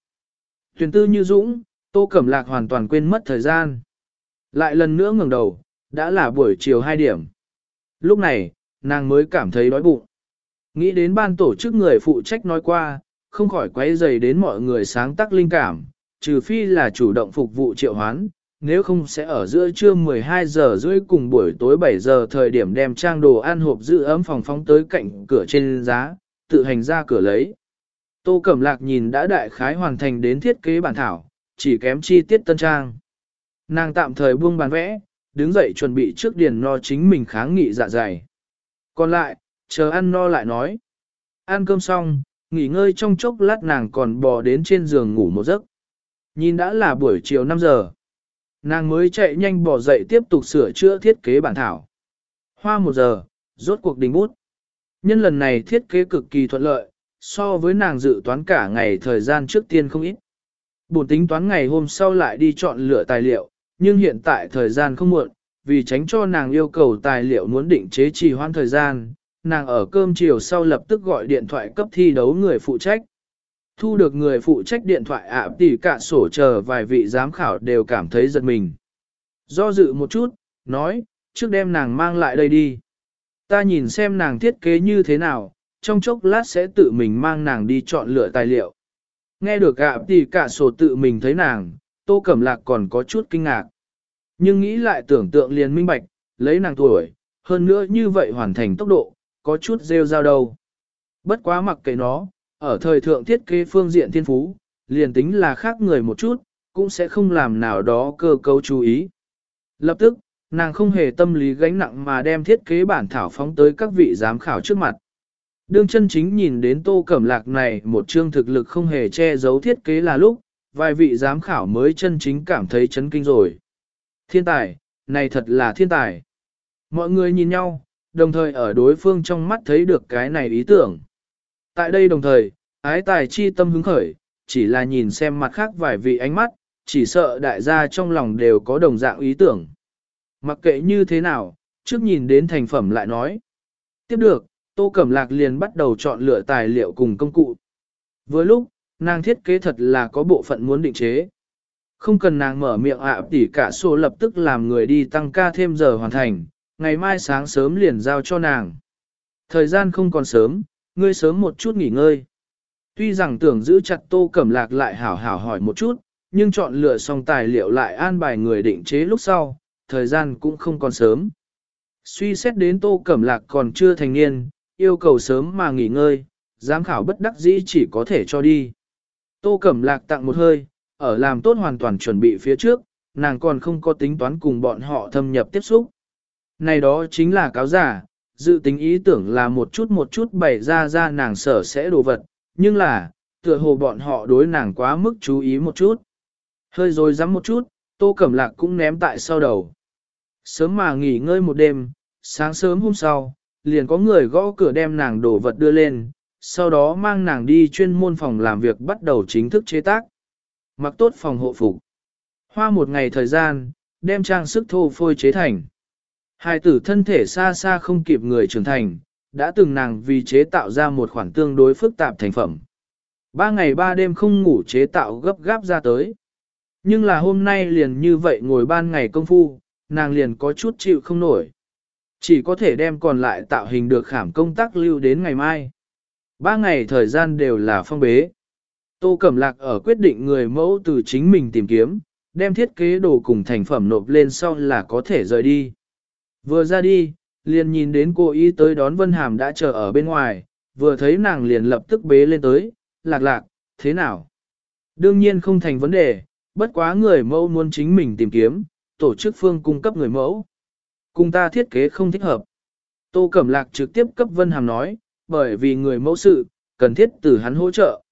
Tuyển tư như dũng, tô cẩm lạc hoàn toàn quên mất thời gian. Lại lần nữa ngẩng đầu, đã là buổi chiều 2 điểm. Lúc này, nàng mới cảm thấy đói bụng. Nghĩ đến ban tổ chức người phụ trách nói qua, không khỏi quấy dày đến mọi người sáng tác linh cảm, trừ phi là chủ động phục vụ triệu hoán, nếu không sẽ ở giữa trưa 12 giờ rưỡi cùng buổi tối 7 giờ thời điểm đem trang đồ ăn hộp giữ ấm phòng phóng tới cạnh cửa trên giá, tự hành ra cửa lấy. Tô Cẩm Lạc nhìn đã đại khái hoàn thành đến thiết kế bản thảo, chỉ kém chi tiết tân trang. Nàng tạm thời buông bàn vẽ, đứng dậy chuẩn bị trước điền no chính mình kháng nghị dạ dày. Còn lại, chờ ăn no lại nói. Ăn cơm xong, nghỉ ngơi trong chốc lát nàng còn bò đến trên giường ngủ một giấc. Nhìn đã là buổi chiều 5 giờ. Nàng mới chạy nhanh bỏ dậy tiếp tục sửa chữa thiết kế bản thảo. Hoa một giờ, rốt cuộc đình bút. Nhân lần này thiết kế cực kỳ thuận lợi, so với nàng dự toán cả ngày thời gian trước tiên không ít. Bổn tính toán ngày hôm sau lại đi chọn lựa tài liệu, nhưng hiện tại thời gian không muộn, vì tránh cho nàng yêu cầu tài liệu muốn định chế trì hoãn thời gian, nàng ở cơm chiều sau lập tức gọi điện thoại cấp thi đấu người phụ trách. Thu được người phụ trách điện thoại ạ Tỷ cả sổ chờ vài vị giám khảo đều cảm thấy giật mình. Do dự một chút, nói, trước đem nàng mang lại đây đi. Ta nhìn xem nàng thiết kế như thế nào, trong chốc lát sẽ tự mình mang nàng đi chọn lựa tài liệu. Nghe được ạ Tỷ cả sổ tự mình thấy nàng, tô cẩm lạc còn có chút kinh ngạc. Nhưng nghĩ lại tưởng tượng liền minh bạch, lấy nàng tuổi, hơn nữa như vậy hoàn thành tốc độ, có chút rêu rao đâu. Bất quá mặc kệ nó, ở thời thượng thiết kế phương diện thiên phú, liền tính là khác người một chút, cũng sẽ không làm nào đó cơ cấu chú ý. Lập tức, nàng không hề tâm lý gánh nặng mà đem thiết kế bản thảo phóng tới các vị giám khảo trước mặt. Đương chân chính nhìn đến tô cẩm lạc này một chương thực lực không hề che giấu thiết kế là lúc, vài vị giám khảo mới chân chính cảm thấy chấn kinh rồi. Thiên tài, này thật là thiên tài. Mọi người nhìn nhau, đồng thời ở đối phương trong mắt thấy được cái này ý tưởng. Tại đây đồng thời, ái tài chi tâm hứng khởi, chỉ là nhìn xem mặt khác vài vị ánh mắt, chỉ sợ đại gia trong lòng đều có đồng dạng ý tưởng. Mặc kệ như thế nào, trước nhìn đến thành phẩm lại nói. Tiếp được, Tô Cẩm Lạc liền bắt đầu chọn lựa tài liệu cùng công cụ. Vừa lúc, nàng thiết kế thật là có bộ phận muốn định chế. Không cần nàng mở miệng ạ à, tỉ cả số lập tức làm người đi tăng ca thêm giờ hoàn thành, ngày mai sáng sớm liền giao cho nàng. Thời gian không còn sớm, ngươi sớm một chút nghỉ ngơi. Tuy rằng tưởng giữ chặt tô cẩm lạc lại hảo hảo hỏi một chút, nhưng chọn lựa xong tài liệu lại an bài người định chế lúc sau, thời gian cũng không còn sớm. Suy xét đến tô cẩm lạc còn chưa thành niên, yêu cầu sớm mà nghỉ ngơi, giám khảo bất đắc dĩ chỉ có thể cho đi. Tô cẩm lạc tặng một hơi, ở làm tốt hoàn toàn chuẩn bị phía trước, nàng còn không có tính toán cùng bọn họ thâm nhập tiếp xúc. Này đó chính là cáo giả, dự tính ý tưởng là một chút một chút bày ra ra nàng sở sẽ đồ vật, nhưng là, tựa hồ bọn họ đối nàng quá mức chú ý một chút. Hơi rồi dám một chút, tô cẩm lạc cũng ném tại sau đầu. Sớm mà nghỉ ngơi một đêm, sáng sớm hôm sau, liền có người gõ cửa đem nàng đồ vật đưa lên, sau đó mang nàng đi chuyên môn phòng làm việc bắt đầu chính thức chế tác. Mặc tốt phòng hộ phục. Hoa một ngày thời gian, đem trang sức thô phôi chế thành. Hai tử thân thể xa xa không kịp người trưởng thành, đã từng nàng vì chế tạo ra một khoản tương đối phức tạp thành phẩm. Ba ngày ba đêm không ngủ chế tạo gấp gáp ra tới. Nhưng là hôm nay liền như vậy ngồi ban ngày công phu, nàng liền có chút chịu không nổi. Chỉ có thể đem còn lại tạo hình được khảm công tác lưu đến ngày mai. Ba ngày thời gian đều là phong bế. Tô Cẩm Lạc ở quyết định người mẫu từ chính mình tìm kiếm, đem thiết kế đồ cùng thành phẩm nộp lên sau là có thể rời đi. Vừa ra đi, liền nhìn đến cô ý tới đón Vân Hàm đã chờ ở bên ngoài, vừa thấy nàng liền lập tức bế lên tới, lạc lạc, thế nào? Đương nhiên không thành vấn đề, bất quá người mẫu muốn chính mình tìm kiếm, tổ chức phương cung cấp người mẫu. Cùng ta thiết kế không thích hợp. Tô Cẩm Lạc trực tiếp cấp Vân Hàm nói, bởi vì người mẫu sự, cần thiết từ hắn hỗ trợ.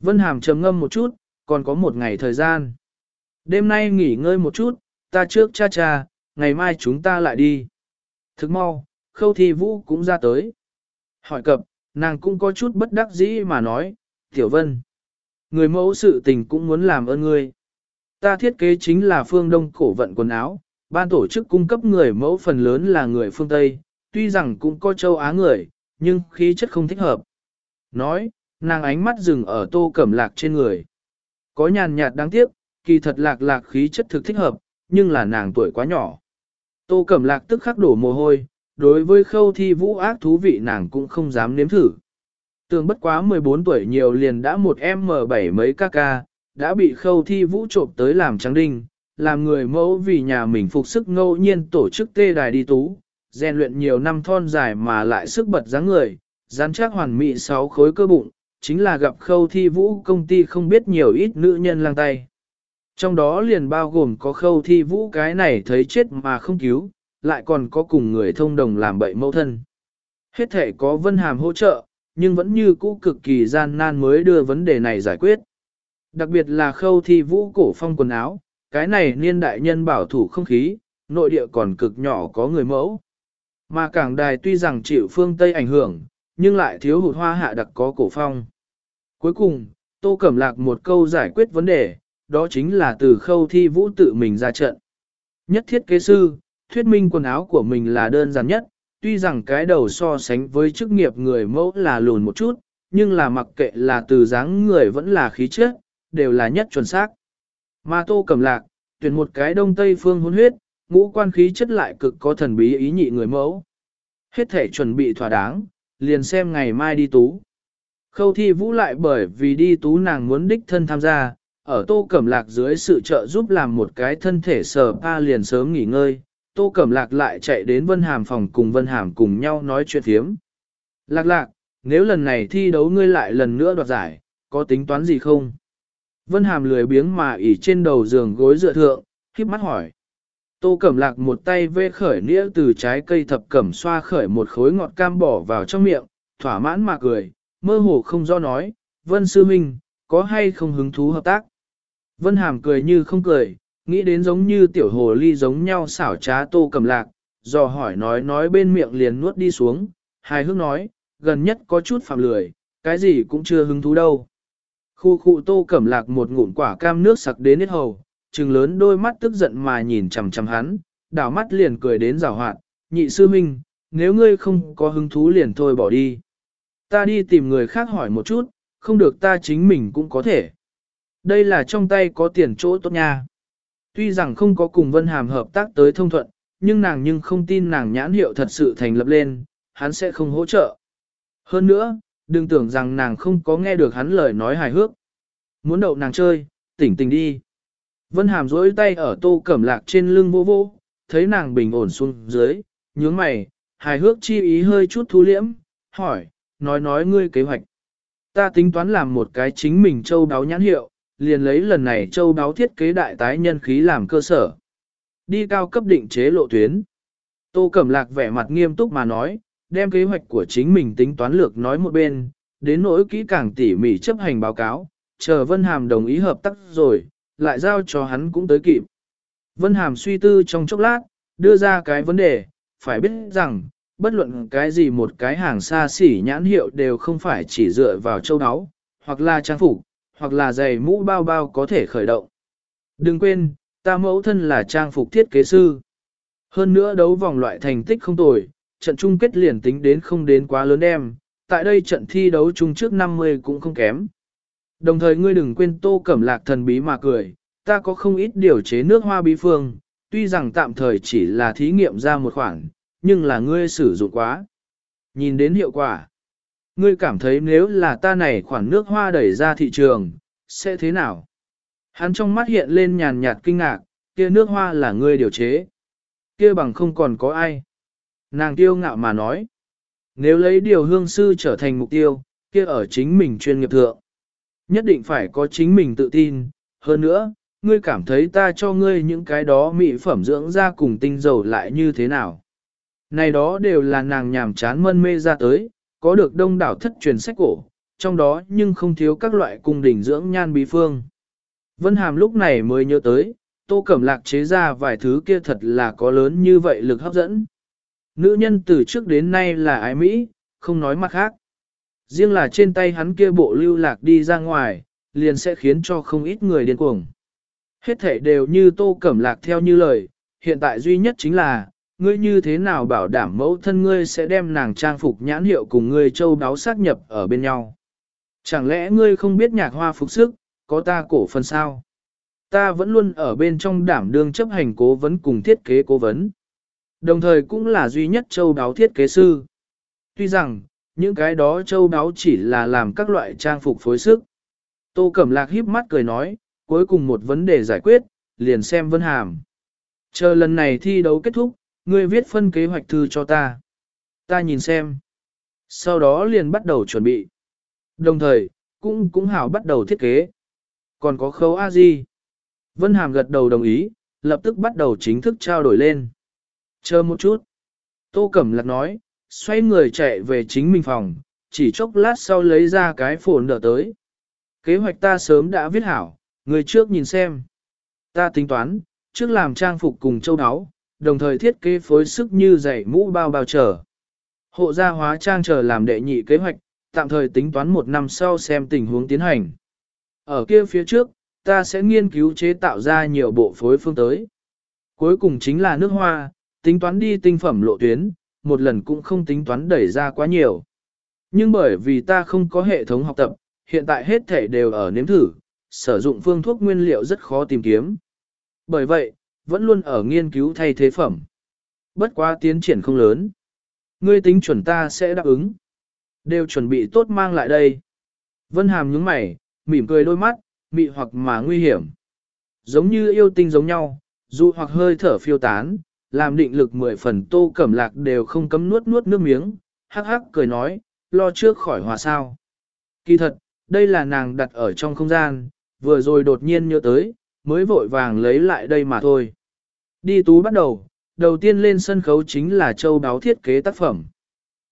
Vân Hàm trầm ngâm một chút, còn có một ngày thời gian. Đêm nay nghỉ ngơi một chút, ta trước cha cha, ngày mai chúng ta lại đi. Thức mau, khâu thi vũ cũng ra tới. Hỏi cập, nàng cũng có chút bất đắc dĩ mà nói, Tiểu Vân. Người mẫu sự tình cũng muốn làm ơn ngươi. Ta thiết kế chính là phương Đông cổ vận quần áo, ban tổ chức cung cấp người mẫu phần lớn là người phương Tây, tuy rằng cũng có châu Á người, nhưng khí chất không thích hợp. Nói, nàng ánh mắt dừng ở tô cẩm lạc trên người. Có nhàn nhạt đáng tiếc, kỳ thật lạc lạc khí chất thực thích hợp, nhưng là nàng tuổi quá nhỏ. Tô cẩm lạc tức khắc đổ mồ hôi, đối với khâu thi vũ ác thú vị nàng cũng không dám nếm thử. Tường bất quá 14 tuổi nhiều liền đã một M7 mấy ca ca, đã bị khâu thi vũ trộm tới làm trắng đinh, làm người mẫu vì nhà mình phục sức ngẫu nhiên tổ chức tê đài đi tú, rèn luyện nhiều năm thon dài mà lại sức bật dáng người, rắn chắc hoàn mỹ sáu khối cơ bụng, chính là gặp khâu thi vũ công ty không biết nhiều ít nữ nhân lang tay. Trong đó liền bao gồm có khâu thi vũ cái này thấy chết mà không cứu, lại còn có cùng người thông đồng làm bậy mẫu thân. Hết thể có vân hàm hỗ trợ, nhưng vẫn như cũ cực kỳ gian nan mới đưa vấn đề này giải quyết. Đặc biệt là khâu thi vũ cổ phong quần áo, cái này niên đại nhân bảo thủ không khí, nội địa còn cực nhỏ có người mẫu. Mà cảng đài tuy rằng chịu phương Tây ảnh hưởng, nhưng lại thiếu hụt hoa hạ đặc có cổ phong. Cuối cùng, Tô Cẩm Lạc một câu giải quyết vấn đề, đó chính là từ khâu thi vũ tự mình ra trận. Nhất thiết kế sư, thuyết minh quần áo của mình là đơn giản nhất, tuy rằng cái đầu so sánh với chức nghiệp người mẫu là lùn một chút, nhưng là mặc kệ là từ dáng người vẫn là khí chất, đều là nhất chuẩn xác. Mà tô cầm lạc, tuyển một cái đông tây phương hôn huyết, ngũ quan khí chất lại cực có thần bí ý nhị người mẫu. Hết thể chuẩn bị thỏa đáng, liền xem ngày mai đi tú. Khâu thi vũ lại bởi vì đi tú nàng muốn đích thân tham gia, ở tô cẩm lạc dưới sự trợ giúp làm một cái thân thể sờ pa liền sớm nghỉ ngơi, tô cẩm lạc lại chạy đến vân hàm phòng cùng vân hàm cùng nhau nói chuyện thiếm. Lạc lạc, nếu lần này thi đấu ngươi lại lần nữa đoạt giải, có tính toán gì không? Vân Hàm lười biếng mà ỉ trên đầu giường gối dựa thượng, khiếp mắt hỏi. Tô Cẩm Lạc một tay vê khởi nĩa từ trái cây thập cẩm xoa khởi một khối ngọt cam bỏ vào trong miệng, thỏa mãn mà cười, mơ hồ không do nói, Vân Sư Minh, có hay không hứng thú hợp tác? Vân Hàm cười như không cười, nghĩ đến giống như tiểu hồ ly giống nhau xảo trá Tô Cẩm Lạc, dò hỏi nói nói bên miệng liền nuốt đi xuống, hài hước nói, gần nhất có chút phạm lười, cái gì cũng chưa hứng thú đâu. Khu khu Tô Cẩm Lạc một ngụm quả cam nước sặc đến hết hầu, trừng lớn đôi mắt tức giận mà nhìn chằm chằm hắn, đảo mắt liền cười đến rào hoạt, nhị sư minh, nếu ngươi không có hứng thú liền thôi bỏ đi. Ta đi tìm người khác hỏi một chút, không được ta chính mình cũng có thể. Đây là trong tay có tiền chỗ tốt nha. Tuy rằng không có cùng Vân Hàm hợp tác tới thông thuận, nhưng nàng nhưng không tin nàng nhãn hiệu thật sự thành lập lên, hắn sẽ không hỗ trợ. Hơn nữa, đừng tưởng rằng nàng không có nghe được hắn lời nói hài hước. Muốn đậu nàng chơi, tỉnh tỉnh đi. Vân Hàm duỗi tay ở tô cẩm lạc trên lưng vô vô, thấy nàng bình ổn xuống dưới, nhướng mày, hài hước chi ý hơi chút thu liễm, hỏi, nói nói ngươi kế hoạch. Ta tính toán làm một cái chính mình châu đáo nhãn hiệu, liền lấy lần này châu đáo thiết kế đại tái nhân khí làm cơ sở. Đi cao cấp định chế lộ tuyến. Tô Cẩm Lạc vẻ mặt nghiêm túc mà nói, đem kế hoạch của chính mình tính toán lược nói một bên, đến nỗi kỹ càng tỉ mỉ chấp hành báo cáo, chờ Vân Hàm đồng ý hợp tác rồi, lại giao cho hắn cũng tới kịp. Vân Hàm suy tư trong chốc lát, đưa ra cái vấn đề, phải biết rằng, bất luận cái gì một cái hàng xa xỉ nhãn hiệu đều không phải chỉ dựa vào châu áo, hoặc là trang phục, hoặc là giày mũ bao bao có thể khởi động. Đừng quên, ta mẫu thân là trang phục thiết kế sư. Hơn nữa đấu vòng loại thành tích không tồi, trận chung kết liền tính đến không đến quá lớn em, tại đây trận thi đấu chung trước 50 cũng không kém. Đồng thời ngươi đừng quên tô cẩm lạc thần bí mà cười, ta có không ít điều chế nước hoa bí phương, tuy rằng tạm thời chỉ là thí nghiệm ra một khoản, nhưng là ngươi sử dụng quá. Nhìn đến hiệu quả, ngươi cảm thấy nếu là ta này khoản nước hoa đẩy ra thị trường, sẽ thế nào? Hắn trong mắt hiện lên nhàn nhạt kinh ngạc, kia nước hoa là ngươi điều chế. Kia bằng không còn có ai. Nàng tiêu ngạo mà nói. Nếu lấy điều hương sư trở thành mục tiêu, kia ở chính mình chuyên nghiệp thượng. Nhất định phải có chính mình tự tin. Hơn nữa, ngươi cảm thấy ta cho ngươi những cái đó mỹ phẩm dưỡng da cùng tinh dầu lại như thế nào. Này đó đều là nàng nhàm chán mân mê ra tới, có được đông đảo thất truyền sách cổ, trong đó nhưng không thiếu các loại cung đỉnh dưỡng nhan bí phương. Vân Hàm lúc này mới nhớ tới, tô cẩm lạc chế ra vài thứ kia thật là có lớn như vậy lực hấp dẫn. Nữ nhân từ trước đến nay là ái Mỹ, không nói mặt khác. Riêng là trên tay hắn kia bộ lưu lạc đi ra ngoài, liền sẽ khiến cho không ít người điên cuồng. Hết thể đều như tô cẩm lạc theo như lời, hiện tại duy nhất chính là, ngươi như thế nào bảo đảm mẫu thân ngươi sẽ đem nàng trang phục nhãn hiệu cùng ngươi châu đáo xác nhập ở bên nhau. Chẳng lẽ ngươi không biết nhạc hoa phục sức, có ta cổ phần sao? Ta vẫn luôn ở bên trong đảm đương chấp hành cố vấn cùng thiết kế cố vấn. Đồng thời cũng là duy nhất châu đáo thiết kế sư. Tuy rằng, những cái đó châu đáo chỉ là làm các loại trang phục phối sức. Tô Cẩm Lạc híp mắt cười nói, cuối cùng một vấn đề giải quyết, liền xem Vân Hàm. Chờ lần này thi đấu kết thúc, ngươi viết phân kế hoạch thư cho ta. Ta nhìn xem. Sau đó liền bắt đầu chuẩn bị. Đồng thời, cũng cũng hảo bắt đầu thiết kế. Còn có khấu a di. Vân Hàm gật đầu đồng ý, lập tức bắt đầu chính thức trao đổi lên. Chờ một chút. Tô Cẩm Lạc nói, xoay người chạy về chính mình phòng, chỉ chốc lát sau lấy ra cái phồn đỡ tới. Kế hoạch ta sớm đã viết hảo, người trước nhìn xem. Ta tính toán, trước làm trang phục cùng châu áo, đồng thời thiết kế phối sức như giày mũ bao bao trở. Hộ gia hóa trang chờ làm đệ nhị kế hoạch, tạm thời tính toán một năm sau xem tình huống tiến hành. Ở kia phía trước, ta sẽ nghiên cứu chế tạo ra nhiều bộ phối phương tới. Cuối cùng chính là nước hoa, tính toán đi tinh phẩm lộ tuyến, một lần cũng không tính toán đẩy ra quá nhiều. Nhưng bởi vì ta không có hệ thống học tập, hiện tại hết thể đều ở nếm thử, sử dụng phương thuốc nguyên liệu rất khó tìm kiếm. Bởi vậy, vẫn luôn ở nghiên cứu thay thế phẩm. Bất quá tiến triển không lớn. Ngươi tính chuẩn ta sẽ đáp ứng. Đều chuẩn bị tốt mang lại đây. Vân Hàm nhướng mày, mỉm cười đôi mắt, mị hoặc mà nguy hiểm. Giống như yêu tinh giống nhau, dù hoặc hơi thở phiêu tán, làm định lực mười phần tô cẩm lạc đều không cấm nuốt nuốt nước miếng, hắc hắc cười nói, lo trước khỏi hòa sao. Kỳ thật, đây là nàng đặt ở trong không gian, vừa rồi đột nhiên nhớ tới, mới vội vàng lấy lại đây mà thôi. Đi tú bắt đầu, đầu tiên lên sân khấu chính là châu đáo thiết kế tác phẩm.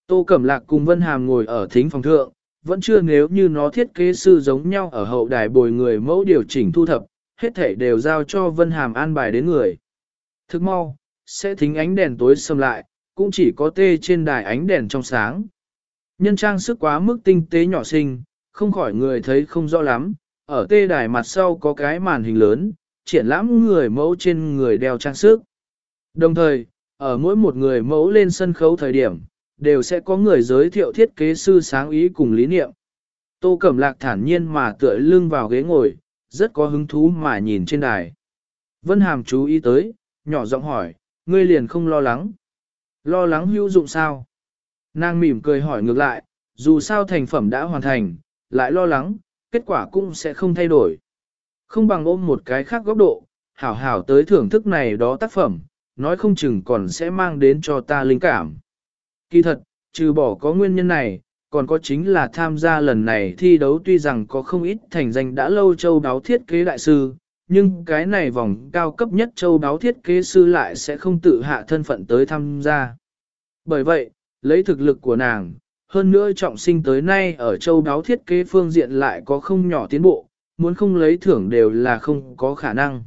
Tô Cẩm Lạc cùng Vân Hàm ngồi ở thính phòng thượng, vẫn chưa nếu như nó thiết kế sư giống nhau ở hậu đài bồi người mẫu điều chỉnh thu thập, hết thể đều giao cho Vân Hàm an bài đến người. Thức mau, sẽ thính ánh đèn tối xâm lại, cũng chỉ có tê trên đài ánh đèn trong sáng. Nhân trang sức quá mức tinh tế nhỏ xinh, không khỏi người thấy không rõ lắm, ở tê đài mặt sau có cái màn hình lớn, triển lãm người mẫu trên người đeo trang sức. Đồng thời, ở mỗi một người mẫu lên sân khấu thời điểm, đều sẽ có người giới thiệu thiết kế sư sáng ý cùng lý niệm. Tô Cẩm Lạc thản nhiên mà tựa lưng vào ghế ngồi, rất có hứng thú mà nhìn trên đài. Vân Hàm chú ý tới, nhỏ giọng hỏi, ngươi liền không lo lắng. Lo lắng hữu dụng sao? Nàng mỉm cười hỏi ngược lại, dù sao thành phẩm đã hoàn thành, lại lo lắng, kết quả cũng sẽ không thay đổi. Không bằng ôm một cái khác góc độ, hảo hảo tới thưởng thức này đó tác phẩm, nói không chừng còn sẽ mang đến cho ta linh cảm. Kỳ thật, trừ bỏ có nguyên nhân này, còn có chính là tham gia lần này thi đấu tuy rằng có không ít thành danh đã lâu châu đáo thiết kế đại sư, nhưng cái này vòng cao cấp nhất châu đáo thiết kế sư lại sẽ không tự hạ thân phận tới tham gia. Bởi vậy, lấy thực lực của nàng, hơn nữa trọng sinh tới nay ở châu đáo thiết kế phương diện lại có không nhỏ tiến bộ, muốn không lấy thưởng đều là không có khả năng.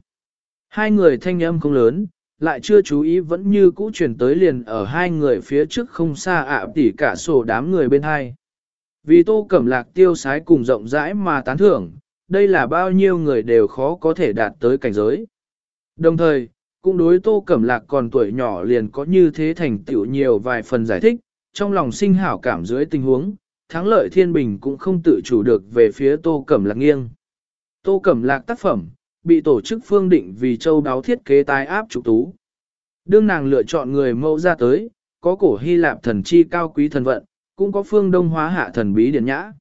Hai người thanh âm không lớn, lại chưa chú ý vẫn như cũ chuyển tới liền ở hai người phía trước không xa ạ tỉ cả sổ đám người bên hai. Vì tô cẩm lạc tiêu sái cùng rộng rãi mà tán thưởng, đây là bao nhiêu người đều khó có thể đạt tới cảnh giới. Đồng thời, cũng đối tô cẩm lạc còn tuổi nhỏ liền có như thế thành tựu nhiều vài phần giải thích, trong lòng sinh hảo cảm dưới tình huống, thắng lợi thiên bình cũng không tự chủ được về phía tô cẩm lạc nghiêng. Tô cẩm lạc tác phẩm, bị tổ chức phương định vì châu đáo thiết kế tái áp trục tú. Đương nàng lựa chọn người mẫu ra tới, có cổ Hy Lạp thần chi cao quý thần vận, cũng có phương đông hóa hạ thần bí điển nhã.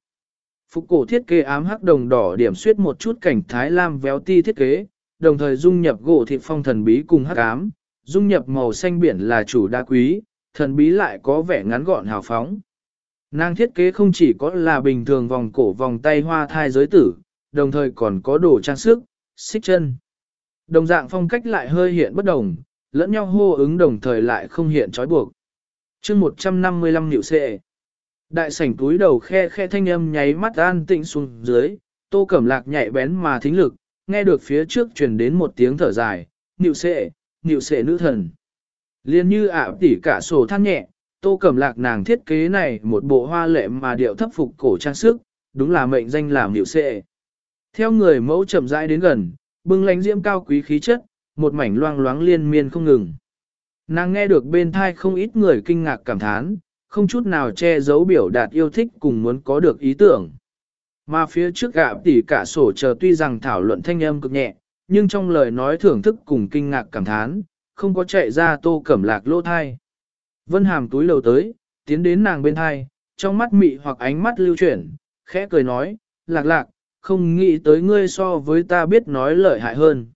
Phục cổ thiết kế ám hắc đồng đỏ điểm suyết một chút cảnh Thái Lam véo ti thiết kế, đồng thời dung nhập gỗ thịt phong thần bí cùng hắc ám, dung nhập màu xanh biển là chủ đa quý, thần bí lại có vẻ ngắn gọn hào phóng. Nàng thiết kế không chỉ có là bình thường vòng cổ vòng tay hoa thai giới tử, đồng thời còn có đồ trang sức, xích chân. Đồng dạng phong cách lại hơi hiện bất đồng, lẫn nhau hô ứng đồng thời lại không hiện trói buộc. chương 155 nhịu xệ. Đại sảnh túi đầu khe khe thanh âm nháy mắt an tĩnh xuống dưới, tô cẩm lạc nhạy bén mà thính lực, nghe được phía trước truyền đến một tiếng thở dài, nhịu xệ, nhịu xệ nữ thần. Liên như ạ tỉ cả sổ than nhẹ, tô cẩm lạc nàng thiết kế này một bộ hoa lệ mà điệu thấp phục cổ trang sức, đúng là mệnh danh làm hiệu sệ. Theo người mẫu chậm rãi đến gần, bưng lánh diễm cao quý khí chất, một mảnh loang loáng liên miên không ngừng. Nàng nghe được bên thai không ít người kinh ngạc cảm thán, không chút nào che giấu biểu đạt yêu thích cùng muốn có được ý tưởng. Mà phía trước gạ tỉ cả sổ chờ tuy rằng thảo luận thanh âm cực nhẹ, nhưng trong lời nói thưởng thức cùng kinh ngạc cảm thán, không có chạy ra tô cẩm lạc lỗ thai. Vân hàm túi lầu tới, tiến đến nàng bên thai, trong mắt mị hoặc ánh mắt lưu chuyển, khẽ cười nói, lạc lạc, không nghĩ tới ngươi so với ta biết nói lợi hại hơn.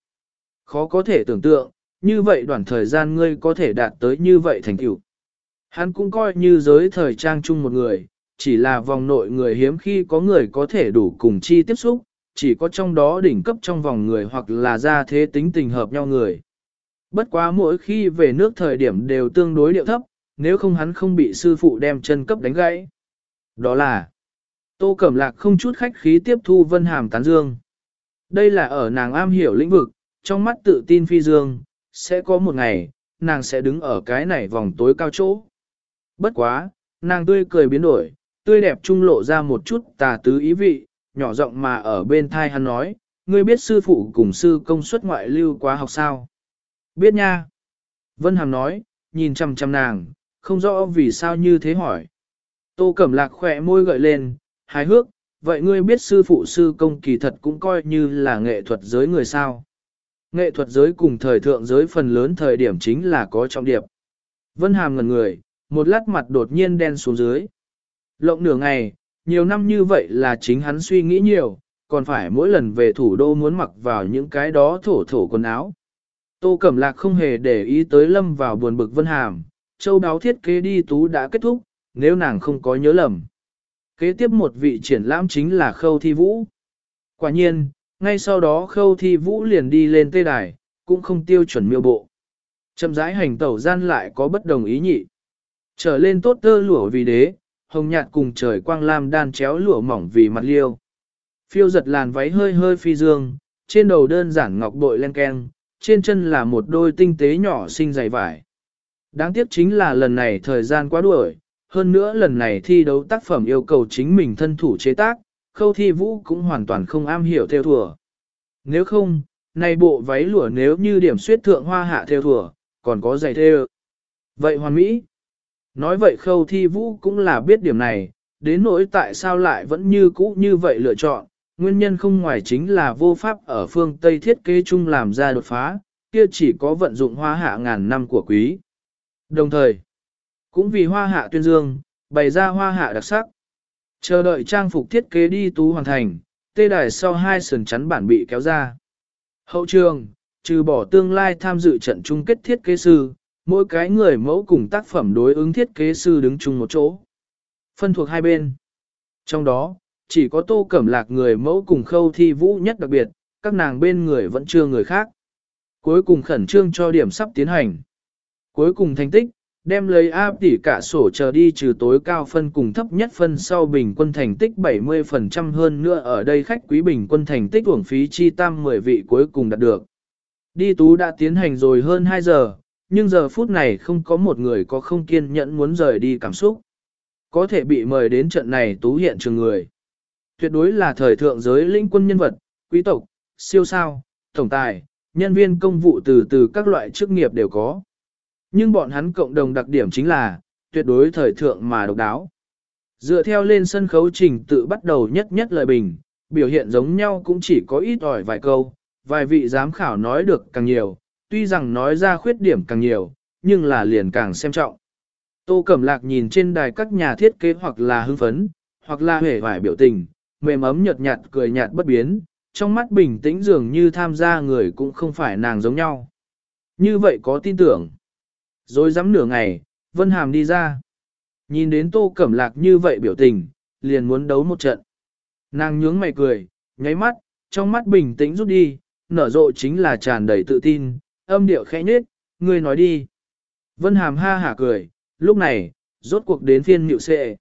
Khó có thể tưởng tượng, như vậy đoạn thời gian ngươi có thể đạt tới như vậy thành tựu. Hắn cũng coi như giới thời trang chung một người, chỉ là vòng nội người hiếm khi có người có thể đủ cùng chi tiếp xúc, chỉ có trong đó đỉnh cấp trong vòng người hoặc là ra thế tính tình hợp nhau người. Bất quá mỗi khi về nước thời điểm đều tương đối điệu thấp, nếu không hắn không bị sư phụ đem chân cấp đánh gãy. Đó là Tô Cẩm Lạc không chút khách khí tiếp thu Vân Hàm tán dương. Đây là ở nàng am hiểu lĩnh vực, trong mắt tự tin phi dương, sẽ có một ngày, nàng sẽ đứng ở cái này vòng tối cao chỗ. Bất quá, nàng tươi cười biến đổi, tươi đẹp trung lộ ra một chút tà tứ ý vị, nhỏ giọng mà ở bên thai hắn nói, ngươi biết sư phụ cùng sư công suất ngoại lưu quá học sao? Biết nha. Vân Hàm nói, nhìn chăm chăm nàng, không rõ vì sao như thế hỏi. Tô Cẩm Lạc khỏe môi gợi lên, hài hước, vậy ngươi biết sư phụ sư công kỳ thật cũng coi như là nghệ thuật giới người sao. Nghệ thuật giới cùng thời thượng giới phần lớn thời điểm chính là có trọng điệp. Vân Hàm ngần người, một lát mặt đột nhiên đen xuống dưới. Lộng nửa ngày, nhiều năm như vậy là chính hắn suy nghĩ nhiều, còn phải mỗi lần về thủ đô muốn mặc vào những cái đó thổ thổ quần áo. Tô Cẩm Lạc không hề để ý tới lâm vào buồn bực Vân Hàm, châu đáo thiết kế đi tú đã kết thúc, nếu nàng không có nhớ lầm. Kế tiếp một vị triển lãm chính là Khâu Thi Vũ. Quả nhiên, ngay sau đó Khâu Thi Vũ liền đi lên tê đài, cũng không tiêu chuẩn miêu bộ. Chậm rãi hành tẩu gian lại có bất đồng ý nhị. Trở lên tốt tơ lụa vì đế, hồng nhạt cùng trời quang lam đan chéo lụa mỏng vì mặt liêu. Phiêu giật làn váy hơi hơi phi dương, trên đầu đơn giản ngọc bội len keng, trên chân là một đôi tinh tế nhỏ xinh dày vải. Đáng tiếc chính là lần này thời gian quá đuổi, hơn nữa lần này thi đấu tác phẩm yêu cầu chính mình thân thủ chế tác, khâu thi vũ cũng hoàn toàn không am hiểu theo thùa. Nếu không, này bộ váy lụa nếu như điểm suyết thượng hoa hạ theo thùa, còn có giày theo. Vậy hoàn mỹ. Nói vậy khâu thi vũ cũng là biết điểm này, đến nỗi tại sao lại vẫn như cũ như vậy lựa chọn, nguyên nhân không ngoài chính là vô pháp ở phương Tây thiết kế chung làm ra đột phá, kia chỉ có vận dụng hoa hạ ngàn năm của quý. Đồng thời, cũng vì hoa hạ tuyên dương, bày ra hoa hạ đặc sắc. Chờ đợi trang phục thiết kế đi tú hoàn thành, tê đài sau hai sườn chắn bản bị kéo ra. Hậu trường, trừ bỏ tương lai tham dự trận chung kết thiết kế sư, mỗi cái người mẫu cùng tác phẩm đối ứng thiết kế sư đứng chung một chỗ. Phân thuộc hai bên. Trong đó, chỉ có tô cẩm lạc người mẫu cùng khâu thi vũ nhất đặc biệt, các nàng bên người vẫn chưa người khác. Cuối cùng khẩn trương cho điểm sắp tiến hành. Cuối cùng thành tích, đem lấy áp tỷ cả sổ chờ đi trừ tối cao phân cùng thấp nhất phân sau bình quân thành tích 70% hơn nữa ở đây khách quý bình quân thành tích uổng phí chi tam 10 vị cuối cùng đạt được. Đi tú đã tiến hành rồi hơn 2 giờ, nhưng giờ phút này không có một người có không kiên nhẫn muốn rời đi cảm xúc. Có thể bị mời đến trận này tú hiện trường người. Tuyệt đối là thời thượng giới lĩnh quân nhân vật, quý tộc, siêu sao, tổng tài, nhân viên công vụ từ từ các loại chức nghiệp đều có. Nhưng bọn hắn cộng đồng đặc điểm chính là, tuyệt đối thời thượng mà độc đáo. Dựa theo lên sân khấu trình tự bắt đầu nhất nhất lời bình, biểu hiện giống nhau cũng chỉ có ít ỏi vài câu, vài vị giám khảo nói được càng nhiều, tuy rằng nói ra khuyết điểm càng nhiều, nhưng là liền càng xem trọng. Tô Cẩm Lạc nhìn trên đài các nhà thiết kế hoặc là hưng phấn, hoặc là hề vải biểu tình, mềm ấm nhợt nhạt cười nhạt bất biến, trong mắt bình tĩnh dường như tham gia người cũng không phải nàng giống nhau. Như vậy có tin tưởng. Rồi dám nửa ngày, Vân Hàm đi ra. Nhìn đến Tô Cẩm Lạc như vậy biểu tình, liền muốn đấu một trận. Nàng nhướng mày cười, nháy mắt, trong mắt bình tĩnh rút đi, nở rộ chính là tràn đầy tự tin, âm điệu khẽ nhết, ngươi nói đi. Vân Hàm ha hả cười, lúc này, rốt cuộc đến phiên nhịu xệ.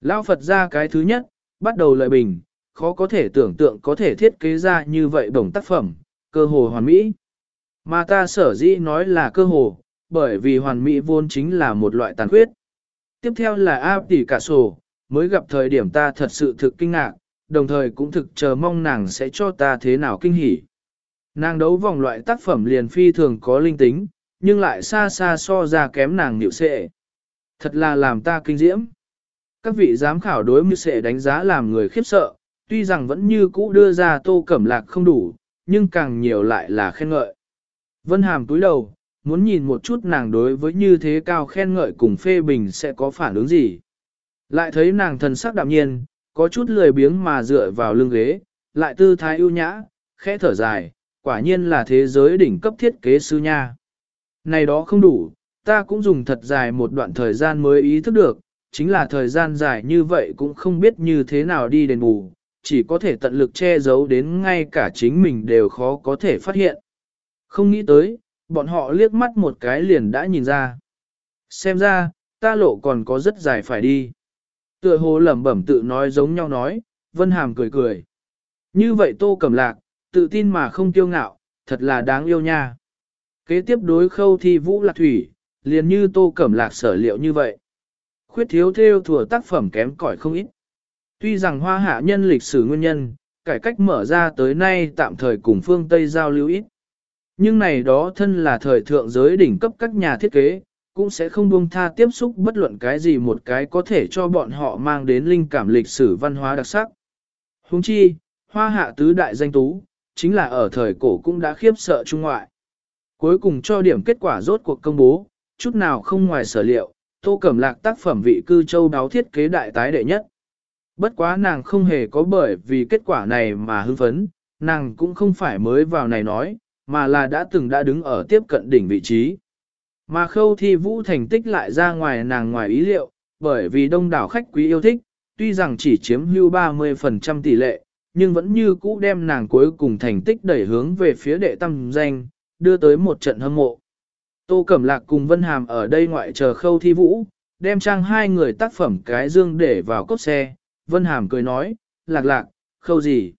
Lao Phật ra cái thứ nhất, bắt đầu lợi bình, khó có thể tưởng tượng có thể thiết kế ra như vậy bổng tác phẩm, cơ hồ hoàn mỹ. Mà ta sở dĩ nói là cơ hồ, bởi vì hoàn mỹ vốn chính là một loại tàn khuyết. Tiếp theo là áp tỷ cả sổ, mới gặp thời điểm ta thật sự thực kinh ngạc, đồng thời cũng thực chờ mong nàng sẽ cho ta thế nào kinh hỉ. Nàng đấu vòng loại tác phẩm liền phi thường có linh tính, nhưng lại xa xa so ra kém nàng nhịu sệ. Thật là làm ta kinh diễm. Các vị giám khảo đối mưu sẽ đánh giá làm người khiếp sợ, tuy rằng vẫn như cũ đưa ra tô cẩm lạc không đủ, nhưng càng nhiều lại là khen ngợi. Vân Hàm túi đầu, muốn nhìn một chút nàng đối với như thế cao khen ngợi cùng phê bình sẽ có phản ứng gì. Lại thấy nàng thần sắc đạm nhiên, có chút lười biếng mà dựa vào lưng ghế, lại tư thái ưu nhã, khẽ thở dài, quả nhiên là thế giới đỉnh cấp thiết kế sư nha. Này đó không đủ, ta cũng dùng thật dài một đoạn thời gian mới ý thức được, chính là thời gian dài như vậy cũng không biết như thế nào đi đền bù, chỉ có thể tận lực che giấu đến ngay cả chính mình đều khó có thể phát hiện. Không nghĩ tới, bọn họ liếc mắt một cái liền đã nhìn ra. Xem ra, ta lộ còn có rất dài phải đi. Tựa hồ lẩm bẩm tự nói giống nhau nói, Vân Hàm cười cười. Như vậy tô cầm lạc, tự tin mà không tiêu ngạo, thật là đáng yêu nha. Kế tiếp đối khâu thi vũ lạc thủy, liền như tô cẩm lạc sở liệu như vậy. Khuyết thiếu theo thừa tác phẩm kém cỏi không ít. Tuy rằng hoa hạ nhân lịch sử nguyên nhân, cải cách mở ra tới nay tạm thời cùng phương Tây giao lưu ít. Nhưng này đó thân là thời thượng giới đỉnh cấp các nhà thiết kế, cũng sẽ không buông tha tiếp xúc bất luận cái gì một cái có thể cho bọn họ mang đến linh cảm lịch sử văn hóa đặc sắc. Huống chi, hoa hạ tứ đại danh tú, chính là ở thời cổ cũng đã khiếp sợ trung ngoại. Cuối cùng cho điểm kết quả rốt cuộc công bố, chút nào không ngoài sở liệu, Tô Cẩm Lạc tác phẩm vị cư châu đáo thiết kế đại tái đệ nhất. Bất quá nàng không hề có bởi vì kết quả này mà hưng phấn, nàng cũng không phải mới vào này nói, mà là đã từng đã đứng ở tiếp cận đỉnh vị trí. Mà khâu thi vũ thành tích lại ra ngoài nàng ngoài ý liệu, bởi vì đông đảo khách quý yêu thích, tuy rằng chỉ chiếm hưu 30% tỷ lệ, nhưng vẫn như cũ đem nàng cuối cùng thành tích đẩy hướng về phía đệ tâm danh, đưa tới một trận hâm mộ. Tô Cẩm Lạc cùng Vân Hàm ở đây ngoại chờ khâu thi vũ, đem trang hai người tác phẩm cái dương để vào cốt xe, Vân Hàm cười nói, lạc lạc, khâu gì?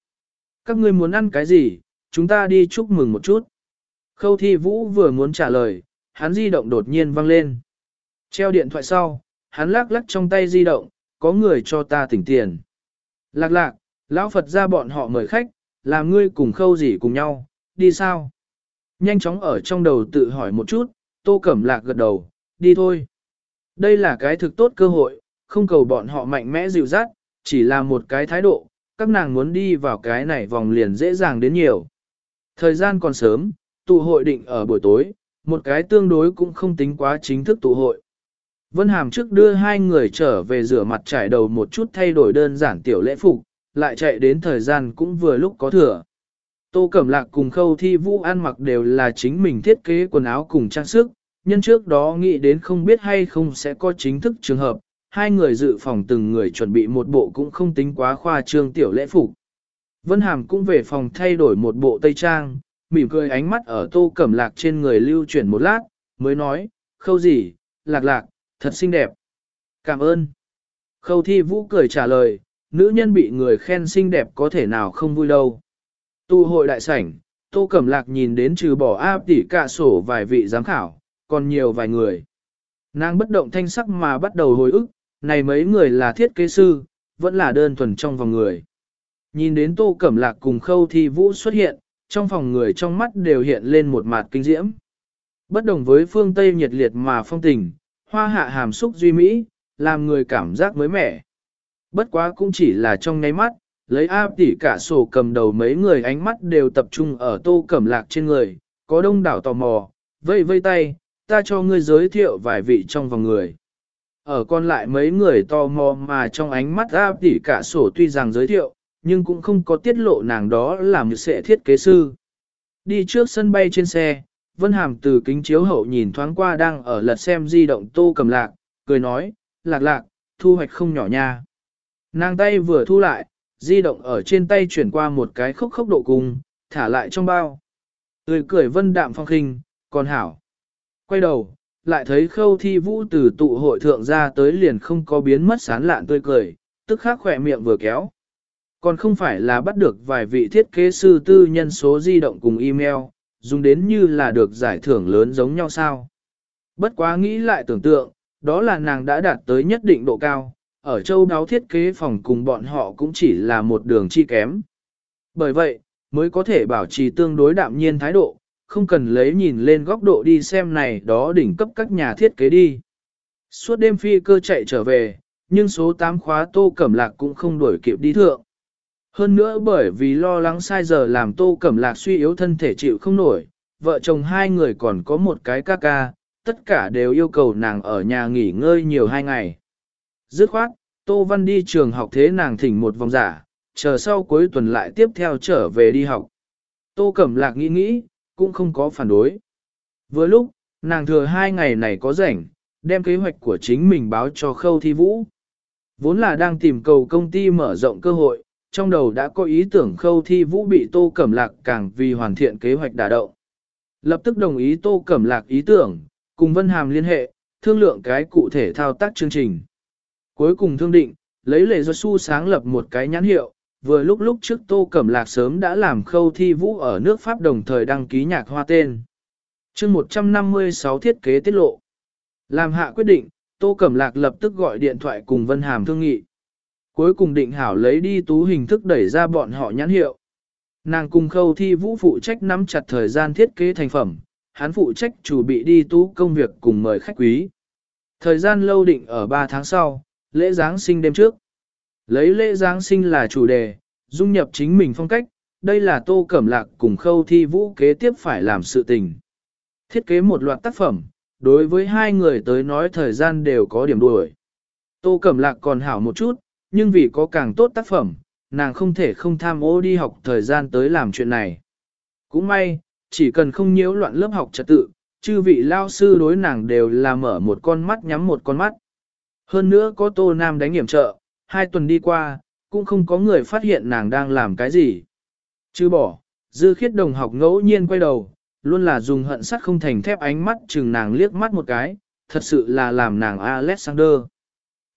Các ngươi muốn ăn cái gì, chúng ta đi chúc mừng một chút. Khâu thi vũ vừa muốn trả lời, hắn di động đột nhiên vang lên. Treo điện thoại sau, hắn lắc lắc trong tay di động, có người cho ta tỉnh tiền. Lạc lạc, lão Phật ra bọn họ mời khách, làm ngươi cùng khâu gì cùng nhau, đi sao? Nhanh chóng ở trong đầu tự hỏi một chút, tô cẩm lạc gật đầu, đi thôi. Đây là cái thực tốt cơ hội, không cầu bọn họ mạnh mẽ dịu dắt, chỉ là một cái thái độ, các nàng muốn đi vào cái này vòng liền dễ dàng đến nhiều. Thời gian còn sớm, tụ hội định ở buổi tối, một cái tương đối cũng không tính quá chính thức tụ hội. Vân Hàm trước đưa hai người trở về rửa mặt trải đầu một chút thay đổi đơn giản tiểu lễ phục, lại chạy đến thời gian cũng vừa lúc có thừa. Tô Cẩm Lạc cùng Khâu Thi Vũ ăn mặc đều là chính mình thiết kế quần áo cùng trang sức, nhân trước đó nghĩ đến không biết hay không sẽ có chính thức trường hợp, hai người dự phòng từng người chuẩn bị một bộ cũng không tính quá khoa trương tiểu lễ phục. Vân Hàm cũng về phòng thay đổi một bộ tây trang, mỉm cười ánh mắt ở Tô Cẩm Lạc trên người lưu chuyển một lát, mới nói, khâu gì, lạc lạc, thật xinh đẹp. Cảm ơn. Khâu Thi Vũ cười trả lời, nữ nhân bị người khen xinh đẹp có thể nào không vui đâu. Tu hội đại sảnh, Tô Cẩm Lạc nhìn đến trừ bỏ áp tỉ cả sổ vài vị giám khảo, còn nhiều vài người. Nàng bất động thanh sắc mà bắt đầu hồi ức, này mấy người là thiết kế sư, vẫn là đơn thuần trong vòng người. Nhìn đến Tô Cẩm Lạc cùng Khâu Thi Vũ xuất hiện, trong phòng người trong mắt đều hiện lên một mặt kinh diễm. Bất đồng với phương Tây nhiệt liệt mà phong tình, hoa hạ hàm xúc duy mỹ, làm người cảm giác mới mẻ. Bất quá cũng chỉ là trong nháy mắt, lấy áp tỉ cả sổ cầm đầu mấy người ánh mắt đều tập trung ở tô cẩm lạc trên người, có đông đảo tò mò, vây vây tay, ta cho ngươi giới thiệu vài vị trong vòng người. Ở còn lại mấy người tò mò mà trong ánh mắt áp tỉ cả sổ tuy rằng giới thiệu, nhưng cũng không có tiết lộ nàng đó là một sẽ thiết kế sư. Đi trước sân bay trên xe, Vân Hàm từ kính chiếu hậu nhìn thoáng qua đang ở lật xem di động tô cầm lạc, cười nói, lạc lạc, thu hoạch không nhỏ nha. Nàng tay vừa thu lại, di động ở trên tay chuyển qua một cái khốc khốc độ cùng thả lại trong bao. Tươi cười vân đạm phong khinh, còn hảo. Quay đầu, lại thấy khâu thi vũ từ tụ hội thượng ra tới liền không có biến mất sán lạn tươi cười, tức khắc khỏe miệng vừa kéo. Còn không phải là bắt được vài vị thiết kế sư tư nhân số di động cùng email, dùng đến như là được giải thưởng lớn giống nhau sao. Bất quá nghĩ lại tưởng tượng, đó là nàng đã đạt tới nhất định độ cao, ở châu đáo thiết kế phòng cùng bọn họ cũng chỉ là một đường chi kém. Bởi vậy, mới có thể bảo trì tương đối đạm nhiên thái độ, không cần lấy nhìn lên góc độ đi xem này đó đỉnh cấp các nhà thiết kế đi. Suốt đêm phi cơ chạy trở về, nhưng số 8 khóa tô cẩm lạc cũng không đuổi kịp đi thượng. Hơn nữa bởi vì lo lắng sai giờ làm tô cẩm lạc suy yếu thân thể chịu không nổi, vợ chồng hai người còn có một cái ca ca, tất cả đều yêu cầu nàng ở nhà nghỉ ngơi nhiều hai ngày. Dứt khoát, Tô Văn đi trường học thế nàng thỉnh một vòng giả, chờ sau cuối tuần lại tiếp theo trở về đi học. Tô Cẩm Lạc nghĩ nghĩ, cũng không có phản đối. Vừa lúc, nàng thừa hai ngày này có rảnh, đem kế hoạch của chính mình báo cho Khâu Thi Vũ. Vốn là đang tìm cầu công ty mở rộng cơ hội, trong đầu đã có ý tưởng Khâu Thi Vũ bị Tô Cẩm Lạc càng vì hoàn thiện kế hoạch đả động. Lập tức đồng ý Tô Cẩm Lạc ý tưởng, cùng Vân Hàm liên hệ, thương lượng cái cụ thể thao tác chương trình. Cuối cùng thương định, lấy lệ do su sáng lập một cái nhãn hiệu, vừa lúc lúc trước Tô Cẩm Lạc sớm đã làm khâu thi vũ ở nước Pháp đồng thời đăng ký nhạc hoa tên. chương 156 thiết kế tiết lộ. Làm hạ quyết định, Tô Cẩm Lạc lập tức gọi điện thoại cùng Vân Hàm thương nghị. Cuối cùng định hảo lấy đi tú hình thức đẩy ra bọn họ nhãn hiệu. Nàng cùng khâu thi vũ phụ trách nắm chặt thời gian thiết kế thành phẩm, hắn phụ trách chủ bị đi tú công việc cùng mời khách quý. Thời gian lâu định ở 3 tháng sau, lễ Giáng sinh đêm trước. Lấy lễ Giáng sinh là chủ đề, dung nhập chính mình phong cách, đây là tô cẩm lạc cùng khâu thi vũ kế tiếp phải làm sự tình. Thiết kế một loạt tác phẩm, đối với hai người tới nói thời gian đều có điểm đuổi. Tô cẩm lạc còn hảo một chút, nhưng vì có càng tốt tác phẩm, nàng không thể không tham ô đi học thời gian tới làm chuyện này. Cũng may, chỉ cần không nhiễu loạn lớp học trật tự, chư vị lao sư đối nàng đều là mở một con mắt nhắm một con mắt. Hơn nữa có Tô Nam đánh hiểm trợ, hai tuần đi qua, cũng không có người phát hiện nàng đang làm cái gì. Chứ bỏ, dư khiết đồng học ngẫu nhiên quay đầu, luôn là dùng hận sắt không thành thép ánh mắt chừng nàng liếc mắt một cái, thật sự là làm nàng Alexander.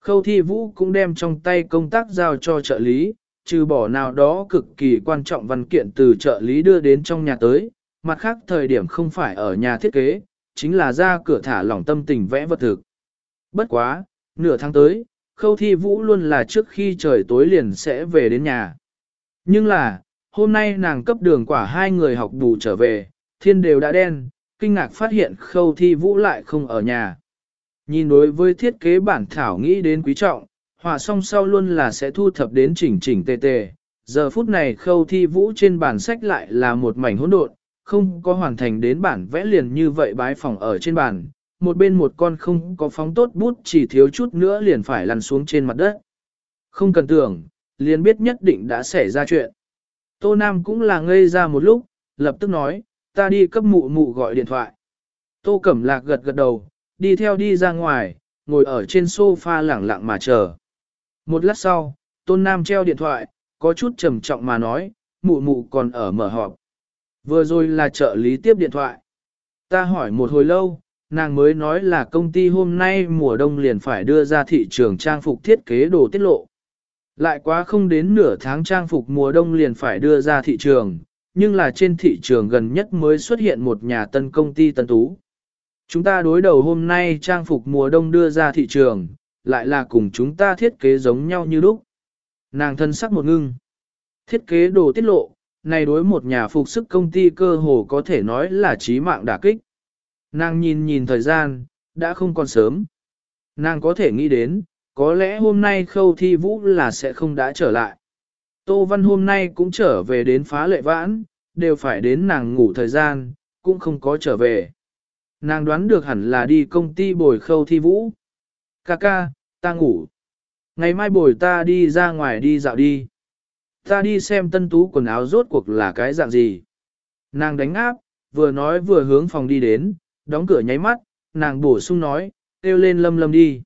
Khâu thi vũ cũng đem trong tay công tác giao cho trợ lý, trừ bỏ nào đó cực kỳ quan trọng văn kiện từ trợ lý đưa đến trong nhà tới, mặt khác thời điểm không phải ở nhà thiết kế, chính là ra cửa thả lỏng tâm tình vẽ vật thực. Bất quá, nửa tháng tới, khâu thi vũ luôn là trước khi trời tối liền sẽ về đến nhà. Nhưng là, hôm nay nàng cấp đường quả hai người học bù trở về, thiên đều đã đen, kinh ngạc phát hiện khâu thi vũ lại không ở nhà. Nhìn đối với thiết kế bản thảo nghĩ đến quý trọng, họa song sau luôn là sẽ thu thập đến chỉnh chỉnh tề tề. Giờ phút này khâu thi vũ trên bản sách lại là một mảnh hỗn độn, không có hoàn thành đến bản vẽ liền như vậy bái phòng ở trên bản. Một bên một con không có phóng tốt bút chỉ thiếu chút nữa liền phải lăn xuống trên mặt đất. Không cần tưởng, liền biết nhất định đã xảy ra chuyện. Tô Nam cũng là ngây ra một lúc, lập tức nói, ta đi cấp mụ mụ gọi điện thoại. Tô Cẩm Lạc gật gật đầu, đi theo đi ra ngoài, ngồi ở trên sofa lẳng lặng mà chờ. Một lát sau, Tôn Nam treo điện thoại, có chút trầm trọng mà nói, mụ mụ còn ở mở họp. Vừa rồi là trợ lý tiếp điện thoại. Ta hỏi một hồi lâu, nàng mới nói là công ty hôm nay mùa đông liền phải đưa ra thị trường trang phục thiết kế đồ tiết lộ. Lại quá không đến nửa tháng trang phục mùa đông liền phải đưa ra thị trường, nhưng là trên thị trường gần nhất mới xuất hiện một nhà tân công ty tân tú. Chúng ta đối đầu hôm nay trang phục mùa đông đưa ra thị trường, lại là cùng chúng ta thiết kế giống nhau như lúc. Nàng thân sắc một ngưng. Thiết kế đồ tiết lộ, này đối một nhà phục sức công ty cơ hồ có thể nói là trí mạng đả kích. Nàng nhìn nhìn thời gian, đã không còn sớm. Nàng có thể nghĩ đến, có lẽ hôm nay khâu thi vũ là sẽ không đã trở lại. Tô Văn hôm nay cũng trở về đến phá lệ vãn, đều phải đến nàng ngủ thời gian, cũng không có trở về. Nàng đoán được hẳn là đi công ty bồi khâu thi vũ. Ca ca, ta ngủ. Ngày mai bồi ta đi ra ngoài đi dạo đi. Ta đi xem tân tú quần áo rốt cuộc là cái dạng gì. Nàng đánh áp, vừa nói vừa hướng phòng đi đến, đóng cửa nháy mắt, nàng bổ sung nói, kêu lên lâm lâm đi.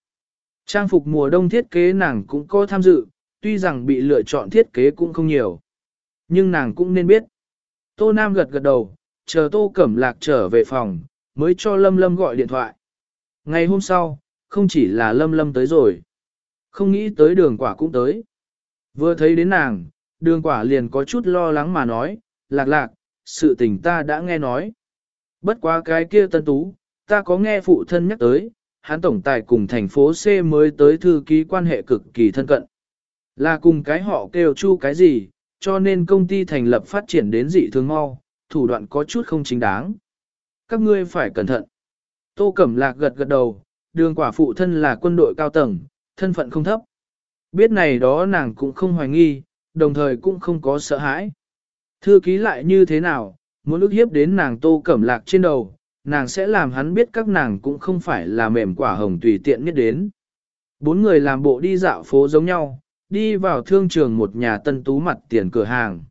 Trang phục mùa đông thiết kế nàng cũng có tham dự, tuy rằng bị lựa chọn thiết kế cũng không nhiều. Nhưng nàng cũng nên biết. Tô Nam gật gật đầu, chờ Tô Cẩm Lạc trở về phòng, mới cho Lâm Lâm gọi điện thoại. Ngày hôm sau, không chỉ là Lâm Lâm tới rồi. Không nghĩ tới đường quả cũng tới. Vừa thấy đến nàng, đường quả liền có chút lo lắng mà nói, lạc lạc, sự tình ta đã nghe nói. Bất quá cái kia tân tú, ta có nghe phụ thân nhắc tới, hắn tổng tài cùng thành phố C mới tới thư ký quan hệ cực kỳ thân cận. Là cùng cái họ kêu chu cái gì, cho nên công ty thành lập phát triển đến dị thường mau, thủ đoạn có chút không chính đáng. Các ngươi phải cẩn thận. Tô Cẩm Lạc gật gật đầu, đường quả phụ thân là quân đội cao tầng, thân phận không thấp. Biết này đó nàng cũng không hoài nghi, đồng thời cũng không có sợ hãi. Thư ký lại như thế nào, muốn ức hiếp đến nàng Tô Cẩm Lạc trên đầu, nàng sẽ làm hắn biết các nàng cũng không phải là mềm quả hồng tùy tiện nhất đến. Bốn người làm bộ đi dạo phố giống nhau, đi vào thương trường một nhà tân tú mặt tiền cửa hàng.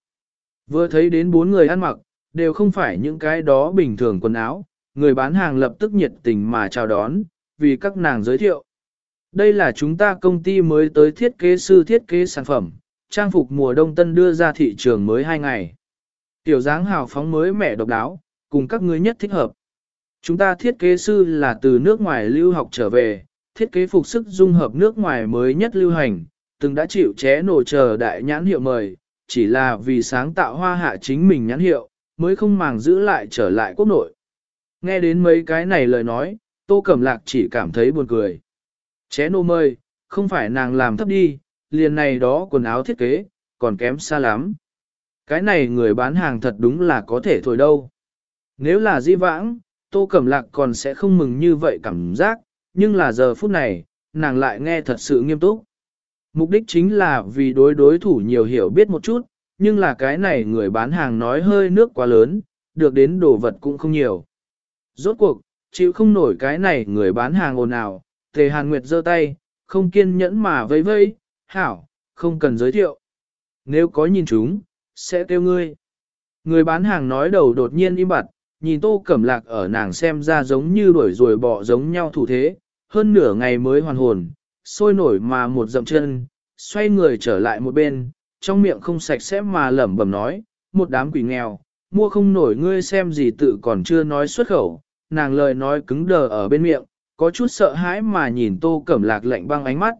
Vừa thấy đến bốn người ăn mặc, đều không phải những cái đó bình thường quần áo, người bán hàng lập tức nhiệt tình mà chào đón, vì các nàng giới thiệu. Đây là chúng ta công ty mới tới thiết kế sư thiết kế sản phẩm, trang phục mùa đông tân đưa ra thị trường mới 2 ngày. Tiểu dáng hào phóng mới mẻ độc đáo, cùng các ngươi nhất thích hợp. Chúng ta thiết kế sư là từ nước ngoài lưu học trở về, thiết kế phục sức dung hợp nước ngoài mới nhất lưu hành, từng đã chịu ché nổ chờ đại nhãn hiệu mời, chỉ là vì sáng tạo hoa hạ chính mình nhãn hiệu, mới không màng giữ lại trở lại quốc nội. Nghe đến mấy cái này lời nói, Tô Cẩm Lạc chỉ cảm thấy buồn cười. Ché nô mời, không phải nàng làm thấp đi, liền này đó quần áo thiết kế, còn kém xa lắm. Cái này người bán hàng thật đúng là có thể thôi đâu. Nếu là di vãng, Tô Cẩm Lạc còn sẽ không mừng như vậy cảm giác, nhưng là giờ phút này, nàng lại nghe thật sự nghiêm túc. Mục đích chính là vì đối đối thủ nhiều hiểu biết một chút, nhưng là cái này người bán hàng nói hơi nước quá lớn, được đến đồ vật cũng không nhiều. Rốt cuộc, chịu không nổi cái này người bán hàng ồn ào, Tề Hàn Nguyệt giơ tay, không kiên nhẫn mà vây vây, hảo, không cần giới thiệu. Nếu có nhìn chúng, sẽ kêu ngươi. Người bán hàng nói đầu đột nhiên im bặt, nhìn tô cẩm lạc ở nàng xem ra giống như đuổi rồi bỏ giống nhau thủ thế, hơn nửa ngày mới hoàn hồn, sôi nổi mà một dậm chân, xoay người trở lại một bên, trong miệng không sạch sẽ mà lẩm bẩm nói, một đám quỷ nghèo, mua không nổi ngươi xem gì tự còn chưa nói xuất khẩu, nàng lời nói cứng đờ ở bên miệng, có chút sợ hãi mà nhìn tô cẩm lạc lạnh băng ánh mắt.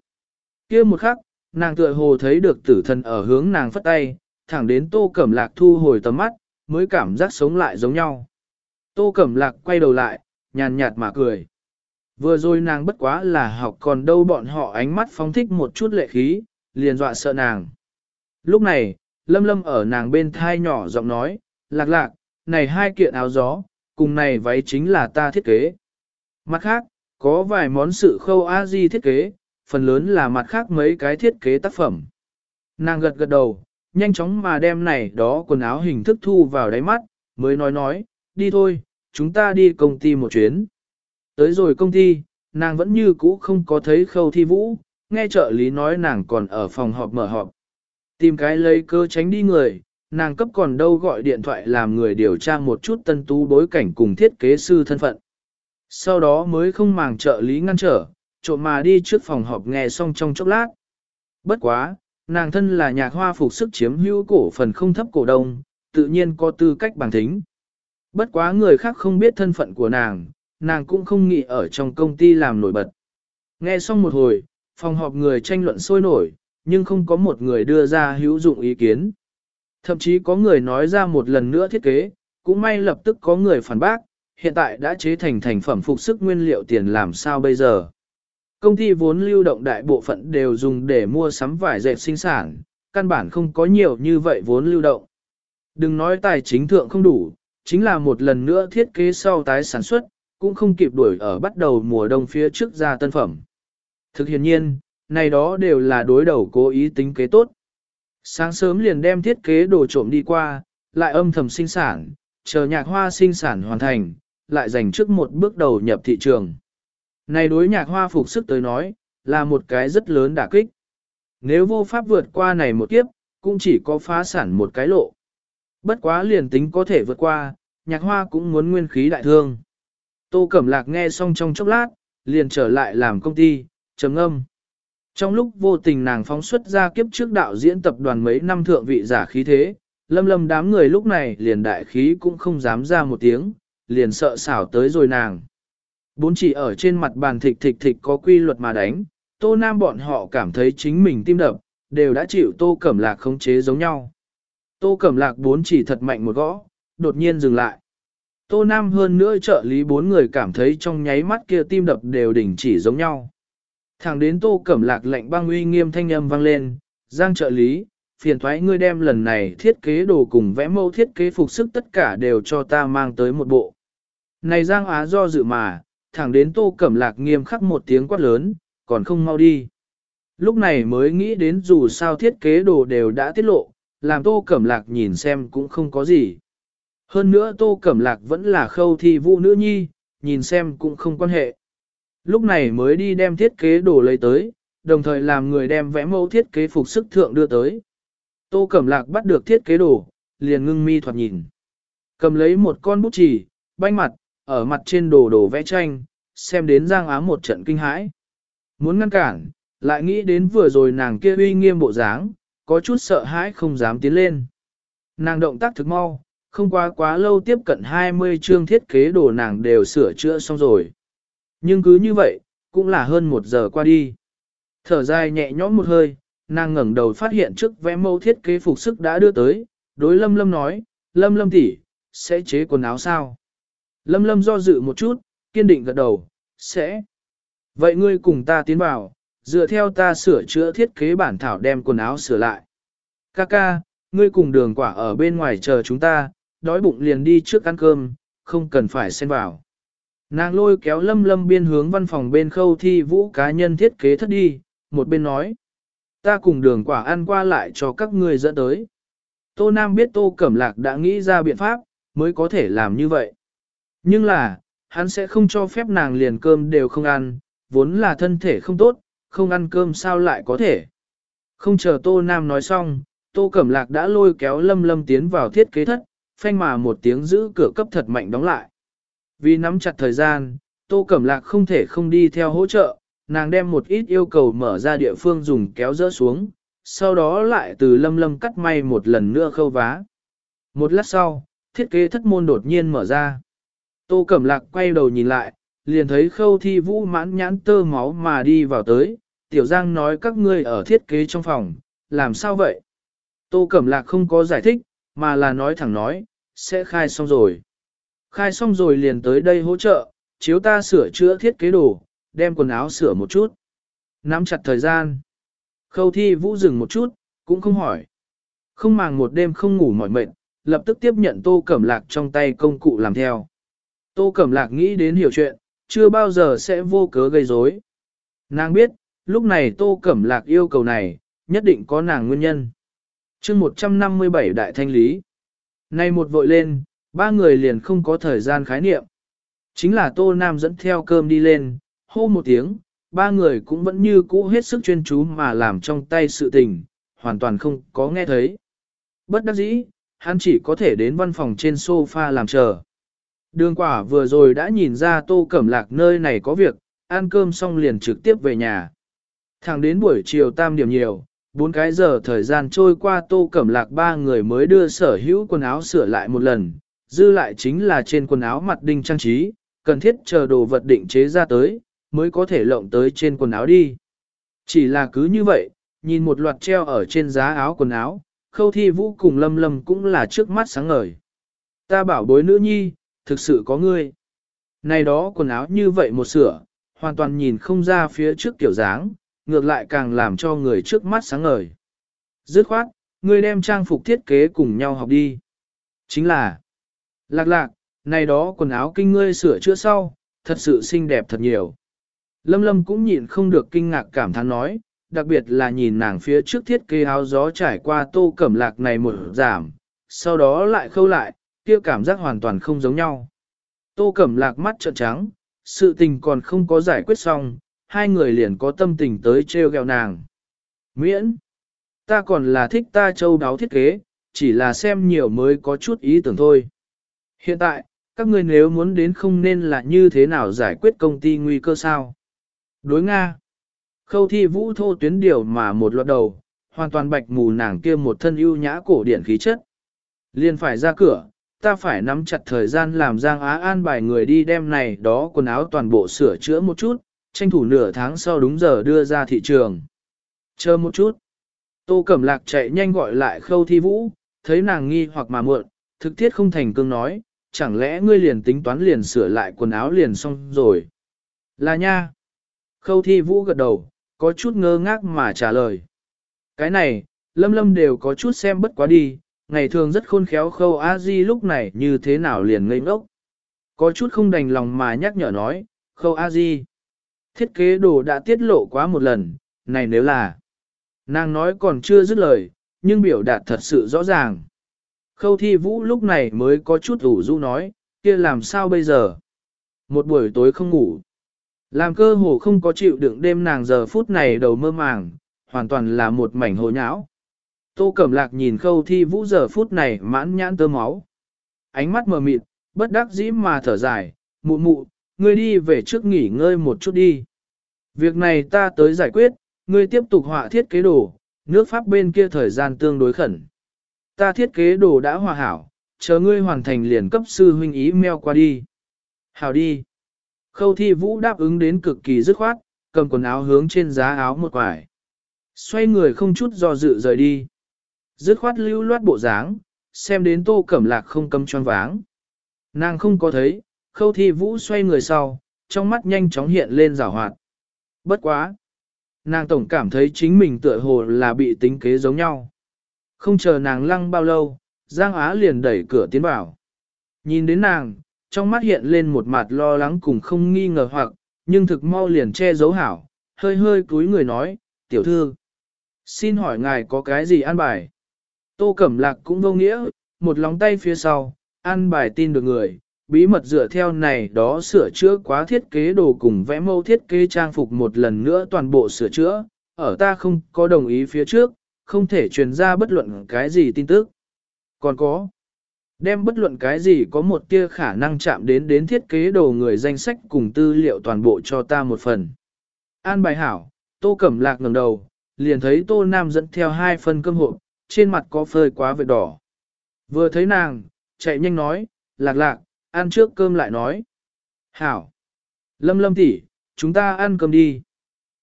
kia một khắc, nàng tựa hồ thấy được tử thần ở hướng nàng phất tay, thẳng đến tô cẩm lạc thu hồi tầm mắt, mới cảm giác sống lại giống nhau. Tô cẩm lạc quay đầu lại, nhàn nhạt mà cười. Vừa rồi nàng bất quá là học còn đâu bọn họ ánh mắt phóng thích một chút lệ khí, liền dọa sợ nàng. Lúc này, lâm lâm ở nàng bên thai nhỏ giọng nói, lạc lạc, này hai kiện áo gió, cùng này váy chính là ta thiết kế. Mặt khác, có vài món sự khâu a di thiết kế, phần lớn là mặt khác mấy cái thiết kế tác phẩm. Nàng gật gật đầu, nhanh chóng mà đem này đó quần áo hình thức thu vào đáy mắt, mới nói nói, đi thôi, chúng ta đi công ty một chuyến. Tới rồi công ty, nàng vẫn như cũ không có thấy khâu thi vũ, nghe trợ lý nói nàng còn ở phòng họp mở họp. Tìm cái lấy cơ tránh đi người, nàng cấp còn đâu gọi điện thoại làm người điều tra một chút tân tú bối cảnh cùng thiết kế sư thân phận. Sau đó mới không màng trợ lý ngăn trở, trộm mà đi trước phòng họp nghe xong trong chốc lát. Bất quá, nàng thân là nhạc hoa phục sức chiếm hữu cổ phần không thấp cổ đông, tự nhiên có tư cách bằng thính. Bất quá người khác không biết thân phận của nàng, nàng cũng không nghĩ ở trong công ty làm nổi bật. Nghe xong một hồi, phòng họp người tranh luận sôi nổi, nhưng không có một người đưa ra hữu dụng ý kiến. Thậm chí có người nói ra một lần nữa thiết kế, cũng may lập tức có người phản bác, hiện tại đã chế thành thành phẩm phục sức nguyên liệu tiền làm sao bây giờ. Công ty vốn lưu động đại bộ phận đều dùng để mua sắm vải dệt sinh sản, căn bản không có nhiều như vậy vốn lưu động. Đừng nói tài chính thượng không đủ, chính là một lần nữa thiết kế sau tái sản xuất, cũng không kịp đuổi ở bắt đầu mùa đông phía trước ra tân phẩm. Thực hiện nhiên, này đó đều là đối đầu cố ý tính kế tốt. Sáng sớm liền đem thiết kế đồ trộm đi qua, lại âm thầm sinh sản, chờ nhạc hoa sinh sản hoàn thành, lại dành trước một bước đầu nhập thị trường. Này đối nhạc hoa phục sức tới nói, là một cái rất lớn đả kích. Nếu vô pháp vượt qua này một kiếp, cũng chỉ có phá sản một cái lộ. Bất quá liền tính có thể vượt qua, nhạc hoa cũng muốn nguyên khí đại thương. Tô Cẩm Lạc nghe xong trong chốc lát, liền trở lại làm công ty, trầm âm. Trong lúc vô tình nàng phóng xuất ra kiếp trước đạo diễn tập đoàn mấy năm thượng vị giả khí thế, lâm lâm đám người lúc này liền đại khí cũng không dám ra một tiếng, liền sợ xảo tới rồi nàng. Bốn chỉ ở trên mặt bàn thịt thịt thịt có quy luật mà đánh, tô nam bọn họ cảm thấy chính mình tim đập, đều đã chịu tô cẩm lạc khống chế giống nhau. Tô cẩm lạc bốn chỉ thật mạnh một gõ, đột nhiên dừng lại. Tô Nam hơn nữa trợ lý bốn người cảm thấy trong nháy mắt kia tim đập đều đỉnh chỉ giống nhau. Thẳng đến Tô Cẩm Lạc lệnh băng uy nghiêm thanh âm vang lên, Giang trợ lý, phiền thoái ngươi đem lần này thiết kế đồ cùng vẽ mẫu thiết kế phục sức tất cả đều cho ta mang tới một bộ. Này Giang Á do dự mà, thẳng đến Tô Cẩm Lạc nghiêm khắc một tiếng quát lớn, còn không mau đi. Lúc này mới nghĩ đến dù sao thiết kế đồ đều đã tiết lộ, làm Tô Cẩm Lạc nhìn xem cũng không có gì. Hơn nữa Tô Cẩm Lạc vẫn là khâu thi vũ nữ nhi, nhìn xem cũng không quan hệ. Lúc này mới đi đem thiết kế đồ lấy tới, đồng thời làm người đem vẽ mẫu thiết kế phục sức thượng đưa tới. Tô Cẩm Lạc bắt được thiết kế đồ, liền ngưng mi thoạt nhìn. Cầm lấy một con bút chỉ, banh mặt, ở mặt trên đồ đồ vẽ tranh, xem đến Giang Á một trận kinh hãi. Muốn ngăn cản, lại nghĩ đến vừa rồi nàng kia uy nghiêm bộ dáng, có chút sợ hãi không dám tiến lên. Nàng động tác thực mau, không quá quá lâu tiếp cận 20 chương thiết kế đồ nàng đều sửa chữa xong rồi. Nhưng cứ như vậy, cũng là hơn một giờ qua đi. Thở dài nhẹ nhõm một hơi, nàng ngẩng đầu phát hiện trước vẽ mẫu thiết kế phục sức đã đưa tới, đối lâm lâm nói, lâm lâm tỷ sẽ chế quần áo sao? Lâm lâm do dự một chút, kiên định gật đầu, sẽ. Vậy ngươi cùng ta tiến vào, dựa theo ta sửa chữa thiết kế bản thảo đem quần áo sửa lại. Kaka, ngươi cùng đường quả ở bên ngoài chờ chúng ta, đói bụng liền đi trước ăn cơm, không cần phải xen vào. Nàng lôi kéo lâm lâm biên hướng văn phòng bên khâu thi vũ cá nhân thiết kế thất đi, một bên nói. Ta cùng đường quả ăn qua lại cho các ngươi dẫn tới. Tô Nam biết Tô Cẩm Lạc đã nghĩ ra biện pháp, mới có thể làm như vậy. Nhưng là, hắn sẽ không cho phép nàng liền cơm đều không ăn, vốn là thân thể không tốt, không ăn cơm sao lại có thể. Không chờ Tô Nam nói xong, Tô Cẩm Lạc đã lôi kéo Lâm Lâm tiến vào thiết kế thất, phanh mà một tiếng giữ cửa cấp thật mạnh đóng lại. Vì nắm chặt thời gian, Tô Cẩm Lạc không thể không đi theo hỗ trợ, nàng đem một ít yêu cầu mở ra địa phương dùng kéo dỡ xuống, sau đó lại từ lâm lâm cắt may một lần nữa khâu vá. Một lát sau, thiết kế thất môn đột nhiên mở ra. Tô Cẩm Lạc quay đầu nhìn lại, liền thấy khâu thi vũ mãn nhãn tơ máu mà đi vào tới, Tiểu Giang nói các ngươi ở thiết kế trong phòng, làm sao vậy? Tô Cẩm Lạc không có giải thích, mà là nói thẳng nói, sẽ khai xong rồi. Khai xong rồi liền tới đây hỗ trợ, chiếu ta sửa chữa thiết kế đồ, đem quần áo sửa một chút. Nắm chặt thời gian. Khâu thi vũ dừng một chút, cũng không hỏi. Không màng một đêm không ngủ mỏi mệt, lập tức tiếp nhận tô cẩm lạc trong tay công cụ làm theo. Tô cẩm lạc nghĩ đến hiểu chuyện, chưa bao giờ sẽ vô cớ gây rối. Nàng biết, lúc này tô cẩm lạc yêu cầu này, nhất định có nàng nguyên nhân. chương 157 đại thanh lý. Nay một vội lên, ba người liền không có thời gian khái niệm. Chính là tô nam dẫn theo cơm đi lên, hô một tiếng, ba người cũng vẫn như cũ hết sức chuyên chú mà làm trong tay sự tình, hoàn toàn không có nghe thấy. Bất đắc dĩ, hắn chỉ có thể đến văn phòng trên sofa làm chờ. Đường quả vừa rồi đã nhìn ra tô cẩm lạc nơi này có việc, ăn cơm xong liền trực tiếp về nhà. Thẳng đến buổi chiều tam điểm nhiều, bốn cái giờ thời gian trôi qua tô cẩm lạc ba người mới đưa sở hữu quần áo sửa lại một lần, dư lại chính là trên quần áo mặt đinh trang trí, cần thiết chờ đồ vật định chế ra tới, mới có thể lộng tới trên quần áo đi. Chỉ là cứ như vậy, nhìn một loạt treo ở trên giá áo quần áo, khâu thi vũ cùng lâm lâm cũng là trước mắt sáng ngời. Ta bảo bối nữ nhi, thực sự có ngươi. Này đó quần áo như vậy một sửa, hoàn toàn nhìn không ra phía trước kiểu dáng, ngược lại càng làm cho người trước mắt sáng ngời. Dứt khoát, ngươi đem trang phục thiết kế cùng nhau học đi. Chính là, lạc lạc, này đó quần áo kinh ngươi sửa chữa sau, thật sự xinh đẹp thật nhiều. Lâm Lâm cũng nhịn không được kinh ngạc cảm thán nói, đặc biệt là nhìn nàng phía trước thiết kế áo gió trải qua tô cẩm lạc này một giảm, sau đó lại khâu lại, kia cảm giác hoàn toàn không giống nhau. Tô cẩm lạc mắt trợn trắng, sự tình còn không có giải quyết xong, hai người liền có tâm tình tới treo gẹo nàng. Miễn, ta còn là thích ta châu đáo thiết kế, chỉ là xem nhiều mới có chút ý tưởng thôi. Hiện tại, các ngươi nếu muốn đến không nên là như thế nào giải quyết công ty nguy cơ sao? Đối Nga. Khâu thi vũ thô tuyến điều mà một loạt đầu, hoàn toàn bạch mù nàng kia một thân ưu nhã cổ điển khí chất. Liền phải ra cửa, ta phải nắm chặt thời gian làm Giang Á an bài người đi đem này đó quần áo toàn bộ sửa chữa một chút, tranh thủ nửa tháng sau đúng giờ đưa ra thị trường. Chờ một chút. Tô Cẩm Lạc chạy nhanh gọi lại khâu thi vũ, thấy nàng nghi hoặc mà muộn, thực thiết không thành cương nói, chẳng lẽ ngươi liền tính toán liền sửa lại quần áo liền xong rồi. Là nha. Khâu thi vũ gật đầu, có chút ngơ ngác mà trả lời. Cái này, lâm lâm đều có chút xem bất quá đi, ngày thường rất khôn khéo khâu a di lúc này như thế nào liền ngây ngốc. Có chút không đành lòng mà nhắc nhở nói, khâu a di. Thiết kế đồ đã tiết lộ quá một lần, này nếu là. Nàng nói còn chưa dứt lời, nhưng biểu đạt thật sự rõ ràng. Khâu thi vũ lúc này mới có chút ủ rũ nói, kia làm sao bây giờ? Một buổi tối không ngủ. Làm cơ hồ không có chịu đựng đêm nàng giờ phút này đầu mơ màng, hoàn toàn là một mảnh hồ nhão. Tô Cẩm Lạc nhìn khâu thi vũ giờ phút này mãn nhãn tơ máu. Ánh mắt mờ mịt, bất đắc dĩ mà thở dài, mụ mụ, ngươi đi về trước nghỉ ngơi một chút đi. Việc này ta tới giải quyết, ngươi tiếp tục họa thiết kế đồ, nước Pháp bên kia thời gian tương đối khẩn. Ta thiết kế đồ đã hòa hảo, chờ ngươi hoàn thành liền cấp sư huynh ý meo qua đi. Hảo đi. Khâu thi vũ đáp ứng đến cực kỳ dứt khoát, cầm quần áo hướng trên giá áo một quải. Xoay người không chút do dự rời đi. Dứt khoát lưu loát bộ dáng, xem đến tô cẩm lạc không cầm choáng váng. Nàng không có thấy, khâu thi vũ xoay người sau, trong mắt nhanh chóng hiện lên rào hoạt. Bất quá. Nàng tổng cảm thấy chính mình tựa hồ là bị tính kế giống nhau. Không chờ nàng lăng bao lâu, Giang Á liền đẩy cửa tiến vào. Nhìn đến nàng, trong mắt hiện lên một mặt lo lắng cùng không nghi ngờ hoặc, nhưng thực mau liền che giấu hảo, hơi hơi cúi người nói, tiểu thư. Xin hỏi ngài có cái gì an bài? Tô Cẩm Lạc cũng vô nghĩa, một lòng tay phía sau, an bài tin được người, bí mật dựa theo này đó sửa chữa quá thiết kế đồ cùng vẽ mẫu thiết kế trang phục một lần nữa toàn bộ sửa chữa, ở ta không có đồng ý phía trước, không thể truyền ra bất luận cái gì tin tức. Còn có, đem bất luận cái gì có một tia khả năng chạm đến đến thiết kế đồ người danh sách cùng tư liệu toàn bộ cho ta một phần. An bài hảo, tô cẩm lạc ngẩng đầu, liền thấy tô nam dẫn theo hai phần cơm hộp, trên mặt có phơi quá vệt đỏ. Vừa thấy nàng, chạy nhanh nói, lạc lạc, ăn trước cơm lại nói. Hảo. Lâm lâm tỷ, chúng ta ăn cơm đi.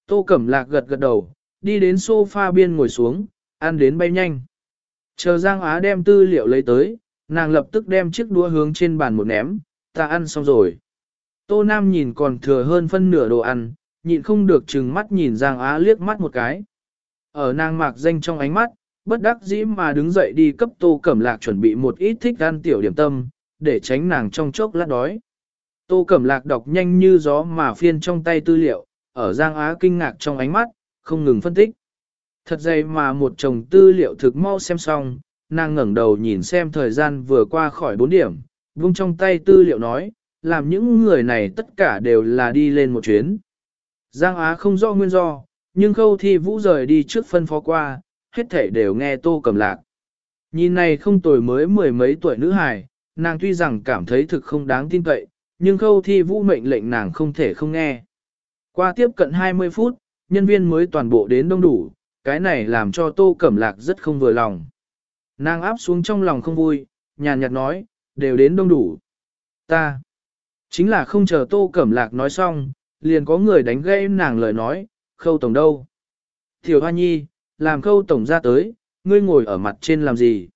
Tô cẩm lạc gật gật đầu, đi đến sofa biên ngồi xuống, ăn đến bay nhanh. Chờ Giang Á đem tư liệu lấy tới, nàng lập tức đem chiếc đũa hướng trên bàn một ném, ta ăn xong rồi. Tô Nam nhìn còn thừa hơn phân nửa đồ ăn, nhịn không được chừng mắt nhìn Giang Á liếc mắt một cái. Ở nàng mạc danh trong ánh mắt, bất đắc dĩ mà đứng dậy đi cấp Tô Cẩm Lạc chuẩn bị một ít thích ăn tiểu điểm tâm, để tránh nàng trong chốc lát đói. Tô Cẩm Lạc đọc nhanh như gió mà phiên trong tay tư liệu, ở Giang Á kinh ngạc trong ánh mắt, không ngừng phân tích. Thật dày mà một chồng tư liệu thực mau xem xong, nàng ngẩng đầu nhìn xem thời gian vừa qua khỏi 4 điểm, vung trong tay tư liệu nói, làm những người này tất cả đều là đi lên một chuyến. Giang Á không rõ nguyên do, nhưng khâu thi vũ rời đi trước phân phó qua, hết thể đều nghe tô cầm lạc. Nhìn này không tuổi mới mười mấy tuổi nữ hài, nàng tuy rằng cảm thấy thực không đáng tin cậy, nhưng khâu thi vũ mệnh lệnh nàng không thể không nghe. Qua tiếp cận 20 phút, nhân viên mới toàn bộ đến đông đủ, cái này làm cho tô cẩm lạc rất không vừa lòng. Nàng áp xuống trong lòng không vui, nhàn nhạt nói, đều đến đông đủ. Ta, chính là không chờ tô cẩm lạc nói xong, liền có người đánh gây nàng lời nói, khâu tổng đâu. Tiểu Hoa Nhi, làm khâu tổng ra tới, ngươi ngồi ở mặt trên làm gì?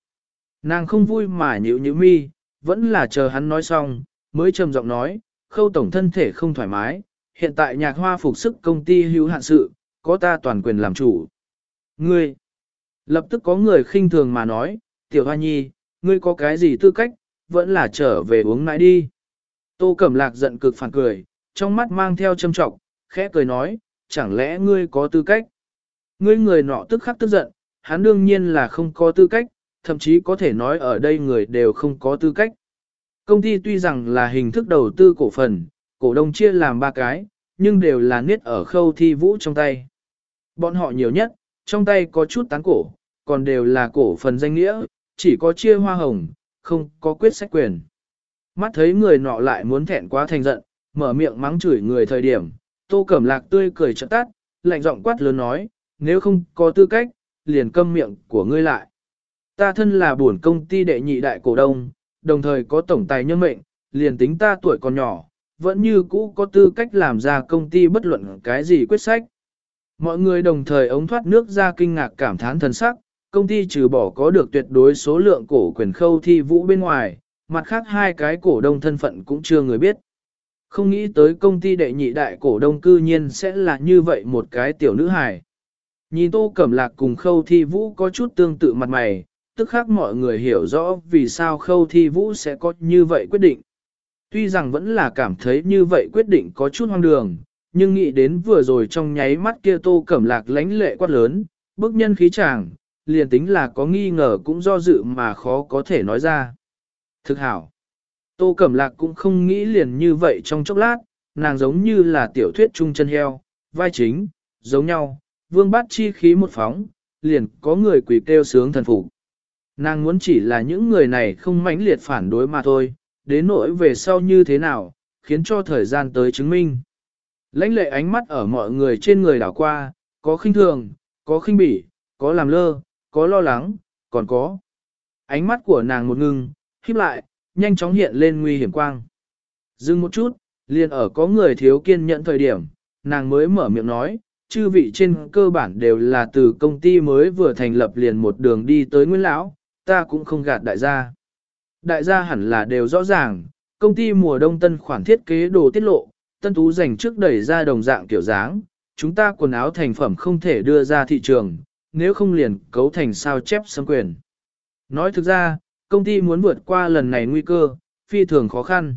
Nàng không vui mà nhịu nhịu mi, vẫn là chờ hắn nói xong, mới trầm giọng nói, khâu tổng thân thể không thoải mái, hiện tại nhạc hoa phục sức công ty hữu hạn sự, có ta toàn quyền làm chủ. Ngươi, lập tức có người khinh thường mà nói, tiểu hoa nhi, ngươi có cái gì tư cách, vẫn là trở về uống nãi đi. Tô Cẩm Lạc giận cực phản cười, trong mắt mang theo châm trọng, khẽ cười nói, chẳng lẽ ngươi có tư cách? Ngươi người nọ tức khắc tức giận, hắn đương nhiên là không có tư cách, thậm chí có thể nói ở đây người đều không có tư cách. Công ty tuy rằng là hình thức đầu tư cổ phần, cổ đông chia làm ba cái, nhưng đều là niết ở khâu thi vũ trong tay. Bọn họ nhiều nhất, trong tay có chút tán cổ, còn đều là cổ phần danh nghĩa, chỉ có chia hoa hồng, không có quyết sách quyền. Mắt thấy người nọ lại muốn thẹn quá thành giận, mở miệng mắng chửi người thời điểm, tô cẩm lạc tươi cười trợ tắt, lạnh giọng quát lớn nói, nếu không có tư cách, liền câm miệng của ngươi lại. Ta thân là buồn công ty đệ nhị đại cổ đông, đồng thời có tổng tài nhân mệnh, liền tính ta tuổi còn nhỏ, vẫn như cũ có tư cách làm ra công ty bất luận cái gì quyết sách. Mọi người đồng thời ống thoát nước ra kinh ngạc cảm thán thần sắc, công ty trừ bỏ có được tuyệt đối số lượng cổ quyền khâu thi vũ bên ngoài, mặt khác hai cái cổ đông thân phận cũng chưa người biết. Không nghĩ tới công ty đệ nhị đại cổ đông cư nhiên sẽ là như vậy một cái tiểu nữ hài. Nhìn tô cẩm lạc cùng khâu thi vũ có chút tương tự mặt mày, tức khác mọi người hiểu rõ vì sao khâu thi vũ sẽ có như vậy quyết định. Tuy rằng vẫn là cảm thấy như vậy quyết định có chút hoang đường, nhưng nghĩ đến vừa rồi trong nháy mắt kia tô cẩm lạc lánh lệ quát lớn, bức nhân khí chàng, liền tính là có nghi ngờ cũng do dự mà khó có thể nói ra. Thực hảo, tô cẩm lạc cũng không nghĩ liền như vậy trong chốc lát, nàng giống như là tiểu thuyết trung chân heo, vai chính, giống nhau, vương bát chi khí một phóng, liền có người quỷ kêu sướng thần phục. Nàng muốn chỉ là những người này không mãnh liệt phản đối mà thôi, đến nỗi về sau như thế nào, khiến cho thời gian tới chứng minh. Lãnh lệ ánh mắt ở mọi người trên người đảo qua, có khinh thường, có khinh bỉ, có làm lơ, có lo lắng, còn có. Ánh mắt của nàng một ngưng, híp lại, nhanh chóng hiện lên nguy hiểm quang. Dừng một chút, liền ở có người thiếu kiên nhẫn thời điểm, nàng mới mở miệng nói, chư vị trên cơ bản đều là từ công ty mới vừa thành lập liền một đường đi tới nguyễn Lão, ta cũng không gạt đại gia. Đại gia hẳn là đều rõ ràng, công ty mùa đông tân khoản thiết kế đồ tiết lộ, tân tú dành trước đẩy ra đồng dạng kiểu dáng, chúng ta quần áo thành phẩm không thể đưa ra thị trường, nếu không liền cấu thành sao chép xâm quyền. Nói thực ra, công ty muốn vượt qua lần này nguy cơ, phi thường khó khăn.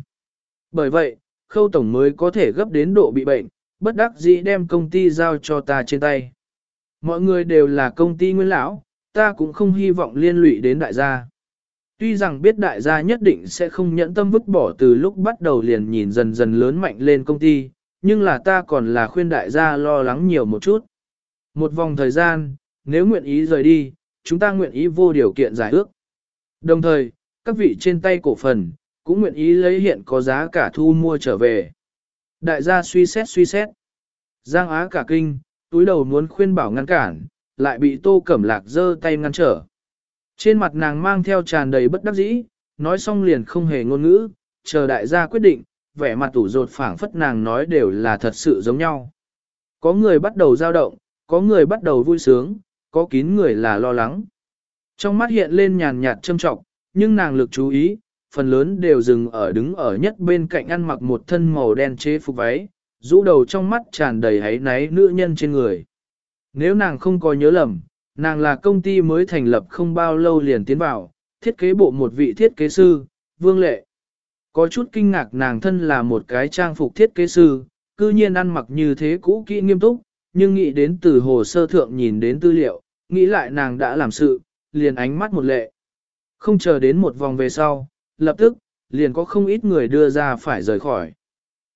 Bởi vậy, khâu tổng mới có thể gấp đến độ bị bệnh, bất đắc dĩ đem công ty giao cho ta trên tay. Mọi người đều là công ty nguyên lão, ta cũng không hy vọng liên lụy đến đại gia. Tuy rằng biết đại gia nhất định sẽ không nhẫn tâm vứt bỏ từ lúc bắt đầu liền nhìn dần dần lớn mạnh lên công ty, nhưng là ta còn là khuyên đại gia lo lắng nhiều một chút. Một vòng thời gian, nếu nguyện ý rời đi, chúng ta nguyện ý vô điều kiện giải ước. Đồng thời, các vị trên tay cổ phần, cũng nguyện ý lấy hiện có giá cả thu mua trở về. Đại gia suy xét suy xét. Giang Á cả kinh, túi đầu muốn khuyên bảo ngăn cản, lại bị tô cẩm lạc giơ tay ngăn trở. Trên mặt nàng mang theo tràn đầy bất đắc dĩ, nói xong liền không hề ngôn ngữ, chờ đại gia quyết định, vẻ mặt tủ rột phảng phất nàng nói đều là thật sự giống nhau. Có người bắt đầu dao động, có người bắt đầu vui sướng, có kín người là lo lắng. Trong mắt hiện lên nhàn nhạt châm trọng, nhưng nàng lực chú ý, phần lớn đều dừng ở đứng ở nhất bên cạnh ăn mặc một thân màu đen chế phục váy, rũ đầu trong mắt tràn đầy hấy náy nữ nhân trên người. Nếu nàng không có nhớ lầm, nàng là công ty mới thành lập không bao lâu liền tiến vào, thiết kế bộ một vị thiết kế sư, Vương Lệ. Có chút kinh ngạc nàng thân là một cái trang phục thiết kế sư, cư nhiên ăn mặc như thế cũ kỹ nghiêm túc, nhưng nghĩ đến từ hồ sơ thượng nhìn đến tư liệu, nghĩ lại nàng đã làm sự, liền ánh mắt một lệ. Không chờ đến một vòng về sau, lập tức, liền có không ít người đưa ra phải rời khỏi.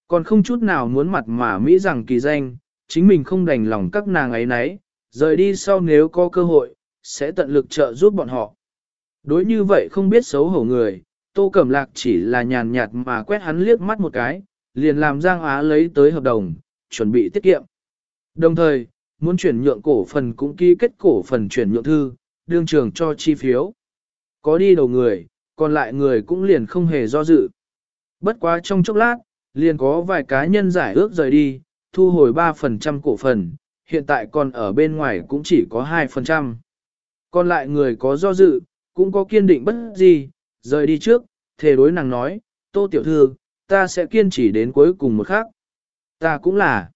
Còn không chút nào muốn mặt mà Mỹ rằng kỳ danh, chính mình không đành lòng các nàng ấy nấy, rời đi sau nếu có cơ hội, sẽ tận lực trợ giúp bọn họ. Đối như vậy không biết xấu hổ người, Tô Cẩm Lạc chỉ là nhàn nhạt mà quét hắn liếc mắt một cái, liền làm Giang Á lấy tới hợp đồng, chuẩn bị tiết kiệm. Đồng thời, muốn chuyển nhượng cổ phần cũng ký kết cổ phần chuyển nhượng thư, đương trường cho chi phiếu. Có đi đầu người, còn lại người cũng liền không hề do dự. Bất quá trong chốc lát, liền có vài cá nhân giải ước rời đi, thu hồi 3% cổ phần, hiện tại còn ở bên ngoài cũng chỉ có 2%. Còn lại người có do dự, cũng có kiên định bất gì, rời đi trước, thề đối nàng nói, tô tiểu thư, ta sẽ kiên trì đến cuối cùng một khắc. Ta cũng là,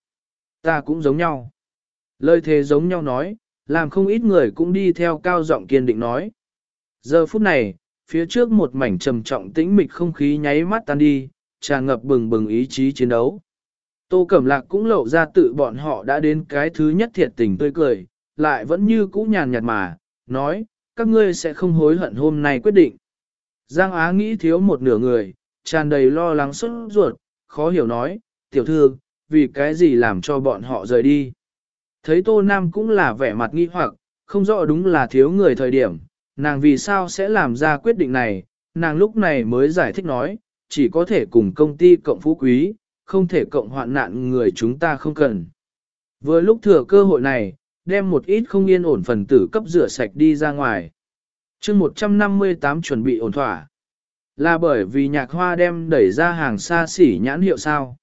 ta cũng giống nhau. Lời thề giống nhau nói, làm không ít người cũng đi theo cao giọng kiên định nói. Giờ phút này, phía trước một mảnh trầm trọng tĩnh mịch không khí nháy mắt tan đi, tràn ngập bừng bừng ý chí chiến đấu. Tô Cẩm Lạc cũng lộ ra tự bọn họ đã đến cái thứ nhất thiệt tình tươi cười, lại vẫn như cũ nhàn nhạt mà, nói, các ngươi sẽ không hối hận hôm nay quyết định. Giang Á nghĩ thiếu một nửa người, tràn đầy lo lắng xuất ruột, khó hiểu nói, tiểu thư, vì cái gì làm cho bọn họ rời đi. Thấy Tô Nam cũng là vẻ mặt nghi hoặc, không rõ đúng là thiếu người thời điểm, nàng vì sao sẽ làm ra quyết định này, nàng lúc này mới giải thích nói, chỉ có thể cùng công ty cộng phú quý, không thể cộng hoạn nạn người chúng ta không cần. Vừa lúc thừa cơ hội này, đem một ít không yên ổn phần tử cấp rửa sạch đi ra ngoài. chương 158 chuẩn bị ổn thỏa. Là bởi vì nhạc hoa đem đẩy ra hàng xa xỉ nhãn hiệu sao.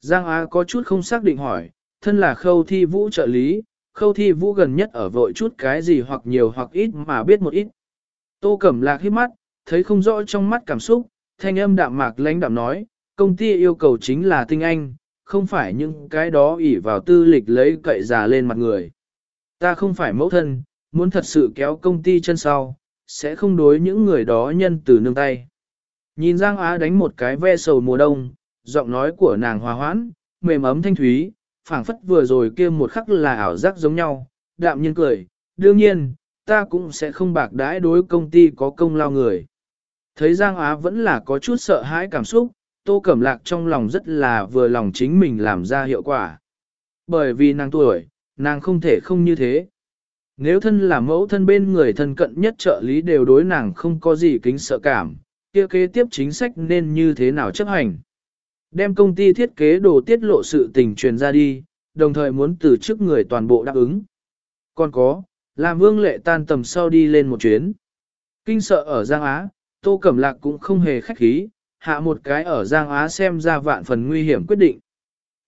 Giang Á có chút không xác định hỏi, thân là khâu thi vũ trợ lý, khâu thi vũ gần nhất ở vội chút cái gì hoặc nhiều hoặc ít mà biết một ít. Tô Cẩm Lạc hít mắt, thấy không rõ trong mắt cảm xúc, thanh âm đạm mạc lãnh đạm nói, công ty yêu cầu chính là tinh anh, không phải những cái đó ỉ vào tư lịch lấy cậy già lên mặt người. Ta không phải mẫu thân, muốn thật sự kéo công ty chân sau, sẽ không đối những người đó nhân từ nương tay. Nhìn Giang Á đánh một cái ve sầu mùa đông, giọng nói của nàng hòa hoãn, mềm ấm thanh thúy, phảng phất vừa rồi kia một khắc là ảo giác giống nhau, đạm nhiên cười, đương nhiên, ta cũng sẽ không bạc đãi đối công ty có công lao người. Thấy Giang Á vẫn là có chút sợ hãi cảm xúc, Tô Cẩm Lạc trong lòng rất là vừa lòng chính mình làm ra hiệu quả. Bởi vì nàng tuổi, nàng không thể không như thế. Nếu thân là mẫu thân bên người thân cận nhất trợ lý đều đối nàng không có gì kính sợ cảm, kia kế tiếp chính sách nên như thế nào chấp hành. Đem công ty thiết kế đồ tiết lộ sự tình truyền ra đi, đồng thời muốn từ chức người toàn bộ đáp ứng. Còn có, làm vương lệ tan tầm sau đi lên một chuyến. Kinh sợ ở Giang Á, Tô Cẩm Lạc cũng không hề khách khí, hạ một cái ở Giang Á xem ra vạn phần nguy hiểm quyết định.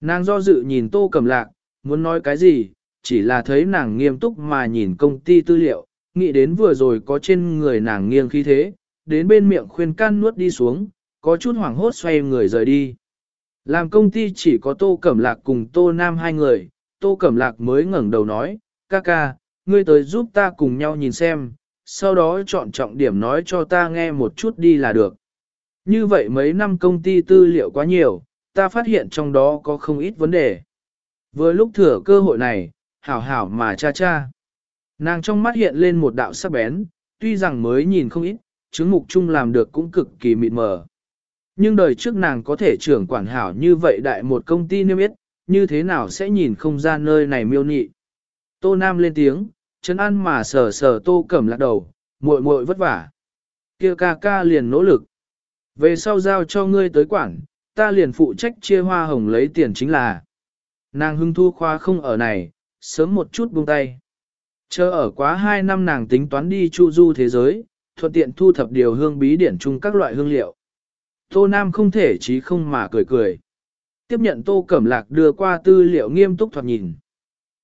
Nàng do dự nhìn Tô Cẩm Lạc, muốn nói cái gì, chỉ là thấy nàng nghiêm túc mà nhìn công ty tư liệu, nghĩ đến vừa rồi có trên người nàng nghiêng khí thế, đến bên miệng khuyên can nuốt đi xuống, có chút hoảng hốt xoay người rời đi. Làm công ty chỉ có Tô Cẩm Lạc cùng Tô Nam hai người, Tô Cẩm Lạc mới ngẩng đầu nói, ca ca, ngươi tới giúp ta cùng nhau nhìn xem, sau đó chọn trọng điểm nói cho ta nghe một chút đi là được. Như vậy mấy năm công ty tư liệu quá nhiều, ta phát hiện trong đó có không ít vấn đề. Vừa lúc thừa cơ hội này, hảo hảo mà cha cha. Nàng trong mắt hiện lên một đạo sắc bén, tuy rằng mới nhìn không ít, chứng mục chung làm được cũng cực kỳ mịn mờ. Nhưng đời trước nàng có thể trưởng quản hảo như vậy đại một công ty niêm yết, như thế nào sẽ nhìn không ra nơi này miêu nhị. Tô Nam lên tiếng, chân ăn mà sờ sờ tô cẩm lạc đầu, muội muội vất vả. kia ca ca liền nỗ lực. Về sau giao cho ngươi tới quản, ta liền phụ trách chia hoa hồng lấy tiền chính là. Nàng hưng thu khoa không ở này, sớm một chút buông tay. Chờ ở quá hai năm nàng tính toán đi chu du thế giới, thuận tiện thu thập điều hương bí điển chung các loại hương liệu. Tô Nam không thể chí không mà cười cười. Tiếp nhận Tô Cẩm Lạc đưa qua tư liệu nghiêm túc thoạt nhìn.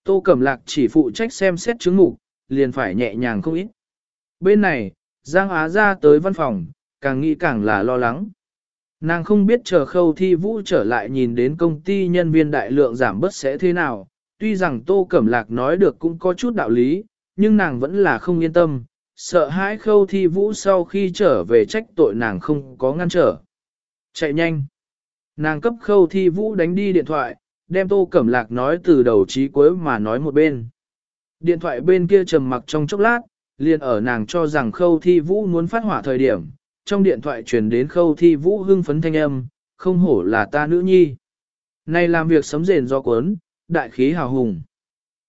Tô Cẩm Lạc chỉ phụ trách xem xét chứng mục, liền phải nhẹ nhàng không ít. Bên này, Giang Á ra tới văn phòng, càng nghĩ càng là lo lắng. Nàng không biết chờ khâu thi vũ trở lại nhìn đến công ty nhân viên đại lượng giảm bớt sẽ thế nào, tuy rằng Tô Cẩm Lạc nói được cũng có chút đạo lý, nhưng nàng vẫn là không yên tâm, sợ hãi khâu thi vũ sau khi trở về trách tội nàng không có ngăn trở. Chạy nhanh. Nàng cấp khâu thi vũ đánh đi điện thoại, đem Tô Cẩm Lạc nói từ đầu chí cuối mà nói một bên. Điện thoại bên kia trầm mặc trong chốc lát, liền ở nàng cho rằng khâu thi vũ muốn phát hỏa thời điểm, trong điện thoại truyền đến khâu thi vũ hưng phấn thanh âm, không hổ là ta nữ nhi. Này làm việc sấm rền do cuốn, đại khí hào hùng.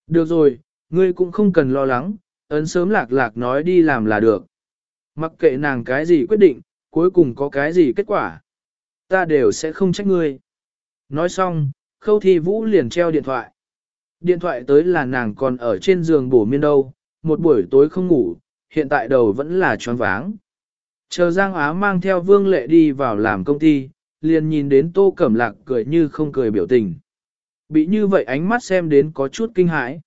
Được rồi, ngươi cũng không cần lo lắng, ấn sớm lạc lạc nói đi làm là được. Mặc kệ nàng cái gì quyết định, cuối cùng có cái gì kết quả. Ta đều sẽ không trách ngươi. Nói xong, khâu thi vũ liền treo điện thoại. Điện thoại tới là nàng còn ở trên giường bổ miên đâu, một buổi tối không ngủ, hiện tại đầu vẫn là choáng váng. Chờ Giang Á mang theo vương lệ đi vào làm công ty, liền nhìn đến tô cẩm lạc cười như không cười biểu tình. Bị như vậy ánh mắt xem đến có chút kinh hãi.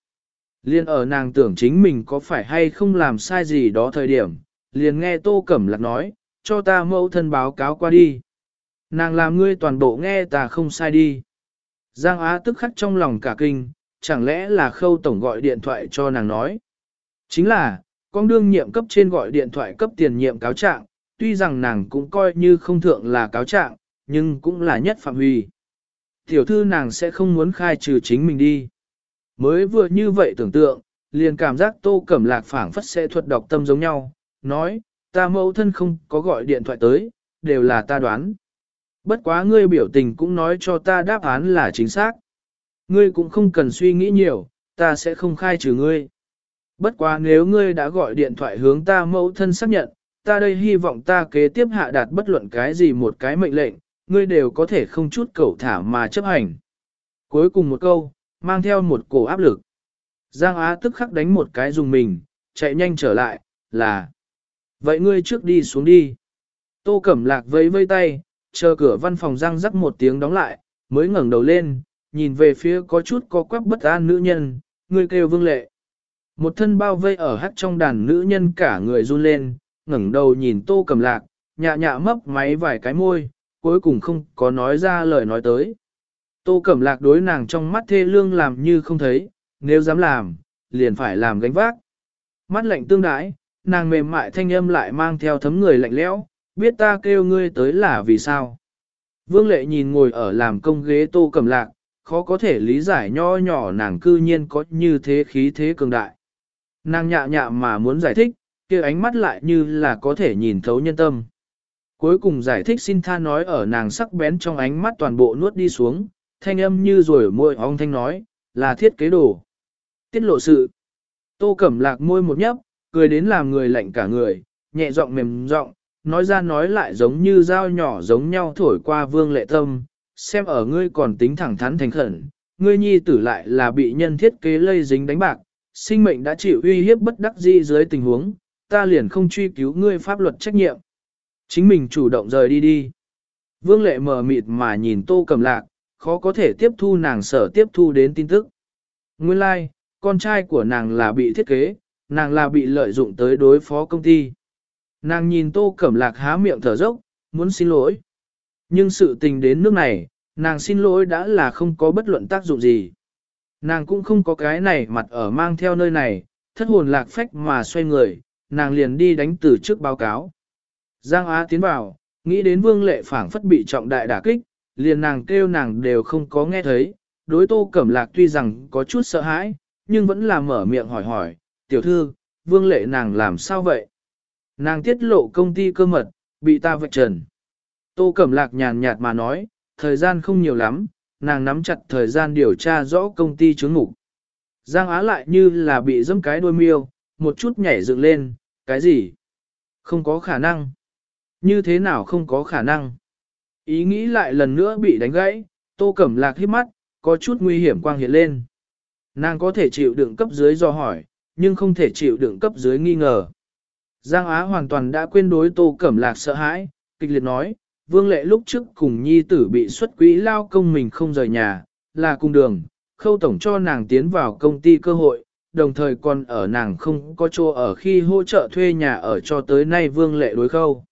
Liên ở nàng tưởng chính mình có phải hay không làm sai gì đó thời điểm, liền nghe tô cẩm lạc nói, cho ta mẫu thân báo cáo qua đi. Nàng làm ngươi toàn bộ nghe ta không sai đi. Giang Á tức khắc trong lòng cả kinh, chẳng lẽ là khâu tổng gọi điện thoại cho nàng nói. Chính là, con đương nhiệm cấp trên gọi điện thoại cấp tiền nhiệm cáo trạng, tuy rằng nàng cũng coi như không thượng là cáo trạng, nhưng cũng là nhất phạm huy. Tiểu thư nàng sẽ không muốn khai trừ chính mình đi. Mới vừa như vậy tưởng tượng, liền cảm giác tô cẩm lạc phảng phất sẽ thuật đọc tâm giống nhau, nói, ta mẫu thân không có gọi điện thoại tới, đều là ta đoán. Bất quá ngươi biểu tình cũng nói cho ta đáp án là chính xác. Ngươi cũng không cần suy nghĩ nhiều, ta sẽ không khai trừ ngươi. Bất quá nếu ngươi đã gọi điện thoại hướng ta mẫu thân xác nhận, ta đây hy vọng ta kế tiếp hạ đạt bất luận cái gì một cái mệnh lệnh, ngươi đều có thể không chút cầu thả mà chấp hành. Cuối cùng một câu, mang theo một cổ áp lực. Giang Á tức khắc đánh một cái dùng mình, chạy nhanh trở lại, là Vậy ngươi trước đi xuống đi. Tô Cẩm Lạc vẫy vây tay, chờ cửa văn phòng răng rắc một tiếng đóng lại, mới ngẩng đầu lên, nhìn về phía có chút có quắc bất an nữ nhân, người kêu vương lệ. Một thân bao vây ở hắt trong đàn nữ nhân cả người run lên, ngẩng đầu nhìn tô cầm lạc, nhạ nhạ mấp máy vài cái môi, cuối cùng không có nói ra lời nói tới. Tô cẩm lạc đối nàng trong mắt thê lương làm như không thấy, nếu dám làm, liền phải làm gánh vác. Mắt lạnh tương đãi, nàng mềm mại thanh âm lại mang theo thấm người lạnh lẽo, biết ta kêu ngươi tới là vì sao. Vương lệ nhìn ngồi ở làm công ghế tô cẩm lạc, khó có thể lý giải nho nhỏ nàng cư nhiên có như thế khí thế cường đại. Nàng nhạ nhạ mà muốn giải thích, kia ánh mắt lại như là có thể nhìn thấu nhân tâm. Cuối cùng giải thích xin tha nói ở nàng sắc bén trong ánh mắt toàn bộ nuốt đi xuống, thanh âm như rồi môi ong thanh nói, là thiết kế đồ. Tiết lộ sự. Tô Cẩm Lạc môi một nhấp, cười đến làm người lạnh cả người, nhẹ giọng mềm giọng, nói ra nói lại giống như dao nhỏ giống nhau thổi qua vương lệ tâm, xem ở ngươi còn tính thẳng thắn thành khẩn, ngươi nhi tử lại là bị nhân thiết kế lây dính đánh bạc, sinh mệnh đã chịu uy hiếp bất đắc dĩ dưới tình huống, ta liền không truy cứu ngươi pháp luật trách nhiệm. Chính mình chủ động rời đi đi. Vương lệ mờ mịt mà nhìn tô cầm lạc, khó có thể tiếp thu nàng sở tiếp thu đến tin tức. Nguyên lai, like, con trai của nàng là bị thiết kế, nàng là bị lợi dụng tới đối phó công ty. Nàng nhìn tô cẩm lạc há miệng thở dốc, muốn xin lỗi. Nhưng sự tình đến nước này, nàng xin lỗi đã là không có bất luận tác dụng gì. Nàng cũng không có cái này mặt ở mang theo nơi này, thất hồn lạc phách mà xoay người, nàng liền đi đánh từ trước báo cáo. Giang Á tiến vào, nghĩ đến vương lệ phảng phất bị trọng đại đả kích, liền nàng kêu nàng đều không có nghe thấy, đối tô cẩm lạc tuy rằng có chút sợ hãi, nhưng vẫn là mở miệng hỏi hỏi, tiểu thư, vương lệ nàng làm sao vậy? Nàng tiết lộ công ty cơ mật, bị ta vạch trần. Tô Cẩm Lạc nhàn nhạt mà nói, thời gian không nhiều lắm, nàng nắm chặt thời gian điều tra rõ công ty chứng ngục. Giang Á lại như là bị dẫm cái đôi miêu, một chút nhảy dựng lên, cái gì? Không có khả năng. Như thế nào không có khả năng? Ý nghĩ lại lần nữa bị đánh gãy, Tô Cẩm Lạc hít mắt, có chút nguy hiểm quang hiện lên. Nàng có thể chịu đựng cấp dưới do hỏi, nhưng không thể chịu đựng cấp dưới nghi ngờ. Giang Á hoàn toàn đã quên đối Tô Cẩm Lạc sợ hãi, kịch liệt nói, Vương Lệ lúc trước cùng nhi tử bị xuất quỹ lao công mình không rời nhà, là cùng đường, khâu tổng cho nàng tiến vào công ty cơ hội, đồng thời còn ở nàng không có chỗ ở khi hỗ trợ thuê nhà ở cho tới nay Vương Lệ đối khâu.